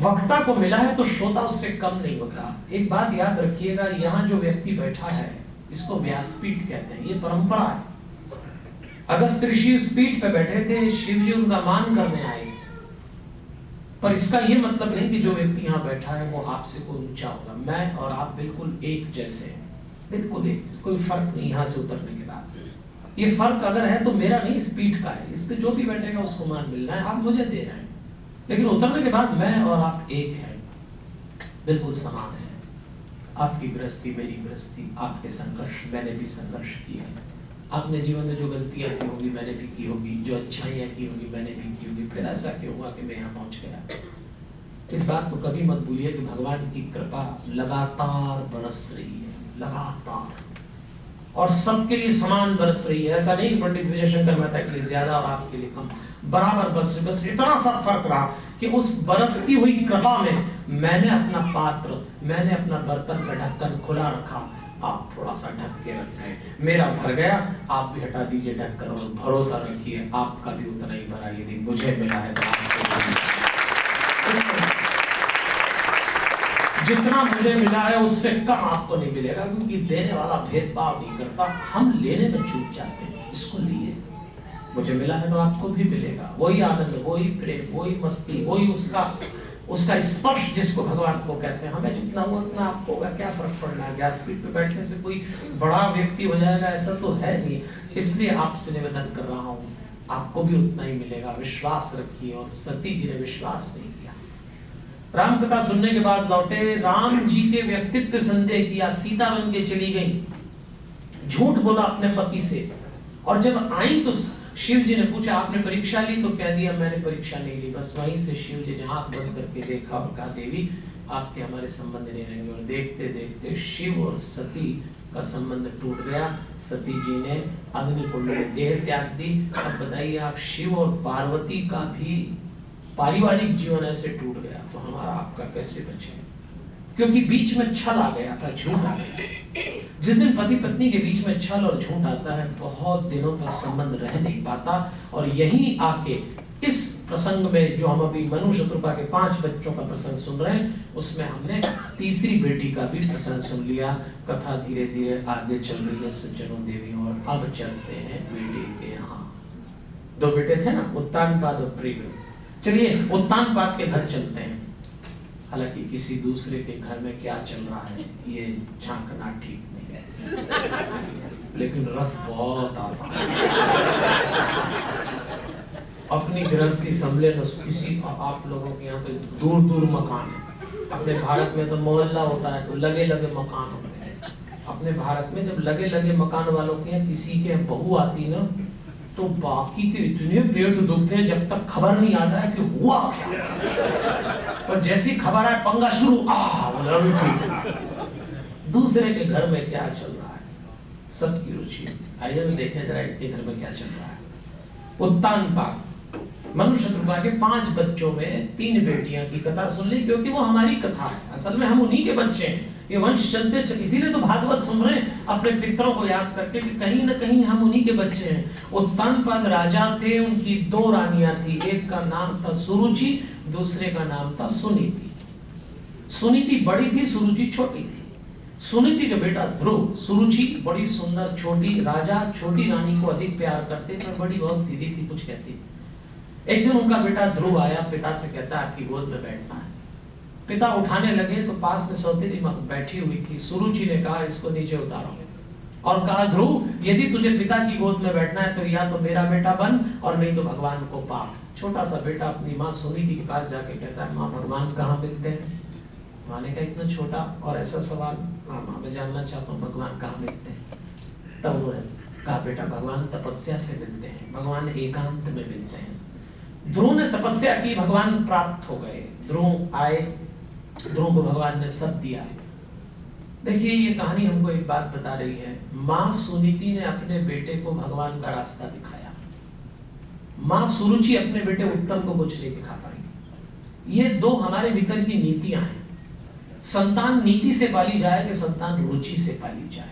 वक्ता को मिला है तो श्रोता उससे कम नहीं होता। एक बात याद रखिएगा, यहाँ जो व्यक्ति बैठा है, इसको व्यासपीठ कहते हैं, ये परंपरा है। अगस्त ऋषि उस पीठ पे बैठे थे, शिव जी उनका मान करने आए। पर इसका ये मतलब नहीं कि जो व्यक्ति यहाँ बैठा है वो आपसे कोई ऊँचा होगा। मैं और आप बिल्कुल एक जैसे हैं। बिल्कुल एक जैसे। कोई फ़र्क नहीं, यहाँ से उतरने के बाद। ये फ़र्क अगर है तो मेरा नहीं, इस पीठ का है। इस पे जो भी बैठेगा उसको मान मिलना है। आप मुझे दे रहे हैं। लेकिन उतरने के बाद मैं और आप एक हैं। बिल्कुल समान है। आपकी गृहस्थी मेरी गृहस्थी, आपके संघर्ष, मैंने भी संघर्ष किया है। आपने जीवन में जो गलतियाँ की होगी, मैंने भी की होगी। जो अच्छाइयाँ की होगी, मैंने भी की फिर ऐसा क्यों हुआ कि मैं यहाँ पहुँच गया? इस बात को कभी मत भूलिए कि भगवान की कृपा लगातार बरस रही है, लगातार। और सबके लिए समान बरस रही है। ऐसा नहीं पंडित विजय शंकर मेहता के लिए ज़्यादा और आपके लिए कम। बराबर बस बस इतना सा फ़र्क रहा कि उस बरसती हुई कृपा में मैंने अपना पात्र, मैंने अपना बर्तन का ढक्कन खुला रखा। आप थोड़ा सा ढक के रख गए मेरा भर गया, आप भी हटा दीजिए ढक्कन और भरोसा रखिए, आपका भी उतना ही भरा यदि मुझे मिला है। तो जितना मुझे मिला है, उससे कम आपको नहीं मिलेगा, क्योंकि देने वाला भेदभाव नहीं करता। हम लेने में चूक जाते हैं, इसको लिए। मुझे मिला है तो आपको भी मिलेगा। वही आनंद, वही प्रेम, वही मस्ती, वही उसका उसका स्पर्श जिसको भगवान को कहते हैं, हमें जितना हुआ उतना आपको होगा, क्या फ़र्क पड़ना है? गैस पीठ पे बैठने से कोई बड़ा व्यक्ति हो जाएगा, ऐसा तो है नहीं। इसलिए आपसे निवेदन कर रहा हूँ, आपको भी उतना ही मिलेगा। विश्वास रखिए और सती जी ने विश्वास नहीं किया। राम कथा सुनने के बाद लौटे, राम जी के व्यक्तित्व संदेह किया, सीता बन के चली गई। झूठ बोला अपने पति से, और जब आई तो शिव जी ने पूछा, आपने परीक्षा ली? तो कह दिया, मैंने परीक्षा नहीं ली। बस वहीं से शिव जी ने आँख बंद करके देखा और कहा, देवी, आपके हमारे संबंध नहीं रहेंगे। और देखते देखते शिव और सती का संबंध टूट गया। सती जी ने अग्निकुंड में देह त्याग दी। अब बताइए, आप शिव और पार्वती का भी पारिवारिक जीवन ऐसे टूट गया तो हमारा आपका कैसे बचे क्योंकि बीच में छल आ गया था, झूठ आ गया। जिस दिन पति पत्नी के बीच में छल और झूठ आता है, बहुत दिनों तक संबंध रह नहीं पाता और यही आके इस प्रसंग में जो हम अभी मनु शत्रुपा के पाँच बच्चों का प्रसंग सुन रहे हैं, उसमें हमने तीसरी बेटी का भी प्रसंग सुन लिया। कथा धीरे धीरे आगे चल रही है, सज्जनों देवी और अब चलते हैं बेटे के यहाँ। दो बेटे थे ना उत्तान पाद और प्रिय चलिए उत्तान पाद के घर चलते हैं। हालाँकि किसी दूसरे के घर में क्या चल रहा है, ये झांकना ठीक नहीं है। लेकिन रस बहुत आता अपनी गृहस्थी संभले न किसी आप लोगों के यहाँ तो दूर दूर मकान है। अपने भारत में तो मोहल्ला होता है तो लगे लगे मकान होते हैं। अपने भारत में जब लगे लगे मकान वालों के यहाँ किसी के बहू आती ना तो बाकी के इतने पेट दुखते हैं, जब तक खबर नहीं आता है कि हुआ क्या। और जैसी खबर है, पंगा शुरू, आ दूसरे के घर में क्या चल रहा है? सबकी रुचि। आइए तो देखें जरा इनके घर में क्या चल रहा है। उत्तान पाक मनुष्य कृपा के पाँच बच्चों में तीन बेटियाँ की कथा सुन ली, क्योंकि वो हमारी कथा है। असल में हम उन्हीं के बच्चे हैं। ये वंश चलते इसीलिए तो भागवत सुन रहे हैं, अपने पितरों को याद करके कि कहीं ना कहीं हम उन्हीं के बच्चे हैं। उत्तान पद राजा थे, उनकी दो रानियाँ थी, एक का नाम था सुरुचि, दूसरे का नाम था सुनीति। सुनीति बड़ी थी, सुरुचि छोटी थी। सुनीति का बेटा ध्रुव, सुरुचि बड़ी सुंदर, छोटी, राजा, छोटी रानी को अधिक प्यार करते थे बड़ी बहुत सीधी थी, कुछ कहती एक दिन उनका बेटा ध्रुव आया, पिता से कहता आपकी गोद में बैठना है। पिता उठाने लगे तो पास में सौतेली बैठी हुई थी। सुरुचि ने कहा, इसको नीचे उतारो। और कहा, ध्रुव, यदि तुझे पिता की गोद में बैठना है तो या तो मेरा बेटा बन और नहीं तो भगवान को पा। छोटा सा बेटा अपनी माँ सुनीति के पास जाके कहता है, माँ, भगवान कहाँ मिलते हैं? माने का इतना छोटा और ऐसा सवाल हाँ माँ, मैं जानना चाहता हूँ, भगवान कहाँ मिलते हैं? तब उन्होंने कहा, बेटा, भगवान तपस्या से मिलते हैं, भगवान एकांत में मिलते हैं। ध्रुव ने तपस्या की, भगवान प्राप्त हो गए। ध्रुव आए ध्रुव को भगवान ने सब दिया। है देखिए, ये कहानी हमको एक बात बता रही है। माँ सुनीति ने अपने बेटे को भगवान का रास्ता दिखाया। माँ सुरुचि अपने बेटे उत्तम को कुछ नहीं दिखा पाई। ये दो हमारे भीतर की नीतियाँ हैं। संतान नीति से पाली जाए कि संतान रुचि से पाली जाए।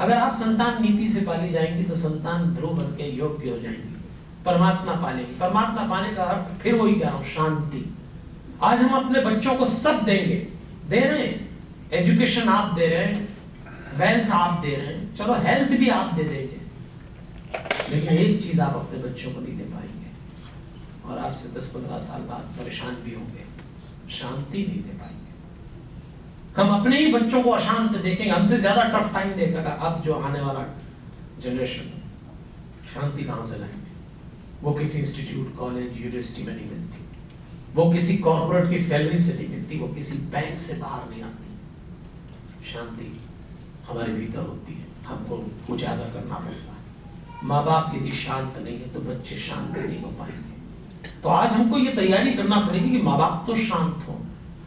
अगर आप संतान नीति से पाली जाएँगी तो संतान ध्रुव बन के योग्य हो जाएँगी। परमात्मा पालेगी। परमात्मा पाने का अर्थ फिर वही कह रहा हूँ, शांति। आज हम अपने बच्चों को सब देंगे। दे रहे हैं। एजुकेशन आप दे रहे हैं। वेल्थ आप दे रहे हैं। चलो हेल्थ भी आप दे देंगे। लेकिन एक चीज़ आप अपने बच्चों को नहीं दे पाएँगे। और आज से दस पंद्रह साल बाद परेशान भी होंगे। शांति नहीं दे पाएँगे। हम अपने ही बच्चों को अशांत देखेंगे। हमसे ज़्यादा टफ टाइम देखेगा अब जो आने वाला जनरेशन शांति कहाँ से लाएँगे? वो किसी इंस्टीट्यूट कॉलेज यूनिवर्सिटी में नहीं मिलती। वो किसी कॉर्पोरेट की सैलरी से नहीं मिलती, वो किसी बैंक से बाहर नहीं आती। शांति हमारे भीतर होती है, हमको उजागर करना पड़ता है। माँ बाप यदि शांत नहीं है तो बच्चे शांत नहीं हो पाएँगे। तो आज हमको ये तैयारी करना पड़ेगी कि माँ बाप तो शांत हो।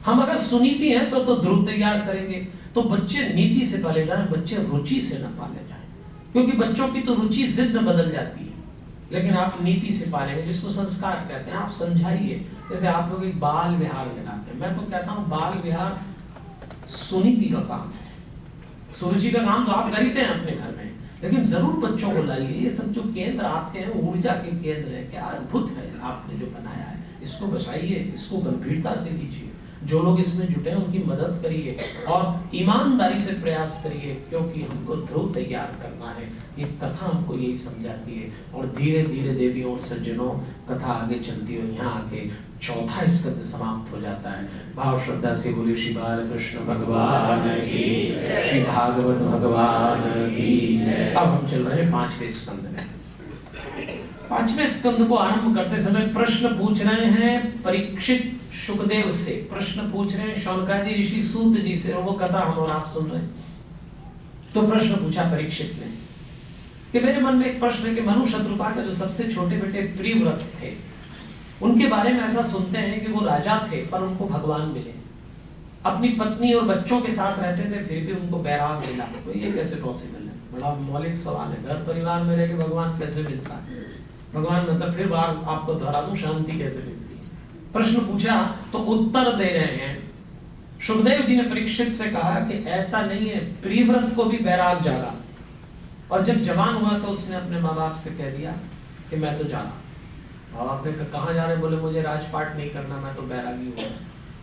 हम अगर सुनीति हैं तो तो ध्रुव तैयार करेंगे। तो बच्चे नीति से पाले जाए, बच्चे रुचि से न पाले जाए। क्योंकि बच्चों की तो रुचि जिद में बदल जाती है। लेकिन आप नीति से पालेंगे, जिसको संस्कार कहते हैं, आप समझाइए। जैसे आप लोग एक बाल विहार लगाते हैं। मैं तो कहता हूँ, बाल विहार सुनीति का काम है। सुरुचि का काम तो आप करते हैं अपने घर में। लेकिन ज़रूर बच्चों को लाइए। ये सब जो केंद्र आपके हैं ऊर्जा के केंद्र है। क्या अद्भुत है आपने जो बनाया है। इसको बचाइए इसको गंभीरता से लीजिए। जो लोग इसमें जुटे हैं, उनकी मदद करिए और ईमानदारी से प्रयास करिए, क्योंकि हमको ध्रुव तैयार करना है। ये कथा हमको यही समझाती है और धीरे धीरे देवियों और सज्जनों कथा आगे चलती है यहाँ आके चौथा स्कंद समाप्त हो जाता है। भाव श्रद्धा से बोले श्री बाल कृष्ण भगवान की श्री भागवत भगवान की अब हम चल रहे पाँचवें स्कंद में। पाँचवें स्कंद को आरंभ करते समय प्रश्न पूछ रहे हैं परीक्षित सुखदेव से। प्रश्न पूछ रहे हैं शौनकादि ऋषि सूत जी से, और वो कथा हम और आप सुन रहे हैं। तो प्रश्न पूछा परीक्षित ने कि मेरे मन में एक प्रश्न है कि मनु शत्रुपा का जो सबसे छोटे बेटे प्रियव्रत थे, उनके बारे में ऐसा सुनते हैं कि वो राजा थे, पर उनको भगवान मिले। अपनी पत्नी और बच्चों के साथ रहते थे, फिर भी उनको बैराग मिला। तो ये कैसे पॉसिबल है? बड़ा मौलिक सवाल है। घर परिवार में रह के भगवान कैसे मिलता है? भगवान मतलब फिर बार आपको दोहरा दूँ शांति कैसे मिलती है? प्रश्न पूछा तो उत्तर दे रहे हैं। सुखदेव जी ने परीक्षित से कहा कि ऐसा नहीं है, प्रियव्रत को भी बैराग जागा और जब जवान हुआ तो उसने अपने माँ बाप से कह दिया कि मैं तो जागा माँ बाप ने कहा जा रहे बोले, मुझे राजपाट नहीं करना, मैं तो बैरागी हुआ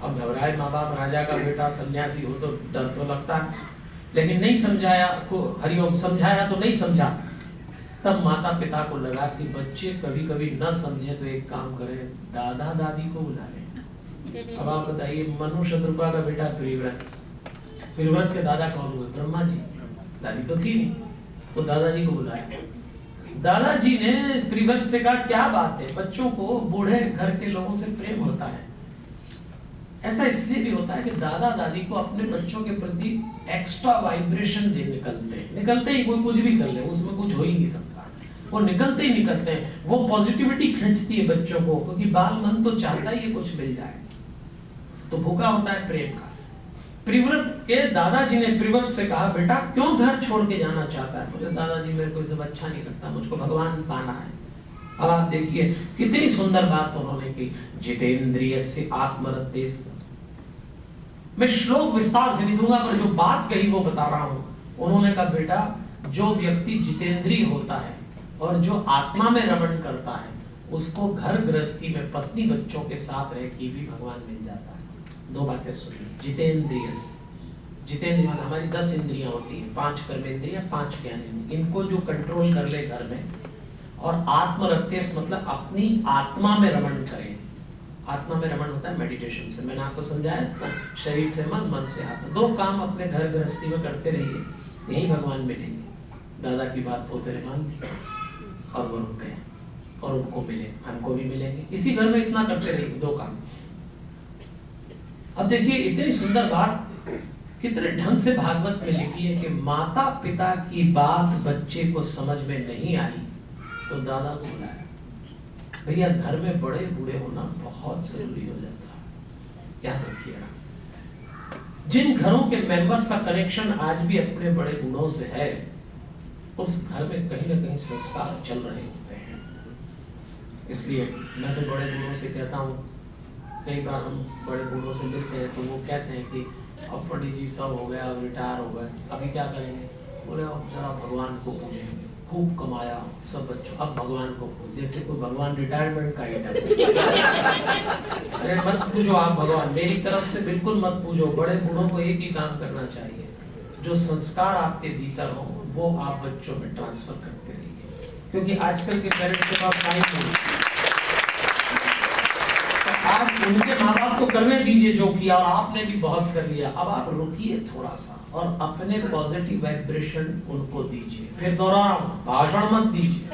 अब घबराए माँ बाप राजा का बेटा सन्यासी हो तो डर तो लगता है। लेकिन नहीं समझाया को, हरिओम समझाया तो नहीं समझा। तब माता पिता को लगा कि बच्चे कभी कभी न समझे तो एक काम करें दादा दादी को बुला लें। अब आप बताइए, मनु शत्रुपा का बेटा प्रियव्रत प्रियव्रत के दादा कौन हुए? ब्रह्मा जी। दादी तो थी नहीं। तो दादाजी को बुलाया। दादाजी ने प्रियव्रत से कहा, क्या बात है? बच्चों को बूढ़े घर के लोगों से प्रेम होता है। ऐसा इसलिए भी होता है कि दादा दादी को अपने बच्चों के प्रति एक्स्ट्रा वाइब्रेशन दे निकलते हैं। निकलते ही कोई कुछ भी कर ले, उसमें कुछ हो ही नहीं सकता। वो निकलते ही निकलते हैं। वो पॉजिटिविटी खींचती है बच्चों को, क्योंकि बाल मन तो चाहता ही कुछ मिल जाए। तो भूखा होता है प्रेम का। प्रिव्रत के दादाजी ने प्रिव्रत से कहा, बेटा, क्यों घर छोड़ के जाना चाहता है? बोले, दादाजी, मेरे को सब अच्छा नहीं लगता, मुझको भगवान पाना है। अब आप देखिए, कितनी सुंदर बात उन्होंने की जितेंद्रिय से मैं श्लोक विस्तार से नहीं दूँगा, पर जो बात कही वो बता रहा हूँ। उन्होंने कहा, बेटा, जो व्यक्ति जितेंद्रीय होता है और जो आत्मा में रमण करता है, उसको घर गृहस्थी में पत्नी बच्चों के साथ रह के भी भगवान मिल जाता है। दो बातें सुनिए। जितेंद्रिय जितेंद्रिय मतलब हमारी दस इंद्रियाँ होती हैं, पाँच कर्मेंद्रिया, पाँच ज्ञान इनको जो कंट्रोल कर ले घर में और आत्म रक्तेश मतलब अपनी आत्मा में रमण करें। आत्मा में रमण होता है मेडिटेशन से। मैंने आपको समझाया था, शरीर से मन मन से आत्मा। दो काम अपने घर गृहस्थी में करते रहिए, यही भगवान मिलेंगे। दादा की बात पोते ने मान दी और वो रुक गए और उनको मिले, हमको भी मिलेंगे। इसी घर में इतना करते रहिए, दो काम। अब देखिए, इतनी सुंदर बात कितने ढंग से भागवत में लिखी है कि माता पिता की बात बच्चे को समझ में नहीं आई तो दादा को बुलाया भैया, घर में बड़े बूढ़े होना बहुत ज़रूरी हो जाता है। याद रखिएगा। जिन घरों के मेंबर्स का कनेक्शन आज भी अपने बड़े बूढ़ों से है, उस घर में कहीं ना कहीं संस्कार चल रहे होते हैं। इसलिए मैं तो बड़े बूढ़ों से कहता हूँ कई बार हम बड़े बूढ़ों से मिलते हैं तो वो कहते हैं कि अब पंडित जी सब हो गया अब रिटायर हो गए अभी क्या करेंगे? बोले अब जरा भगवान को पूजेंगे खूब कमाया सब बच्चों अब भगवान को पूज जैसे कोई भगवान रिटायरमेंट का ही। *laughs* अरे मत पूजो आप भगवान मेरी तरफ़ से बिल्कुल मत पूजो बड़े बूढ़ों को एक ही काम करना चाहिए जो संस्कार आपके भीतर हो वो आप बच्चों में ट्रांसफ़र करते रहिए। क्योंकि आजकल के पेरेंट्स के पास टाइम नहीं आप उनके माँ बाप को करने दीजिए जो किया और आपने भी बहुत कर लिया। अब आप रुकिए थोड़ा सा और अपने पॉजिटिव वाइब्रेशन उनको दीजिए। फिर दोहरा भाषण मत दीजिए।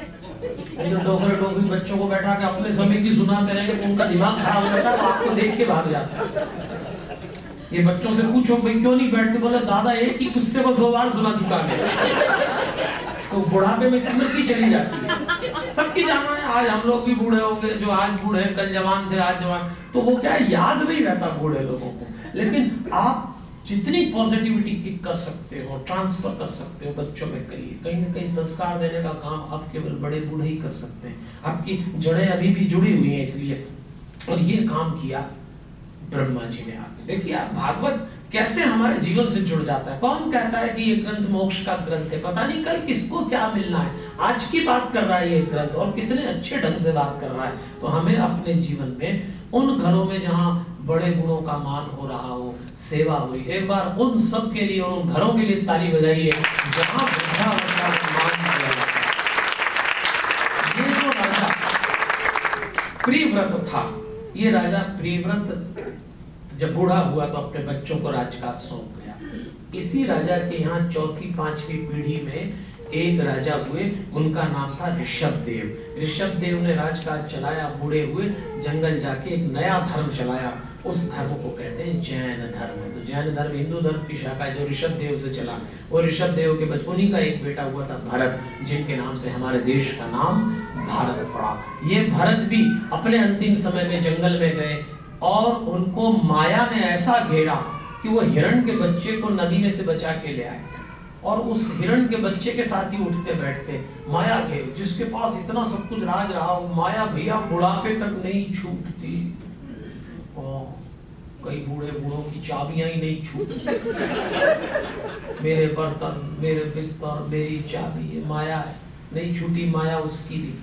डोगरी बच्चों को बैठा के अपने समय की सुनाते रहेंगे तो उनका दिमाग खराब हो जाता है तो आपको देख के भाग जाता है। ये बच्चों से पूछो, भाई क्यों नहीं बैठते? बोले, दादा एक ही किस्से को सौ बार सुना चुका है तो बुढ़ापे में स्मृति चली जाती है। सबकी जाना है। आज हम लोग भी बूढ़े होंगे, जो आज बूढ़े कल जवान थे, आज जवान। तो वो क्या याद नहीं रहता बूढ़े लोगों को। लेकिन आप जितनी पॉजिटिविटी की कर सकते हो ट्रांसफ़र कर सकते हो बच्चों में करिए। कहीं ना कहीं संस्कार देने का काम आप केवल बड़े बूढ़े ही कर सकते हैं। आपकी जड़ें अभी भी जुड़ी हुई हैं इसलिए। और ये काम किया ब्रह्मा जी ने आके। देखिए आप भागवत कैसे हमारे जीवन से जुड़ जाता है? कौन कहता है कि ये ग्रंथ मोक्ष का ग्रंथ है? पता नहीं कल किसको क्या मिलना है। आज की बात कर रहा है ये ग्रंथ और कितने अच्छे ढंग से बात कर रहा है। तो हमें अपने जीवन में उन घरों में जहाँ बड़े गुणों का मान हो रहा हो, सेवा हो रही एक बार उन सब के लिए उन घरों के लिए ताली बजाइए, जहाँ ये जो राजा प्रिव्रत था, ये राजा प्रिव्रत जब बूढ़ा हुआ तो अपने बच्चों को राजकाज सौंप गया। इसी राजा के यहाँ चौथी, पांचवी पीढ़ी में एक राजा हुए, उनका नाम था ऋषभ देव ऋषभ देव ने राजकाज चलाया, बूढ़े हुए, जंगल जाके एक नया धर्म चलाया। उस धर्म को कहते हैं जैन धर्म। तो जैन धर्म हिंदू धर्म की शाखा है जो ऋषभ देव से चला। वो ऋषभ देव के बचपनी का एक बेटा हुआ था भरत, जिनके नाम से हमारे देश का नाम भारत पड़ा। ये भरत भी अपने अंतिम समय में जंगल में गए और उनको माया ने ऐसा घेरा कि वो हिरण के बच्चे को नदी में से बचा के ले आए। और उस हिरण के बच्चे के साथ ही उठते बैठते माया के जिसके पास इतना सब कुछ राज रहा, वो माया भैया बुढ़ापे तक नहीं छूटती। कई बूढ़े बूढ़ों की चाबियाँ ही नहीं छूटती। मेरे बर्तन, मेरे बिस्तर, मेरी चाबी माया है। नहीं छूटी माया उसकी भी।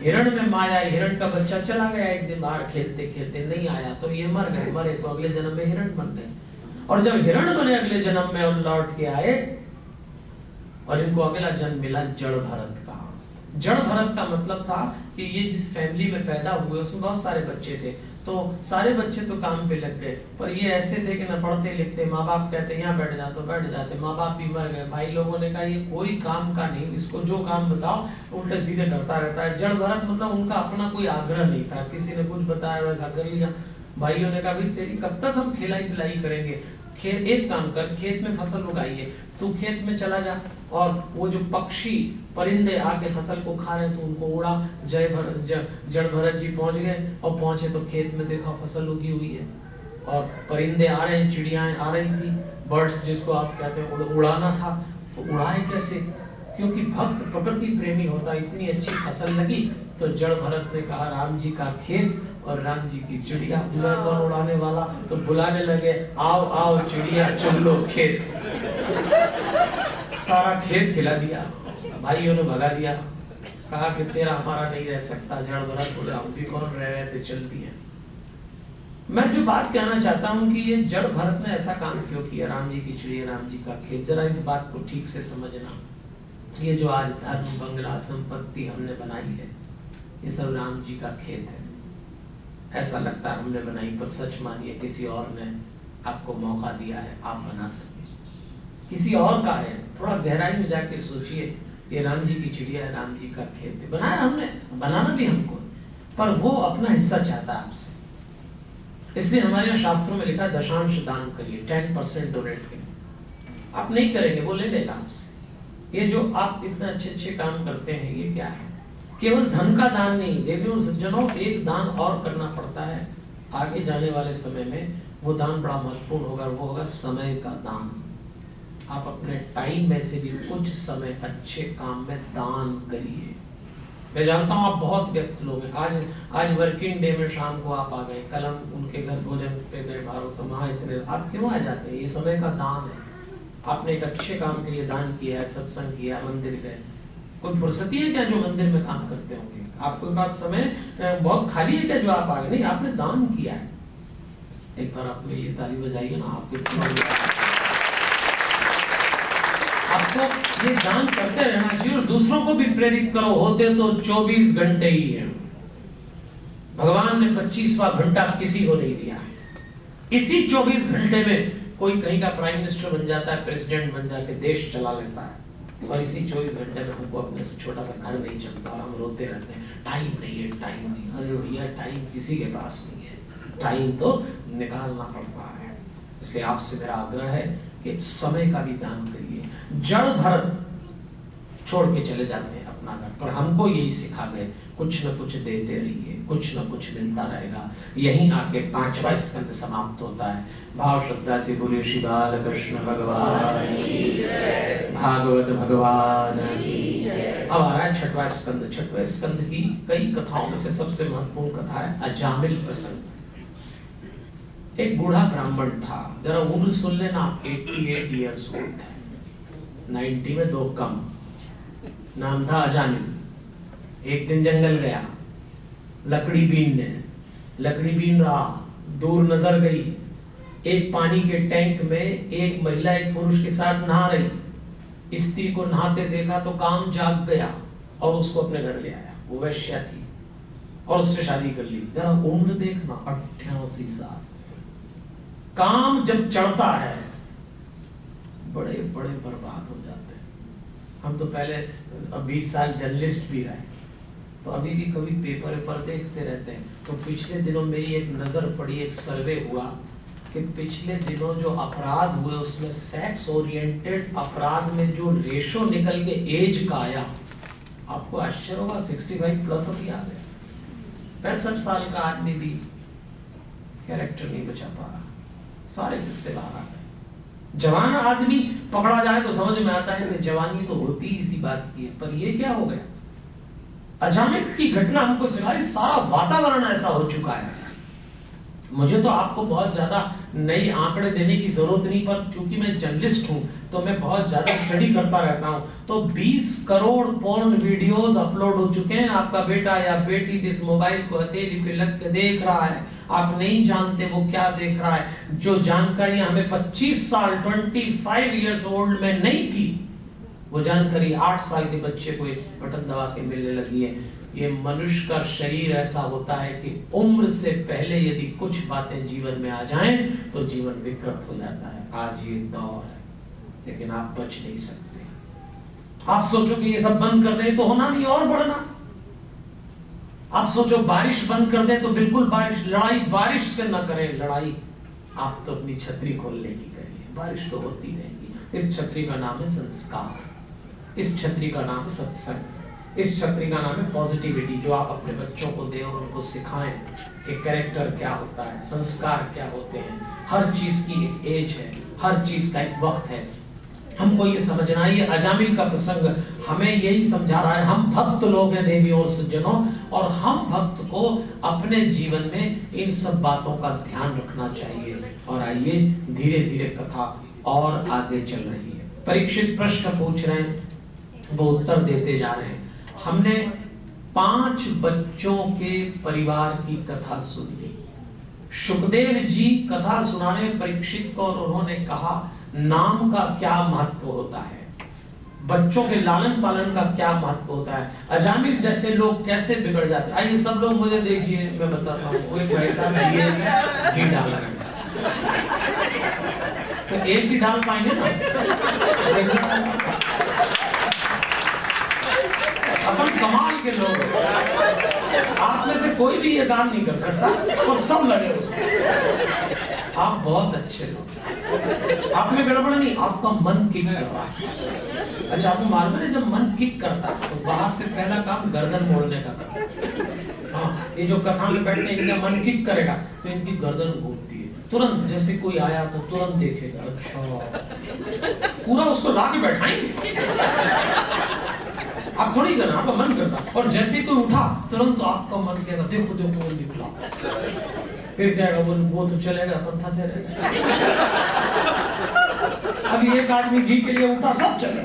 हिरण में माया, हिरण का बच्चा चला गया एक दिन बाहर खेलते खेलते नहीं आया तो ये मर गए, मरे तो अगले जन्म में हिरण बन गए। और जब हिरण बने अगले जन्म में उन लौट के आए, और इनको अगला जन्म मिला जड़ भरत का। जड़ भरत का मतलब था कि ये जिस फैमिली में पैदा हुए, उसमें बहुत सारे बच्चे थे। तो सारे बच्चे तो काम पे लग गए, पर ये ऐसे थे कि ना पढ़ते लिखते माँ बाप कहते, यहाँ बैठ जाते बैठ जाते। माँ बाप भी मर गए। भाई लोगों ने कहा, ये कोई काम का नहीं, इसको जो काम बताओ उल्टे सीधे करता रहता है। जड़ भरत मतलब उनका अपना कोई आग्रह नहीं था, किसी ने कुछ बताया वैसा कर लिया। भाइयों ने कहा, भाई, तेरी कब तक हम खिलाई पिलाई करेंगे? खेत, एक काम कर, खेत में फ़सल उगाइए। तू खेत में चला जा, और वो जो पक्षी परिंदे आके फ़सल को खा रहे तो उनको उड़ा। जय भर जड़ भरत जी पहुँच गए, और पहुँचे तो खेत में देखा फ़सल उगी हुई है। और परिंदे आ रहे हैं, चिड़ियाएँ आ रही थी। बर्ड्स जिसको आप कहते हैं उड़ाना था। तो उड़ाए कैसे? क्योंकि भक्त प्रकृति प्रेमी होता, इतनी अच्छी फ़सल लगी तो जड़ भरत ने कहा, राम जी का खेत और राम जी की चिड़िया मैं कौन उड़ाने वाला? तो बुलाने लगे, आओ आओ चिड़िया चल लो खेत। सारा खेत खिला दिया, भाइयों ने भगा दिया। कहा कि, तेरा हमारा नहीं रह सकता, जड़ भरत बोले हम भी कौन रह रहे थे, चलती है। मैं जो बात कहना चाहता हूँ कि ये जड़ भरत ने ऐसा काम क्यों किया? राम जी की चिड़िया, राम जी का खेत, जरा इस बात को ठीक से समझना। ये जो आज धर्म, बंगला, संपत्ति हमने बनाई है, ये सब राम जी का खेत है। ऐसा लगता है हमने बनाई, पर सच मानिए, किसी और ने आपको मौका दिया है, आप बना सके किसी और का है, थोड़ा गहराई में जाके सोचिए, ये राम जी की चिड़िया है, राम जी का खेत है। बनाया हमने, बनाना भी हमको पर वो अपना हिस्सा चाहता है आपसे। इसलिए हमारे यहाँ शास्त्रों में लिखा दशांश दान करिए टेन परसेंट डोनेट करिए। आप नहीं करेंगे, वो ले लेगा आपसे। ये जो आप इतने अच्छे अच्छे काम करते हैं, ये क्या है? केवल धन का दान नहीं, देवी और सज्जनों, एक दान और करना पड़ता है। आगे जाने वाले समय में वो दान बड़ा महत्वपूर्ण होगा वो होगा समय का दान। आप अपने टाइम में से भी कुछ समय अच्छे काम में दान करिए। मैं जानता हूँ आप बहुत व्यस्त लोग हैं। आज आज वर्किंग डे में शाम को आप आ गए, कल हम उनके घर भोजन पे गए बारह समा इतने। आप क्यों आ जाते हैं? ये समय का दान है। आपने एक अच्छे काम के लिए दान किया है, सत्संग किया, मंदिर गए। कोई फुर्सती है क्या जो मंदिर में काम करते होंगे? आपके पास समय बहुत खाली है क्या जो आप आगे नहीं, आपने दान किया है। एक बार आप ये ताली बजाइए ना, आपको आपको ये दान करते रहना चाहिए और दूसरों को भी प्रेरित करो। होते तो 24 घंटे ही है। भगवान ने पच्चीसवा घंटा किसी को नहीं दिया है। इसी 24 घंटे में कोई कहीं का प्राइम मिनिस्टर बन जाता है, प्रेसिडेंट बन जाके देश चला लेता है। और इसी 24 घंटे में हमको अपने से छोटा सा घर नहीं चलता और हम रोते रहते हैं। टाइम नहीं है टाइम नहीं अरे भैया टाइम किसी के पास नहीं है। टाइम तो निकालना पड़ता है। इसलिए आपसे मेरा आग्रह है कि समय का भी दान करिए। जड़ भरत छोड़ के चले जाते हैं अपना घर। पर हमको यही सिखा गए कुछ न कुछ देते रहिए, कुछ न कुछ मिलता रहेगा। यही आके पांचवा स्कंद समाप्त होता है। भाव श्रद्धा से बोले श्री बाल कृष्ण भगवान भागवत भगवान अब आ रहा है छठवा स्कंद। छठवा स्कंद की कई कथाओं में से सबसे महत्वपूर्ण कथा है अजामिल प्रसंग। एक बूढ़ा ब्राह्मण था। जरा उम्र सुन लेना 88 इयर्स ओल्ड 90 में दो कम। नाम था अजामिल। एक दिन जंगल गया, लकड़ी बीनने, लकड़ी बीन रहा, दूर नज़र गई। एक पानी के टैंक में एक महिला, एक पुरुष के साथ नहा रही। स्त्री को नहाते देखा तो काम जाग गया और उसको अपने घर ले आया। वो वैश्या थी और उससे शादी कर ली। जरा उम्र देखना, अट्ठासी साल। काम जब चढ़ता है बड़े बड़े बर्बाद हो जाते हैं। हम तो पहले बीस साल जर्नलिस्ट भी रहे। तो अभी भी कभी पेपर वेपर देखते रहते हैं। तो पिछले दिनों मेरी एक नज़र पड़ी, एक सर्वे हुआ कि पिछले दिनों जो अपराध हुए, उसमें सेक्स ओरिएंटेड अपराध में जो रेशो निकल के एज का आया, आपको आश्चर्य होगा 65 प्लस अभी आ गए पैंसठ साल का आदमी भी कैरेक्टर नहीं बचा पा रहा। सारे किस्से बाहर आ गए। जवान आदमी पकड़ा जाए तो समझ में आता है कि जवानी तो होती इसी बात की है, पर ये क्या हो गया? अचानक की घटना हमको सिखाई सारा वातावरण ऐसा हो चुका है। मुझे तो आपको बहुत ज़्यादा नई आंकड़े देने की ज़रूरत नहीं, पर चूँकि मैं जर्नलिस्ट हूँ तो मैं बहुत ज़्यादा स्टडी करता रहता हूँ। तो 20 करोड़ पोर्न वीडियोस अपलोड हो चुके हैं। आपका बेटा या बेटी जिस मोबाइल को हथेली पे लग के देख रहा है, आप नहीं जानते वो क्या देख रहा है। जो जानकारी हमें 25 साल 25 इयर्स ओल्ड में नहीं थी वो जानकारी आठ साल के बच्चे को एक बटन दबा के मिलने लगी है। ये मनुष्य का शरीर ऐसा होता है कि उम्र से पहले यदि कुछ बातें जीवन में आ जाएँ तो जीवन विकृत हो जाता है। आज ये दौर है, लेकिन आप बच नहीं सकते। आप सोचो कि ये सब बंद कर दे तो होना नहीं, और बढ़ना। आप सोचो बारिश बंद कर दे तो बिल्कुल बारिश, लड़ाई बारिश से ना करें, लड़ाई आप तो अपनी छतरी खोलने की करिए। बारिश तो होती रहेगी। इस छतरी का नाम है संस्कार। इस छतरी का नाम है सत्संग। इस छतरी का नाम है पॉजिटिविटी जो आप अपने बच्चों को दें और उनको सिखाएँ कि कैरेक्टर क्या होता है, संस्कार क्या होते हैं। हर चीज़ की एक एज है, हर चीज़ का एक वक्त है। हमको ये समझना है, ये अजामिल का प्रसंग हमें यही समझा रहा है, हम भक्त लोग हैं देवी और सज्जनों, और हम भक्त को अपने जीवन में इन सब बातों का ध्यान रखना चाहिए। और आइए धीरे धीरे कथा और आगे चल रही है। परीक्षित प्रश्न पूछ रहे हैं। वो उत्तर देते जा रहे हैं। हमने पाँच बच्चों के परिवार की कथा सुन ली। सुखदेव जी कथा सुनाने परीक्षित को और उन्होंने कहा, नाम का क्या महत्व होता है? बच्चों के लालन पालन का क्या महत्व होता है? अजामिल जैसे लोग कैसे बिगड़ जाते हैं? आइए सब लोग मुझे देखिए, मैं बताता हूँ। एक ये घी डाल तो एक ही डाल पाएँगे ना? अपन कमाल के लोग आप में से कोई भी ये काम नहीं कर सकता और सब लगे उसको आप बहुत अच्छे लोग आप में गड़बड़ नहीं, आपका मन किक कर रहा है। अच्छा आपको मालूम है जब मन किक करता है तो बाहर से पहला काम गर्दन मोड़ने का करता हाँ। ये जो कथा में बैठने इनका मन किक करेगा तो इनकी गर्दन घूमती है। तुरंत जैसे कोई आया तो तुरंत देखेगा अच्छा। पूरा उसको ला के बैठाएँगे। आप थोड़ी करना आपका मन करता और जैसे कोई उठा, तुरंत तो आपका मन कहेगा, देखो देखो, वो निकला। फिर कहेगा, वो वो तो चलेगा, अपन फंसे रहे अभी एक आदमी घी के लिए उठा, सब चले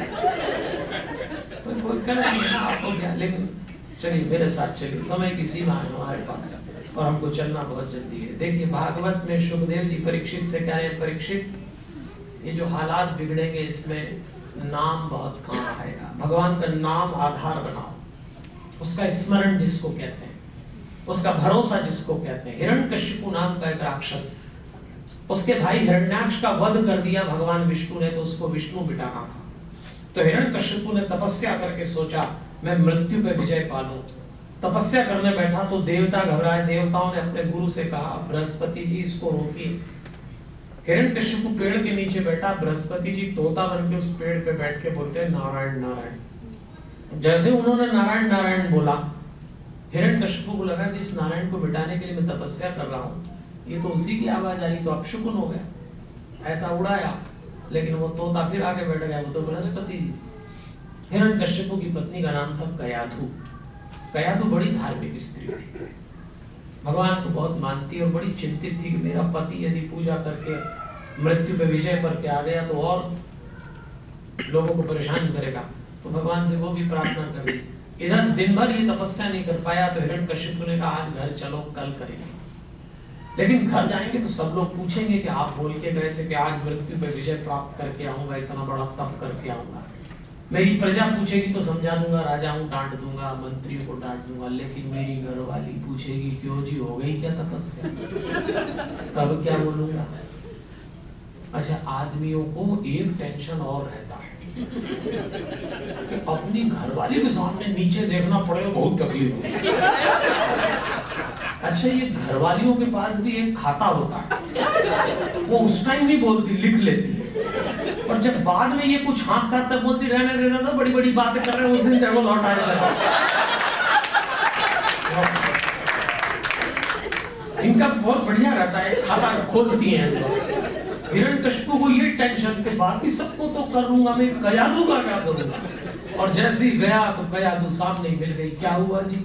तो कोई करे नहीं, आपको क्या? लेकिन चलिए, मेरे साथ चलिए। समय की सीमा है हमारे पास, और हमको चलना बहुत जल्दी है। देखिए, भागवत में सुखदेव जी परीक्षित से कह रहे हैं? परीक्षित, ये जो हालात बिगड़ेंगे इसमें नाम बहुत काम आएगा भगवान का नाम आधार बनाओ। उसका स्मरण जिसको कहते हैं, उसका भरोसा जिसको कहते हैं हिरण कश्यपु नाम का एक राक्षस। उसके भाई हिरण्याक्ष का वध कर दिया भगवान विष्णु ने तो उसको विष्णु बिटाना था। तो हिरण कश्यपु ने तपस्या करके सोचा, मैं मृत्यु पे विजय पालू। तपस्या करने बैठा तो देवता घबराए। देवताओं ने अपने गुरु से कहा बृहस्पति जी, इसको रोकिए। हिरण कश्यप पेड़ के नीचे बैठा, बृहस्पति जी तोता बन के उस पेड़ पे बैठ के बोलते हैं, नारायण नारायण। जैसे उन्होंने नारायण नारायण बोला हिरण कश्यप को लगा, जिस नारायण को मिटाने के लिए मैं तपस्या कर रहा हूँ, ये तो उसी की आवाज़ आ रही तो अपशुकुन हो गया ऐसा उड़ाया, लेकिन वो तोता फिर आगे बैठ गया, वो तो बृहस्पति हिरण कश्यप की पत्नी का नाम था कयाधु। कया तो बड़ी धार्मिक स्त्री थी। भगवान को बहुत मानती और बड़ी चिंतित थी कि मेरा पति यदि पूजा करके मृत्यु पे विजय करके आ गया तो और लोगों को परेशान करेगा। तो भगवान से वो भी प्रार्थना कर रही इधर दिन भर ये तपस्या नहीं कर पाया तो हिरण कश्यप ने कहा, आज घर चलो, कल करेंगे। लेकिन घर जाएँगे तो सब लोग पूछेंगे कि आप बोल के गए थे कि आज मृत्यु पे विजय प्राप्त करके आऊँगा, इतना बड़ा तप करके आऊँगा। मेरी प्रजा पूछेगी तो समझा दूँगा, राजा हूँ, डांट दूँगा, मंत्रियों को डांट दूँगा, लेकिन मेरी घर वाली पूछेगी, क्यों जी, हो गई क्या तपस्या? तब क्या बोलूँगा? अच्छा आदमियों को एक टेंशन और रहता अपनी घरवाली के सामने नीचे देखना पड़ेगा, बहुत तकलीफ़ अच्छा ये घरवालियों के पास भी एक खाता होता है। वो उस टाइम नहीं बोलती, लिख लेती और जब बाद में ये कुछ हाथ हाँकता तब बोलती, रहने रहने तो बड़ी बड़ी बातें कर रहे हैं, उस दिन तेरे को लौट आएगा इनका बहुत बढ़िया रहता है, खाता खोलती है हिरण कश्यप को ये टेंशन के बाकी सबको तो कर लूँगा, मैं कयादू का क्या करूँगा? और जैसे ही गया तो कयादू सामने मिल गई, क्या हुआ जी?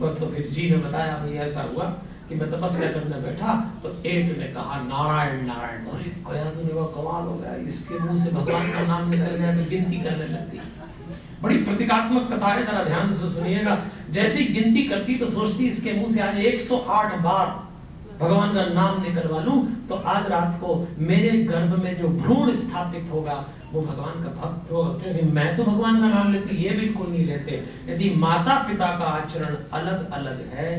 बस तो फिर जी ने बताया, भाई ऐसा हुआ कि मैं तपस्या करने बैठा तो एक ने कहा, नारायण नारायण। अरे कयादू ने वो कमाल हो गया, इसके मुँह से भगवान का नाम निकल गया तो गिनती करने लग गई। बड़ी प्रतीकात्मक कथा है, जरा ध्यान से सुनिएगा। जैसे गिनती करती तो सोचती, इसके मुँह से आज 108 बार भगवान का नाम निकलवा लूँ तो आज रात को मेरे गर्भ में जो भ्रूण स्थापित होगा, वो भगवान का भक्त होगा क्योंकि मैं तो भगवान का नाम लेती, ये बिल्कुल नहीं लेते। यदि माता पिता का आचरण अलग अलग है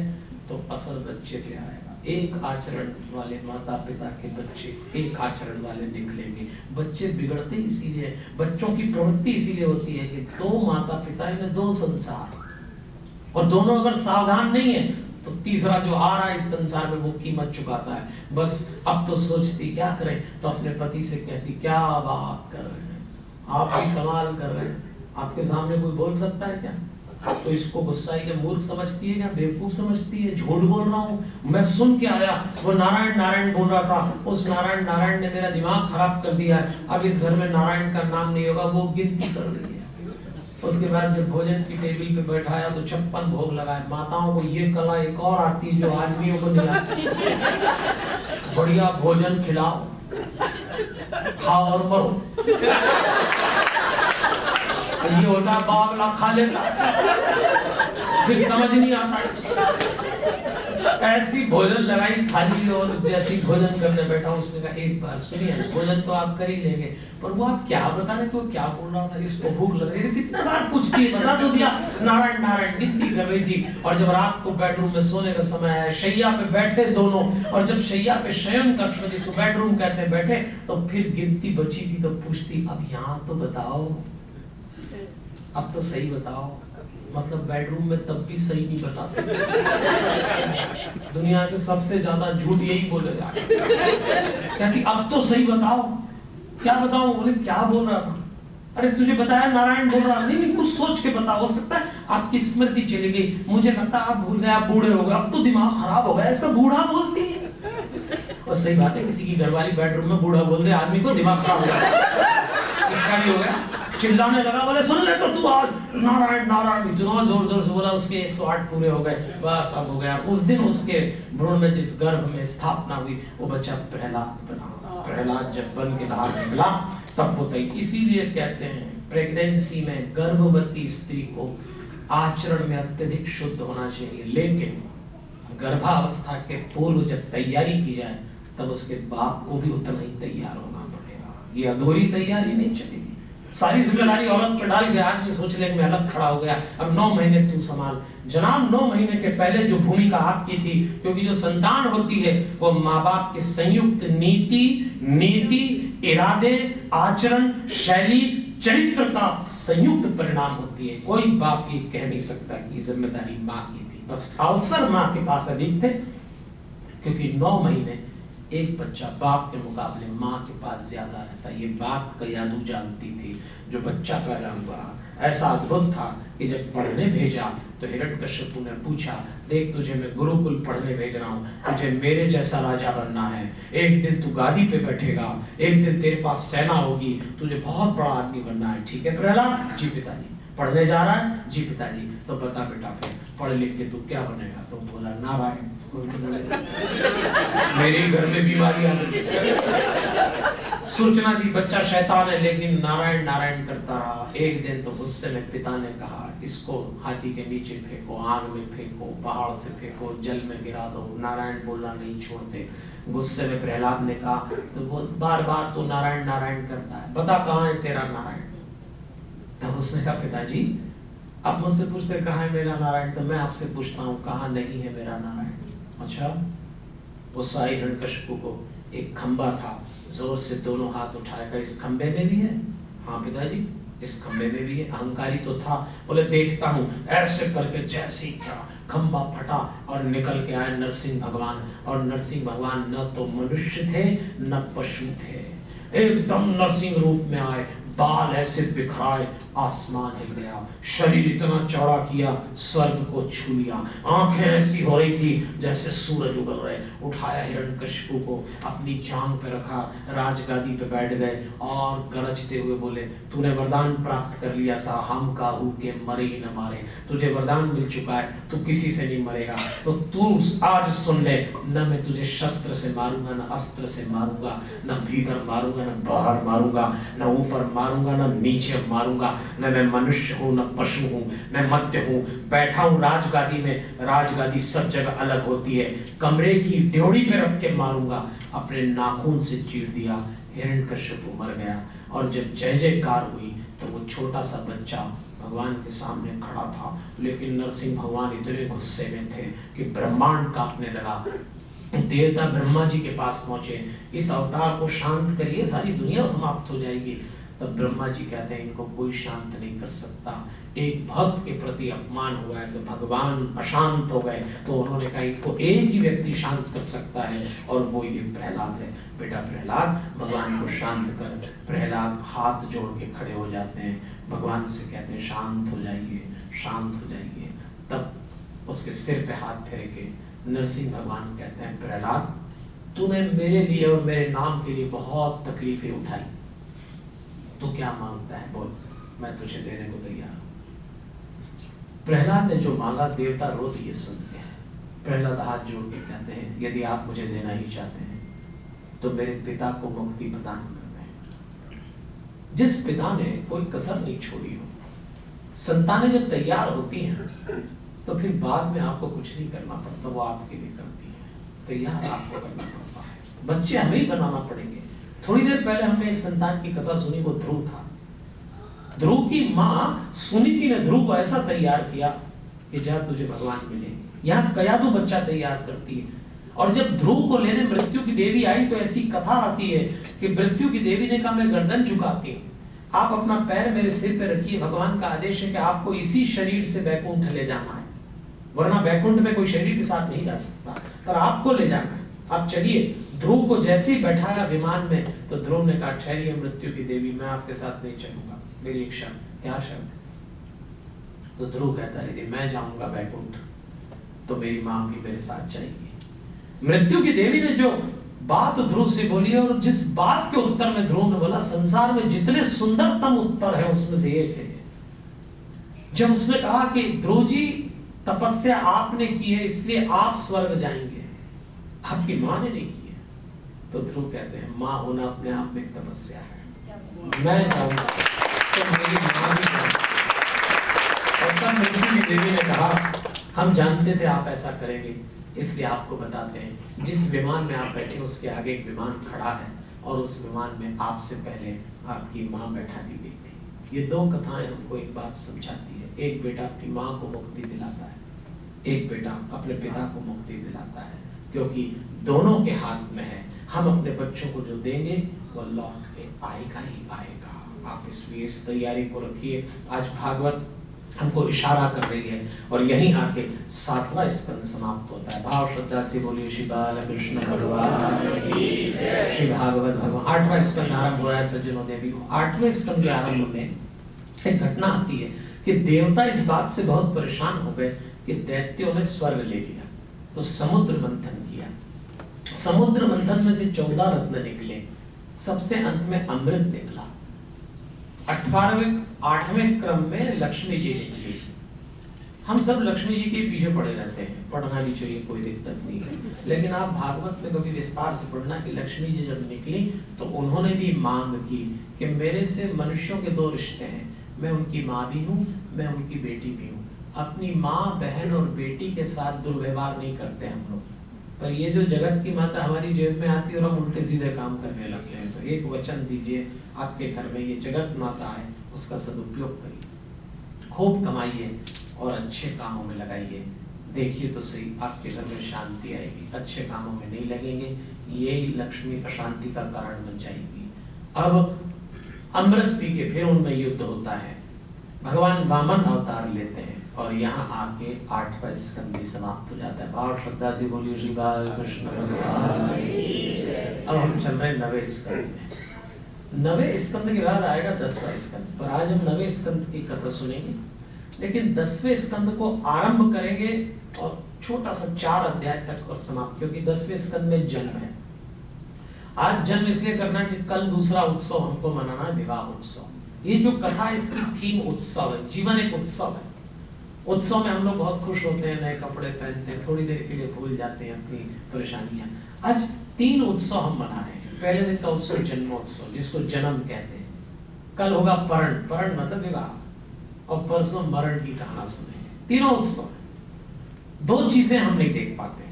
तो असल बच्चे क्या आएगा? एक आचरण वाले माता पिता के बच्चे, एक आचरण वाले निकलेंगे। बच्चे बिगड़ते इसीलिए, बच्चों की प्रवृत्ति इसीलिए होती है कि दो माता पिता दो संसार। और दोनों अगर सावधान नहीं है तो तीसरा जो आ रहा है इस संसार में वो कीमत चुकाता है। बस अब तो सोचती, क्या करें? तो अपने पति से कहती, क्या बात कर रहे हैं? आप भी कमाल कर रहे हैं। आपके सामने कोई बोल सकता है क्या? तो इसको गुस्सा के मूर्ख समझती है या बेवकूफ़ समझती है? झूठ बोल रहा हूँ। मैं सुन के आया। वो नारायण नारायण बोल रहा था। उस नारायण नारायण ने मेरा दिमाग खराब कर दिया है। अब इस घर में नारायण का नाम नहीं होगा, वो गिनती कर रही है। उसके बाद जब भोजन की टेबल पे बैठाया तो छप्पन भोग लगाए। माताओं को ये कला एक और आती है जो आदमियों को नहीं बढ़िया भोजन खिलाओ, खाओ और मरो। ये होता है, बावला खा लेता फिर समझ नहीं आता। ऐसी भोजन लगाई, थाली और जैसी भोजन करने बैठा उसने कहा, एक बार सुनिए, भोजन तो आप कर ही लेंगे। पर वो आप क्या बता रहे थे क्या बोल रहा था, इसको भूख लग रही है कितना बार पूछती है, बता तो दिया, नारायण नारायण गिनती कर रही थी। और जब रात को बेडरूम में सोने का समय आया, शैया पे बैठे दोनों, और जब शैया पे शयन कक्ष में जिसको बेडरूम कहते बैठे तो फिर गिनती बची थी तो पूछती, अब यहाँ तो बताओ, अब तो सही बताओ। मतलब बेडरूम में तब भी सही नहीं बताते दुनिया के सबसे ज़्यादा झूठ यही बोले जाते कहती, अब तो सही बताओ। क्या बताऊँ? बोले, क्या बोल रहा था? अरे, तुझे बताया, नारायण बोल रहा नहीं नहीं, कुछ सोच के बता। हो सकता है आपकी स्मृति चली गई। मुझे लगता है आप भूल गए, आप बूढ़े हो गए। अब तो दिमाग खराब हो गया, इसका बूढ़ा बोलती है। और सही बात है, किसी की घरवाली बेडरूम में बूढ़ा बोल दे, आदमी को दिमाग खराब हो गया इसका भी हो गया। चिल्लाने लगा, बोले, सुन ले तो तू आज नारायण नारायण, इतना ज़ोर ज़ोर से बोला, उसके 108 पूरे हो गए। बस, अब हो गया। उस दिन उसके भ्रूण में जिस गर्भ में स्थापना हुई, वो बच्चा प्रहलाद बना। प्रहलाद जब बन के बाहर निकला, तब वो तय इसीलिए कहते हैं प्रेगनेंसी में गर्भवती स्त्री को आचरण में अत्यधिक शुद्ध होना चाहिए। लेकिन गर्भावस्था के पूर्व जब तैयारी की जाए, तब उसके बाप को भी उतना ही तैयार होना पड़ेगा। ये अधूरी तैयारी नहीं चलेगी। सारी ज़िम्मेदारी औरत पर डाल के आदमी सोच ले मैं अलग खड़ा हो गया। अब नौ महीने तू संभाल। जनाब, नौ महीने के पहले जो भूमिका आपकी थी, क्योंकि जो संतान होती है, वो माँ बाप की संयुक्त नीति नीति, इरादे, आचरण, शैली, चरित्र का संयुक्त परिणाम होती है। कोई बाप ये कह नहीं सकता कि ज़िम्मेदारी माँ की थी। बस अवसर माँ के पास अधिक थे, क्योंकि नौ महीने एक बच्चा बाप के मुकाबले माँ के पास ज़्यादा रहता ये बाप का यादू जानती थी, जो बच्चा पैदा हुआ। ऐसा अद्भुत था कि जब पढ़ने भेजा तो हिरण्यकश्यपु ने पूछा, देख तुझे मैं गुरुकुल पढ़ने भेज रहा हूँ। तुझे मेरे जैसा राजा बनना है। एक दिन तू गादी पे बैठेगा। एक दिन तेरे पास सेना होगी। तुझे बहुत बड़ा आदमी बनना है। ठीक है प्रहलाद? जी पिताजी। पढ़ने जा रहा है? जी पिताजी। तो बता बेटा, फिर पढ़ लिख के तू क्या बनेगा? तो बोला, नारायण। मेरे घर में बीमारी आ गई। सूचना दी, बच्चा शैतान है, लेकिन नारायण नारायण करता रहा। एक दिन तो गुस्से में पिता ने कहा, इसको हाथी के नीचे फेंको, आग में फेंको, पहाड़ से फेंको, जल में गिरा दो। नारायण बोलना नहीं छोड़ते। गुस्से में प्रहलाद ने कहा तो वो बार बार तो नारायण नारायण करता है। बता कहाँ है तेरा नारायण? तब उसने कहा, पिताजी, आप मुझसे पूछते कहा है मेरा नारायण? तो मैं आपसे पूछता हूँ, कहा नहीं है मेरा नारायण? अच्छा वो साई हिरण्यकशिपु को एक खंबा था, ज़ोर से दोनों हाथ उठाएगा इस खंबे में भी है। हाँ पिताजी, इस खंबे में भी है, अहंकारी तो था। बोले, देखता हूँ, ऐसे करके जैसी क्या। खंबा फटा और निकल के आए नरसिंह भगवान। और नरसिंह भगवान न तो मनुष्य थे, न पशु थे। एकदम नरसिंह रूप में आए। बाल ऐसे बिखराए आसमान हिल गया। शरीर इतना चौड़ा किया, स्वर्ग को छू लिया। आँखें ऐसी हो रही थी जैसे सूरज उगल रहे। उठाया हिरण्यकशिपु को, अपनी जांग पे रखा, राजगादी पे बैठ गए और गरजते हुए बोले, तूने वरदान प्राप्त कर लिया था, हम काहू के मरे ही न मारे। तुझे वरदान मिल चुका है, तू किसी से नहीं मरेगा। तो तू आज सुन ले, न मैं तुझे शस्त्र से मारूँगा, न अस्त्र से मारूँगा, न भीतर मारूँगा, न बाहर मारूँगा, न ऊपर मारूँगा। मारूँगा ना नीचे मारूँगा, न मैं मनुष्य हूँ, न पशु हूँ, मैं मध्य हूँ। बैठा हूँ राजगादी में, राजगादी सब जगह अलग होती है। कमरे की ड्योड़ी पे रख के मारूँगा, अपने नाखून से चीर दिया हिरण कश्यप मर गया। और जब जय जयकार हुई तो वो छोटा सा बच्चा भगवान के सामने खड़ा था। लेकिन नरसिंह भगवान इतने गुस्से में थे कि ब्रह्मांड कांपने लगा। देवता ब्रह्मा जी के पास पहुँचे। इस अवतार को शांत करिए, सारी दुनिया समाप्त हो जाएगी। तब ब्रह्मा जी कहते हैं, इनको कोई शांत नहीं कर सकता। एक भक्त के प्रति अपमान हुआ है तो भगवान अशांत हो गए तो उन्होंने कहा, इनको एक ही व्यक्ति शांत कर सकता है, और वो ये प्रहलाद है। बेटा प्रहलाद, भगवान को शांत कर। प्रहलाद हाथ जोड़ के खड़े हो जाते हैं। भगवान से कहते हैं, शांत हो जाइए, शांत हो जाइए। तब उसके सिर पे हाथ फेर के नरसिंह भगवान कहते हैं, प्रहलाद, तूने मेरे लिए और मेरे नाम के लिए बहुत तकलीफें उठाई। तू क्या माँगता है? बोल, मैं तुझे देने को तैयार हूँ। प्रहलाद ने जो मांगा, देवता रो दिए सुन के प्रहलाद हाथ जोड़ के कहते हैं, यदि आप मुझे देना ही चाहते हैं तो मेरे पिता को मुक्ति प्रदान कर दें जिस पिता ने कोई कसर नहीं छोड़ी हो, संतानें जब तैयार होती हैं तो फिर बाद में आपको कुछ नहीं करना पड़ता, वो आपके लिए करती है। तैयार आपको करना पड़ता है। बच्चे हमें ही बनाना पड़ेंगे। थोड़ी देर पहले हमने एक संतान की कथा सुनी, वो ध्रुव था। ध्रुव की माँ सुनीति ने ध्रुव को ऐसा तैयार किया कि जा तुझे भगवान मिले। यहाँ कयादू बच्चा तैयार करती है। और जब ध्रुव को लेने मृत्यु की देवी आई तो ऐसी कथा आती है कि मृत्यु की देवी ने कहा, मैं गर्दन झुकाती हूँ। आप अपना पैर मेरे सिर पे रखिए। भगवान का आदेश है कि आपको इसी शरीर से बैकुंठ ले जाना है। वरना बैकुंठ में कोई शरीर के साथ नहीं जा सकता। पर आपको ले जाना है। आप चलिए ध्रुव को जैसे ही बैठाया विमान में तो ध्रुव ने कहा, ठहरिए, मृत्यु की देवी, मैं आपके साथ नहीं चलूँगा। मेरी एक शब्द क्या शब्द तो ध्रुव कहता है, यदि मैं जाऊँगा बैकुंठ तो मेरी माँ भी मेरे साथ जाएगी। मृत्यु की देवी ने जो बात ध्रुव से बोली और जिस बात के उत्तर में ध्रुव ने बोला, संसार में जितने सुंदरतम उत्तर है, उसमें से एक है। जब उसने कहा कि, ध्रुव जी, तपस्या आपने की है, इसलिए आप स्वर्ग जाएँगे। आपकी माँ ने नहीं तो ध्रुव कहते हैं माँ होना अपने आप में एक तपस्या है। मैं जाऊँगा। तो मेरी माँ भी और तब मृत्यु की देवी ने कहा हम जानते थे आप ऐसा करेंगे इसलिए आपको बताते हैं। जिस विमान में आप बैठे उसके आगे एक विमान खड़ा है और उस विमान में आपसे पहले आपकी माँ बैठा दी गई थी। ये दो कथाएँ हमको एक बात समझाती है। एक बेटा अपनी माँ को मुक्ति दिलाता है एक बेटा अपने पिता को मुक्ति दिलाता है क्योंकि दोनों के हाथ में है। हम अपने बच्चों को जो देंगे वो लौट के आएगा ही आएगा। आप इसलिए इस तैयारी को रखिए। आज भागवत हमको इशारा कर रही है और यही आके सातवां स्कंद समाप्त होता है। भाव श्रद्धा से बोलिए, श्री बाल कृष्ण भगवान श्री भागवत भगवान। आठवां स्कंद आरंभ हो रहा है सज्जनों देवी को। आठवें स्कंद के आरंभ में एक घटना आती है कि देवता इस बात से बहुत परेशान हो गए कि दैत्यों ने स्वर्ग ले लिया। तो समुद्र मंथन समुद्र मंथन में से चौदह रत्न निकले। सबसे अंत में अमृत निकला। अठारहवें, आठवें क्रम में लक्ष्मी जी निकली। हम सब लक्ष्मी जी के पीछे पड़े रहते हैं। पढ़ना भी चाहिए, कोई दिक्कत नहीं है। लेकिन आप भागवत में कभी विस्तार से पढ़ना कि लक्ष्मी जी जब निकली तो उन्होंने भी मांग की कि मेरे से मनुष्यों के दो रिश्ते हैं। मैं उनकी माँ भी हूँ, मैं उनकी बेटी भी हूँ। अपनी माँ, बहन और बेटी के साथ दुर्व्यवहार नहीं करते हम लोग। पर ये जो जगत की माता हमारी जेब में आती है और हम उल्टे सीधे काम करने लगते हैं तो एक वचन दीजिए, आपके घर में ये जगत माता है, उसका सदुपयोग करिए। खूब कमाइए और अच्छे कामों में लगाइए। देखिए तो सही, आपके घर में शांति आएगी, अच्छे कामों में नहीं लगेंगे यही लक्ष्मी अशांति का कारण बन जाएगी। अब अमृत पी के फिर उनमें युद्ध होता है। भगवान वामन अवतार लेते हैं। और यहाँ आके आठवा स्कंद भी समाप्त हो जाता है। भाव श्रद्धा से बोलिए, श्री बाल कृष्ण अब हम चल रहे नवे स्कंद में। नवे स्कंद के बाद आएगा दसवा स्कंद। पर आज हम नवे स्कंद की कथा सुनेंगे। लेकिन दसवें स्कंद को आरंभ करेंगे और छोटा सा चार अध्याय तक और समाप्त, क्योंकि दसवें स्कंद में जन्म है। आज जन्म इसलिए करना है कि कल दूसरा उत्सव हमको मनाना है, विवाह उत्सव। ये जो कथा इसकी थीम उत्सव है। जीवन एक उत्सव है। उत्सव में हम लोग बहुत खुश होते हैं, नए कपड़े पहनते हैं, थोड़ी देर के लिए भूल जाते हैं अपनी परेशानियाँ। आज तीन उत्सव हम मना रहे हैं। पहले दिन का उत्सव जन्मोत्सव, जिसको जन्म कहते हैं। कल होगा परण परण मतलब विवाह। और परसों मरण की कहाना सुने। तीनों उत्सव। दो चीज़ें हम नहीं देख पाते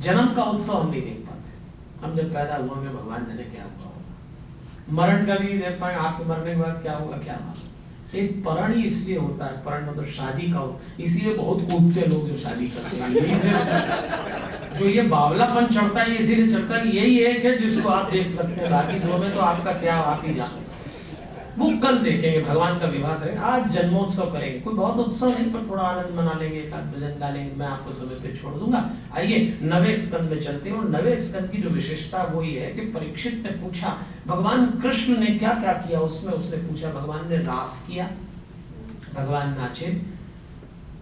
जन्म का उत्सव हम नहीं देख पाते हम जब पैदा हुआ भगवान जाने क्या हुआ होगा। मरण का भी देख पाए आपके मरने के बाद क्या होगा क्या होगा एक परण ही इसलिए होता है, परण मतलब शादी का इसलिए बहुत कूदते लोग जो शादी करते हैं। *laughs* जो ये बावलापन चढ़ता है इसीलिए चढ़ता है यही एक है जिसको आप देख सकते हैं। बाकी दो में तो आपका क्या, आप ही जाने। वो कल देखेंगे, भगवान का विवाह करेंगे। आज जन्मोत्सव करेंगे। कोई बहुत उत्सव नहीं पर थोड़ा आनंद मना लेंगे एक आध भजन गालेंगे मैं आपको समय पे छोड़ दूँगा। आइए, नवे स्कंद में चलते हैं। और नवे स्कंद की जो विशेषता वो ही है कि परीक्षित ने पूछा, भगवान कृष्ण ने क्या क्या किया? उसमें उसने पूछा, भगवान ने रास किया, भगवान नाचे।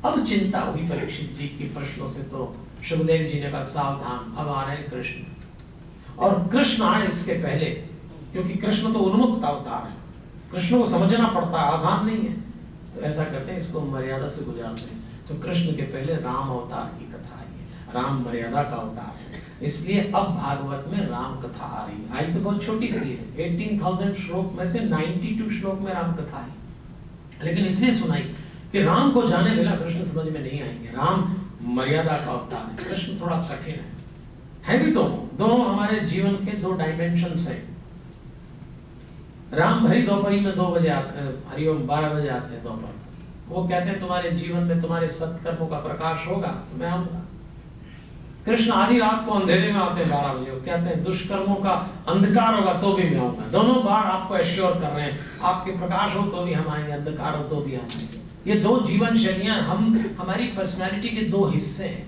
अब चिंता हुई परीक्षित जी की प्रश्नों से तो सुखदेव जी ने कहा, सावधान, अब आ रहे कृष्ण। और कृष्ण आए इसके पहले, क्योंकि कृष्ण तो उन्मुक्त अवतार है। कृष्ण को समझना पड़ता है आसान नहीं है। तो ऐसा करते हैं इसको मर्यादा से गुजारते हैं। तो कृष्ण के पहले राम अवतार की कथा आई है। राम मर्यादा का अवतार है। इसलिए अब भागवत में राम कथा आ रही है। आई तो बहुत छोटी सी है। 18,000 श्लोक में से 92 श्लोक में राम कथा है लेकिन इसलिए सुनाई कि राम को जाने मिला कृष्ण समझ में नहीं आएँगे। राम मर्यादा का अवतार है। कृष्ण थोड़ा कठिन है। है भी तो दोनों हमारे जीवन के दो डायमेंशन है। राम भरी दोपहरी में दो बजे आते हैं हरिओम बारह बजे आते हैं दोपहर वो कहते हैं, तुम्हारे जीवन में तुम्हारे सत्कर्मों का प्रकाश होगा तो मैं आऊँगा। कृष्ण आधी रात को अंधेरे में आते हैं, बारह बजे। कहते हैं, दुष्कर्मों का अंधकार होगा तो भी मैं आऊँगा। दोनों बार आपको एश्योर कर रहे हैं, आपके प्रकाश हो तो भी हम आएँगे, अंधकार हो तो भी हम आएँगे। ये दो जीवन शैलियाँ हम, हमारी पर्सनैलिटी के दो हिस्से हैं।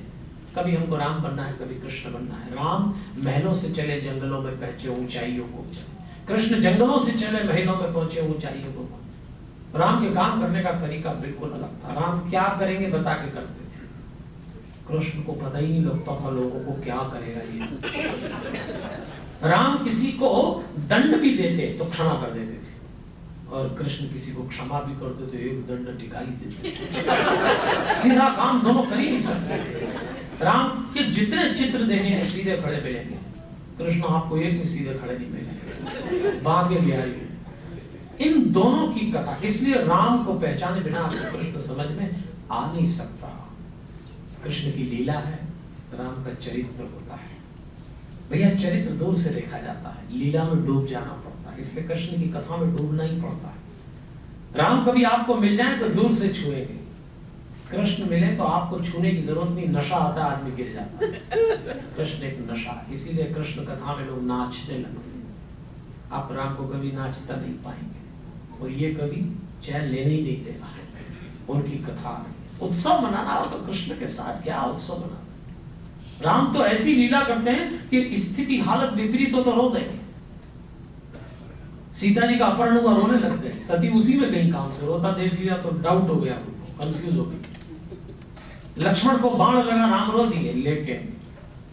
कभी हमको राम बनना है, कभी कृष्ण बनना है। राम महलों से चले, जंगलों में पहचे ऊंचाइयों को चले कृष्ण जंगलों से चले महलों में पहुँचे ऊंचाइयों को राम के काम करने का तरीका बिल्कुल अलग था। राम क्या करेंगे बता के करते थे। कृष्ण को पता ही नहीं लगता था लोगों को क्या करेगा ये। राम किसी को दंड भी देते तो क्षमा कर देते थे। और कृष्ण किसी को क्षमा भी करते तो एक दंड टिका ही देते सीधा काम दोनों कर ही नहीं सकते थे। राम के जितने चित्र देने हैं, सीधे खड़े मिलेंगे कृष्ण आपको एक भी सीधे खड़े नहीं मिलेंगे बाकी बिहारी इन दोनों की कथा, इसलिए राम को पहचाने बिना आपको कृष्ण समझ में आ नहीं सकता। कृष्ण की लीला है, राम का चरित्र होता है। भैया, चरित्र दूर से देखा जाता है। लीला में डूब जाना पड़ता है, इसलिए कृष्ण की कथा में डूबना ही पड़ता है। राम कभी आपको मिल जाए तो दूर से छुएँगे। कृष्ण मिले तो आपको छूने की ज़रूरत नहीं, नशा आता आदमी गिर जाता कृष्ण एक नशा इसीलिए कृष्ण कथा में लोग नाचने लगते आप राम को कभी नाचता नहीं पाएँगे। और ये कभी चैन लेने ही नहीं देगा उनकी कथा उत्सव मनाना हो तो कृष्ण के साथ क्या उत्सव मनाना राम तो ऐसी लीला करते हैं कि स्थिति हालत विपरीत हो तो रो देंगे सीता जी का अपहरण हुआ, रोने लग गए। सती उसी में कहीं काम से रोता, देख लिया तो डाउट हो गया कंफ्यूज हो गई। लक्ष्मण को बाण लगा, राम रो दिए, लेकिन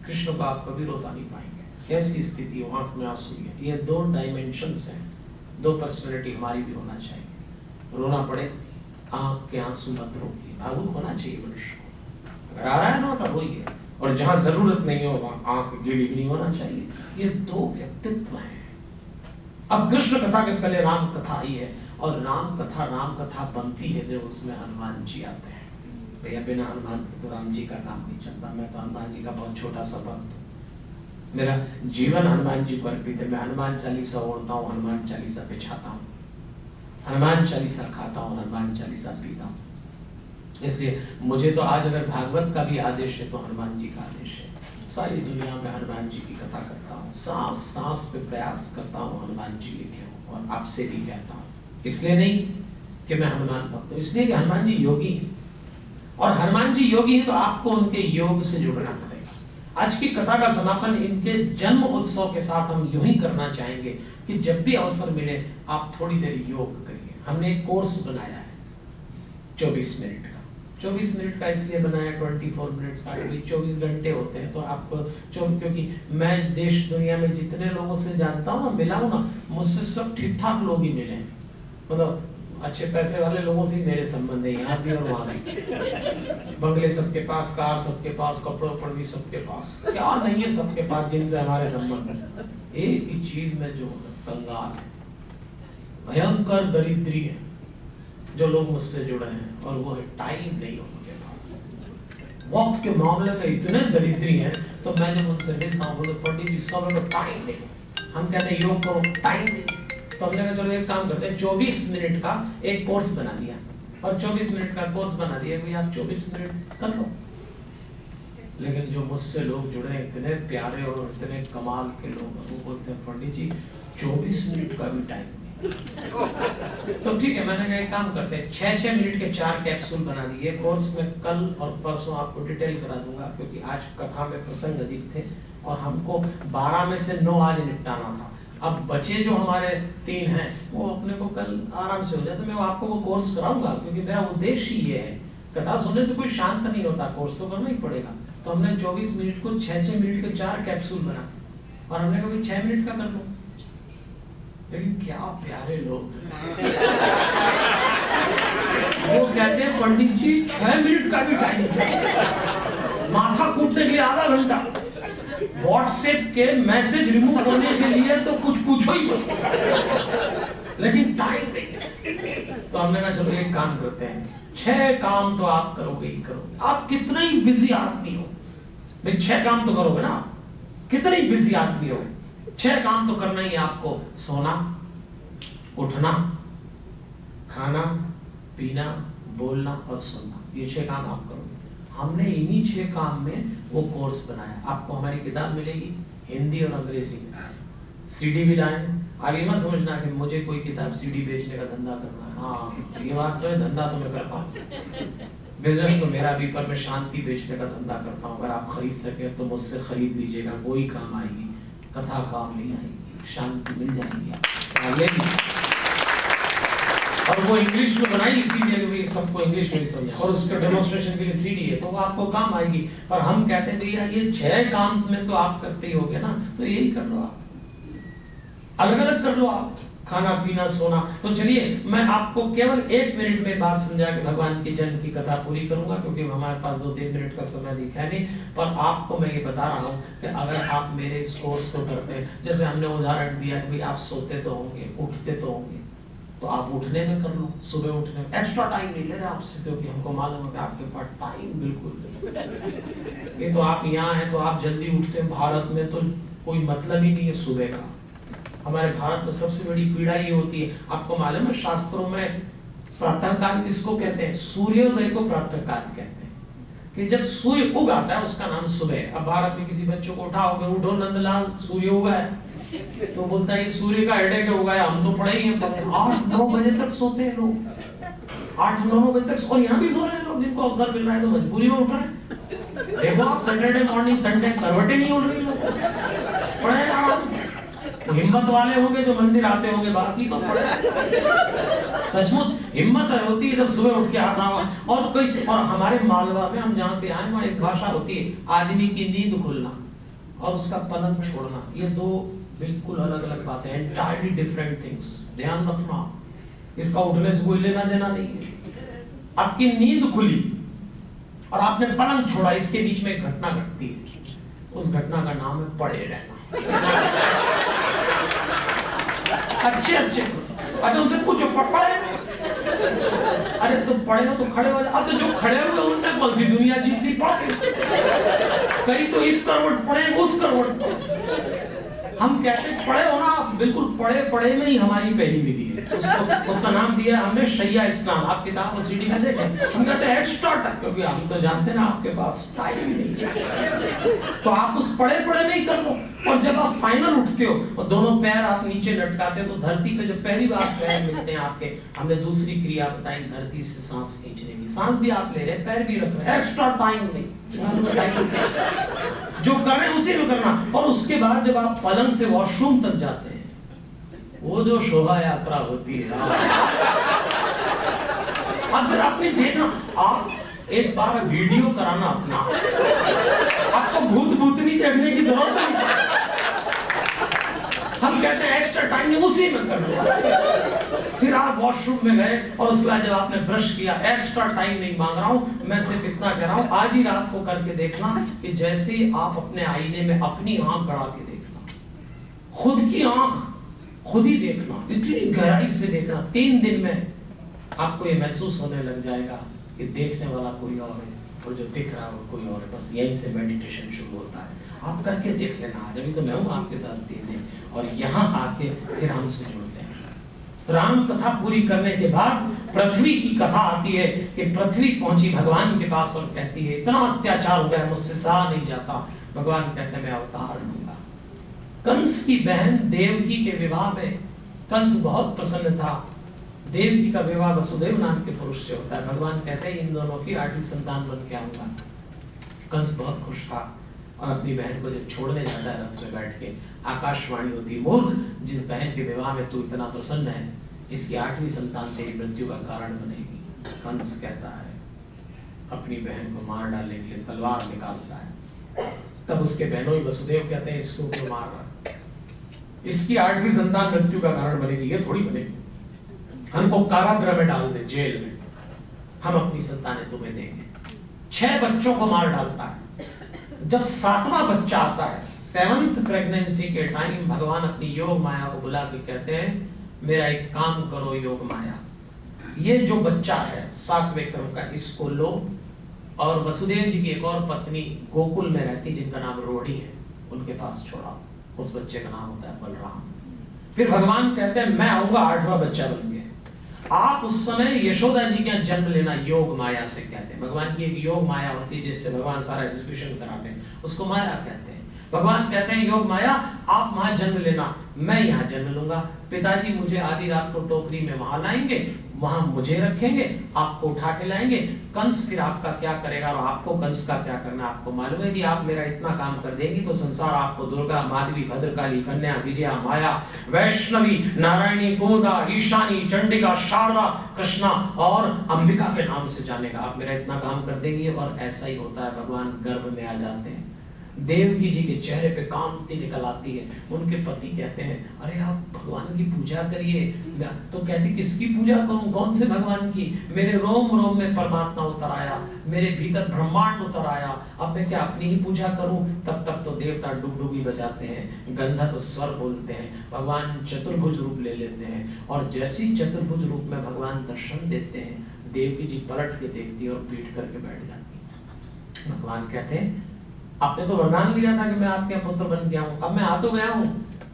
कृष्ण को आप कभी रोता नहीं पाएँगे। कैसी स्थिति आँख में आँसू है ये दो डायमेंशन हैं। दो पर्सनैलिटी हमारी भी होना चाहिए। रोना पड़े आँख के आँसू मत रोकिए। भावुक होना चाहिए मनुष्य को। अगर आ रहा है ना तो है और जहाँ ज़रूरत नहीं हो, वहाँ आँख गीली भी नहीं होना चाहिए। ये दो व्यक्तित्व हैं। अब कृष्ण कथा के पहले राम कथा आई है। और राम कथा राम कथा बनती है जब उसमें हनुमान जी आते हैं। भैया बिना हनुमान तो राम जी का काम नहीं चलता। मैं तो हनुमान जी का बहुत छोटा सा भक्त मेरा जीवन हनुमान जी को अर्पित है। मैं हनुमान चालीसा ओढ़ता हूँ, हनुमान चालीसा बिछाता हूँ। हनुमान चालीसा खाता हूँ, हनुमान चालीसा पीता हूँ। इसलिए मुझे तो आज अगर भागवत का भी आदेश है तो हनुमान जी का आदेश है। सारी दुनिया में हनुमान जी की कथा करता हूँ। सांस सांस पे प्रयास करता हूँ, हनुमान जी लिखे हूँ और आपसे भी कहता हूँ। इसलिए नहीं कि मैं हनुमान भक्त हूँ। इसलिए कि हनुमान जी योगी है। और हनुमान जी योगी है तो आपको उनके योग से जुड़ना पड़ेगा। आज की कथा का समापन इनके जन्म उत्सव के साथ हम यूँ ही करना चाहेंगे कि जब भी अवसर मिले, आप थोड़ी देर योग करिए। हमने एक कोर्स बनाया है चौबीस मिनट 24 मिनट का इसलिए बनाया 24 मिनट्स का, क्योंकि 24 घंटे होते हैं तो आपको क्योंकि मैं देश, दुनिया में जितने लोगों से जानता हूँ ना मिला हूँ ना, मुझसे सब ठीक ठाक लोग ही मिले मतलब अच्छे पैसे वाले लोगों से मेरे संबंध है, यहाँ भी और वहाँ भी। बंगले सबके पास, कार सबके पास, कपड़ों पर भी सबके पास। क्या नहीं है सबके पास जिनसे हमारे संबंध एक ही चीज़ में जो कंगाल है। भयंकर दरिद्री है, जो लोग मुझसे जुड़े हैं, और वो है टाइम नहीं उनके पास। वक्त के मामले में इतने दरिद्री हैं तो मैं जब उनसे मिलता हूँ बोले पंडित जी, सब टाइम नहीं हम कहते योग करो, टाइम नहीं तो हमने कहा चलो एक काम करते हैं, चौबीस मिनट का एक कोर्स बना दिया। और चौबीस मिनट का कोर्स बना दिया भाई आप चौबीस मिनट कर लो। लेकिन जो मुझसे लोग जुड़े इतने प्यारे और इतने कमाल के लोग वो बोलते हैं, पंडित जी, चौबीस मिनट का भी टाइम तो ठीक है, मैंने कहा, एक काम करते हैं, छह छह मिनट के चार कैप्सूल बना दिए कोर्स में कल और परसों आपको डिटेल करा दूँगा, क्योंकि आज कथा में प्रसंग अधिक थे और हमको बारह में से नौ आज निपटाना था। अब बचे जो हमारे तीन हैं, वो अपने को कल आराम से हो जाए तो मैं आपको वो कोर्स कराऊँगा, क्योंकि मेरा उद्देश्य ये है। कथा सुनने से कोई शांत नहीं होता कोर्स तो करना ही पड़ेगा। तो हमने 24 मिनट को छह छह मिनट के चार कैप्सूल बना, और हमने कहा छह मिनट का कर लो। लेकिन क्या प्यारे लोग। वो कहते हैं, पंडित जी, छह मिनट का भी टाइम माथा कूटने के लिए आधा घंटा। व्हाट्सएप के मैसेज रिमूव करने के लिए तो कुछ पूछो ही मत। लेकिन टाइम नहीं तो हमने कहा चलो एक काम करते हैं। छह काम तो आप करोगे ही करोगे। आप कितने ही बिज़ी आदमी हो। भाई छह काम तो करोगे ना। कितने ही बिज़ी आदमी हो। छह काम तो करना ही आपको। सोना उठना खाना पीना बोलना और सुनना। ये छह काम आप करोगे। हमने इन्हीं छह काम में वो कोर्स बनाया। आपको हमारी किताब मिलेगी, हिंदी और अंग्रेज़ी सीडी भी लाए। आगे मत समझना कि मुझे कोई किताब सीडी बेचने का धंधा करना है। हाँ ये बात तो है, धंधा तो मैं करता हूँ। बिज़नेस तो मेरा भी, पर मैं शांति बेचने का धंधा करता हूँ। अगर आप खरीद सके तो मुझसे खरीद लीजिएगा कोई काम आएगी। कथा काम नहीं आएगी, शांति मिल जाएगी। और वो इंग्लिश में बनाई इसीलिए सबको इंग्लिश में समझा और उसके डेमोन्स्ट्रेशन के लिए सीडी है तो वो आपको काम आएगी। पर हम कहते हैं, भैया, ये छह काम में तो आप करते ही होगे ना तो यही कर लो आप। अलग अलग कर लो आप, खाना, पीना, सोना। तो चलिए, मैं आपको केवल एक मिनट में बात समझा के भगवान के जन्म की कथा पूरी करूँगा, क्योंकि हमारे पास दो तीन मिनट का समय दिखा नहीं। पर आपको मैं ये बता रहा हूँ कि अगर आप मेरे इस कोर्स को करते जैसे हमने उदाहरण दिया कि आप सोते तो होंगे, उठते तो होंगे तो आप उठने में कर लो, सुबह उठने में। एक्स्ट्रा टाइम नहीं ले रहे आपसे, क्योंकि हमको मालूम है कि आपके पास टाइम बिल्कुल ये तो आप यहाँ हैं तो आप जल्दी उठते हैं। भारत में तो कोई मतलब ही नहीं है सुबह का। हमारे भारत में सबसे बड़ी पीड़ा ये होती है। आपको मालूम है शास्त्रों में प्रातः काल किसको कहते हैं? सूर्योदय को प्रातः काल कहते हैं। कि जब सूर्य उग आता है, उसका नाम सुबह अब भारत में किसी बच्चों को उठाओगे उठो नंदलाल, सूर्य उगा है। तो बोलता है सूर्य का हेडे के उगा है? हम तो पढ़े ही हैं आठ, नौ बजे तक सोते हैं लोग। आठ, नौ नौ बजे तक और यहाँ भी सो रहे हैं लोग, जिनको अवसर मिल रहा है तो मजबूरी में उठ रहे हैं। देखो आप सैटरडे मॉर्निंग संडे करवटे नहीं उठ रही लोग। पढ़े आराम से। हिम्मत वाले होंगे जो मंदिर आते होंगे, बाकी तो सचमुच हिम्मत होती है जब सुबह उठ के हाथ आवा और कोई, और हमारे मालवा में हम जहाँ से आए वहाँ एक भाषा होती है, आदमी की नींद खुलना और उसका पलंग छोड़ना। ये दो बिल्कुल अलग अलग बातें हैं एंटायरली डिफरेंट थिंग्स ध्यान रखना। इसका उठने से कोई लेना देना नहीं है। आपकी नींद खुली और आपने पलंग छोड़ा, इसके बीच में एक घटना घटती है। उस घटना का नाम है पड़े रहना। अच्छे अच्छे अच्छा उनसे पूछो पढ़े अरे तुम पढ़े हो तो खड़े हो अब तो जो खड़े हो उनने कौन सी दुनिया जीत ली पढ़े कहीं तो इस करवट पढ़े उस करवट हम कैसे पढ़े हो ना बिल्कुल पढ़े पढ़े में ही हमारी पहली विधि है उसको उसका नाम दिया हमने शैया इस्लाम आप किताब और सीडी में देखें हम कहते हैं एक्स्ट्रा टक क्योंकि हम तो जानते ना आपके पास टाइम नहीं तो आप उस पढ़े पढ़े में ही कर लो और जब आप फाइनल उठते हो और दोनों पैर आप नीचे लटकाते हो तो धरती पे जब पहली बार पैर मिलते हैं आपके हमने दूसरी क्रिया बताई धरती से सांस खींचने की। सांस भी आप ले रहे हैं पैर भी रख रहे हैं। एक्स्ट्रा टाइम नहीं। जो कर रहे हैं उसी में करना। और उसके बाद जब आप पलंग से वॉशरूम तक जाते हैं वो जो शोभा यात्रा होती है आप जरा अपने देखना। आप एक बार वीडियो कराना अपना। आपको भूत भूतनी देखने की ज़रूरत नहीं। हम कहते हैं एक्स्ट्रा टाइम उसी में कर लो फिर आप वॉशरूम में गए और उसके बाद जब आपने ब्रश किया एक्स्ट्रा टाइम नहीं मांग रहा हूँ, मैं सिर्फ़ इतना कह रहा हूँ, आज ही रात को करके देखना कि जैसे आप अपने आईने में अपनी आँख गड़ा के देखना, खुद की आँख खुद ही देखना, इतनी गहराई से देखना, तीन दिन में आपको ये महसूस होने लग जाएगा कि देखने वाला कोई और है और जो दिख रहा है कोई और है। बस यहीं से मेडिटेशन शुरू होता है। आप करके देख लेना, आज अभी तो मैं हूँ आपके साथ तीन दिन। और यहाँ आके फिर हमसे जुड़ते हैं। राम कथा पूरी करने के बाद पृथ्वी की कथा आती है कि पृथ्वी पहुँची भगवान के पास और कहती है, इतना अत्याचार हो गया मुझसे सहा नहीं जाता। भगवान कहते मैं अवतार लूँगा। कंस की बहन देवकी के विवाह में, कंस बहुत प्रसन्न था। देवकी का विवाह वसुदेव नाम के पुरुष से होता है। भगवान कहते हैं, इन दोनों की आठवीं संतान बन के आऊँगा। कंस बहुत खुश था। और अपनी बहन को जब छोड़ने जाता है रथ में बैठ के आकाशवाणी होती मूर्ख, जिस बहन के विवाह में तू इतना प्रसन्न है, इसकी आठवीं संतान तेरी मृत्यु का कारण बनेगी। कंस कहता है, अपनी बहन को मार डालने के लिए तलवार निकालता है। तब उसके बहनों ही वसुदेव कहते हैं, इसको क्यों मार रहा इसकी आठवीं संतान मृत्यु का कारण बनेगी, ये थोड़ी बनेगी। हमको कारागृह में डाल दे, जेल में। हम अपनी संतानें तुम्हें देंगे। छह बच्चों को मार डालता है। जब सातवां बच्चा आता है सेवंथ प्रेगनेंसी के टाइम भगवान अपनी योग माया को बुला के कहते हैं, मेरा एक काम करो योग माया। ये जो बच्चा है, सातवें क्रम का, इसको लो। और वसुदेव जी की एक और पत्नी गोकुल में रहती, जिनका नाम रोड़ी है, उनके पास छोड़ा उस बच्चे का नाम होता है बलराम। फिर भगवान कहते हैं, मैं आऊँगा आठवां बच्चा बन के। आप उस समय यशोदा जी का जन्म लेना योग माया से कहते हैं। भगवान की एक योग माया होती है, जिससे भगवान सारा एग्जीक्यूशन कराते हैं। उसको माया कहते हैं। भगवान कहते हैं, योग माया, आप वहाँ जन्म लेना। मैं यहाँ जन्म लूँगा। पिताजी मुझे आधी रात को टोकरी में वहाँ लाएँगे। वहाँ मुझे रखेंगे, आपको उठा के लाएँगे। कंस फिर आपका क्या करेगा और आपको कंस का क्या करना आपको मालूम है यदि आप मेरा इतना काम कर देंगी तो संसार आपको दुर्गा, माधवी, भद्रकाली, कन्या, विजया, माया, वैष्णवी, नारायणी गोदा ईशानी, चंडिका, शारदा, कृष्णा और अंबिका के नाम से जानेगा। आप मेरा इतना काम कर देंगे और ऐसा ही होता है, भगवान गर्भ में आ जाते हैं। देवकी जी के चेहरे पे कांति निकल आती है। उनके पति कहते हैं, अरे आप भगवान की पूजा करिए। तो कहती, किसकी पूजा करूँ? कौन से भगवान की? मेरे रोम रोम में परमात्मा उतर आया, मेरे भीतर ब्रह्मांड उतर आया। अब मैं क्या अपनी ही पूजा करूँ? तब तक तो देवता डुगडुगी बजाते हैं, गंधर्व स्वर बोलते हैं, भगवान चतुर्भुज रूप ले लेते हैं और जैसी चतुर्भुज रूप में भगवान दर्शन देते हैं, देवकी जी पलट के देखती है और पीट करके बैठ जाती है। भगवान कहते हैं आपने तो वरदान लिया था कि मैं आपके पुत्र बन गया हूँ अब मैं आ तो गया हूँ।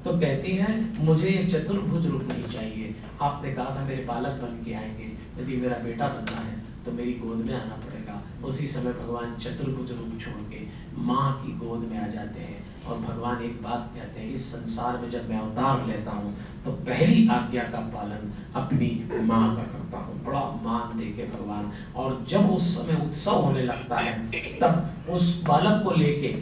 तो कहती है, मुझे ये चतुर्भुज रूप नहीं चाहिए। आपने कहा था मेरे बालक बन के आएँगे। यदि मेरा बेटा बनना है तो मेरी गोद में आना पड़ेगा। उसी समय भगवान चतुर्भुज रूप छोड़ के माँ की गोद में आ जाते हैं। और भगवान एक बात कहते हैं, इस संसार में जब मैं अवतार लेता हूँ तो पहली आज्ञा का पालन अपनी माँ का करता हूँ। बड़ा मान दे के भगवान। और जब उस समय उत्सव होने लगता है, तब उस बालक को लेके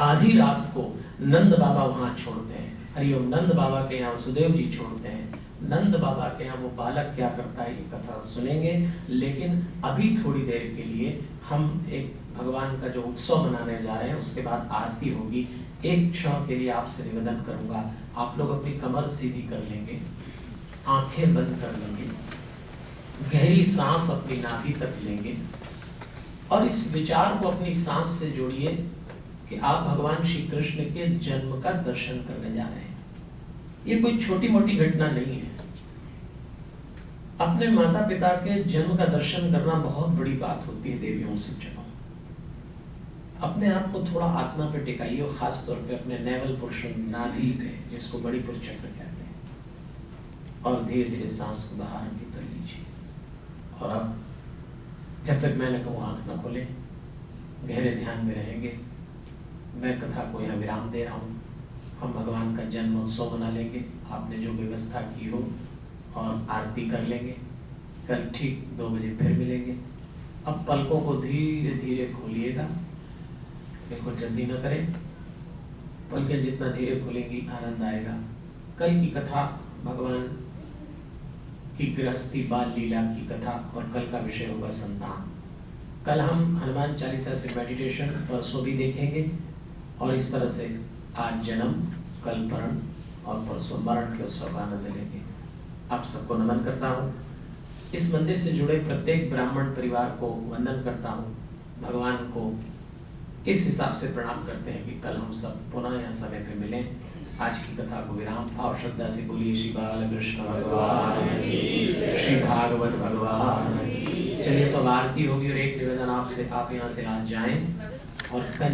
आधी रात को नंद बाबा वहाँ छोड़ते हैं। हरिओम नंद बाबा के यहाँ वसुदेव जी छोड़ते हैं। नंद बाबा के यहाँ वो बालक क्या करता है, ये कथा सुनेंगे। लेकिन अभी थोड़ी देर के लिए हम एक भगवान का जो उत्सव मनाने जा रहे हैं, उसके बाद आरती होगी। एक क्षण के लिए आपसे निवेदन करूँगा, आप लोग अपनी कमर सीधी कर लेंगे, आँखें बंद कर लेंगे, गहरी सांस अपनी नाभि तक लेंगे और इस विचार को अपनी सांस से जोड़िए कि आप भगवान श्री कृष्ण के जन्म का दर्शन करने जा रहे हैं। ये कोई छोटी मोटी घटना नहीं है। अपने माता पिता के जन्म का दर्शन करना बहुत बड़ी बात होती है देवियों से अपने आप को थोड़ा आत्मा पे टिकाइए और खास तौर पे अपने नेवल पोर्शन नाभि पे जिसको बड़ी पुरचक्र कहते हैं। और धीरे धीरे सांस को बाहर भीतर लीजिए। और अब, जब तक मैंने कहूँ आँख ना खोले, गहरे ध्यान में रहेंगे। मैं कथा को यहाँ विराम दे रहा हूँ। हम भगवान का जन्म उत्सव मना लेंगे। आपने जो व्यवस्था की हो और आरती कर लेंगे। कल ठीक दो बजे फिर मिलेंगे। अब पलकों को धीरे धीरे खोलिएगा। बिल्कुल जल्दी न करें। पलकें जितना धीरे खुलेंगी, आनंद आएगा। कल की कथा, भगवान की गृहस्थी, बाल लीला की कथा और कल का विषय होगा संतान। कल हम हनुमान चालीसा से मेडिटेशन परसों भी देखेंगे और इस तरह से आज जन्म, कल परण और परसों मरण के उत्सव का आनंद लेंगे। आप सबको नमन करता हूँ। इस मंदिर से जुड़े प्रत्येक ब्राह्मण परिवार को वंदन करता हूँ। भगवान को इस हिसाब से प्रणाम करते हैं कि कल हम सब पुनः यहाँ समय पे मिले। आज की कथा को विराम था और श्रद्धा से बोलिए, श्री बाल कृष्ण भगवान श्री भागवत भगवान चलिए तो आरती होगी और एक निवेदन आपसे, आप यहाँ से आज जाएँ और कल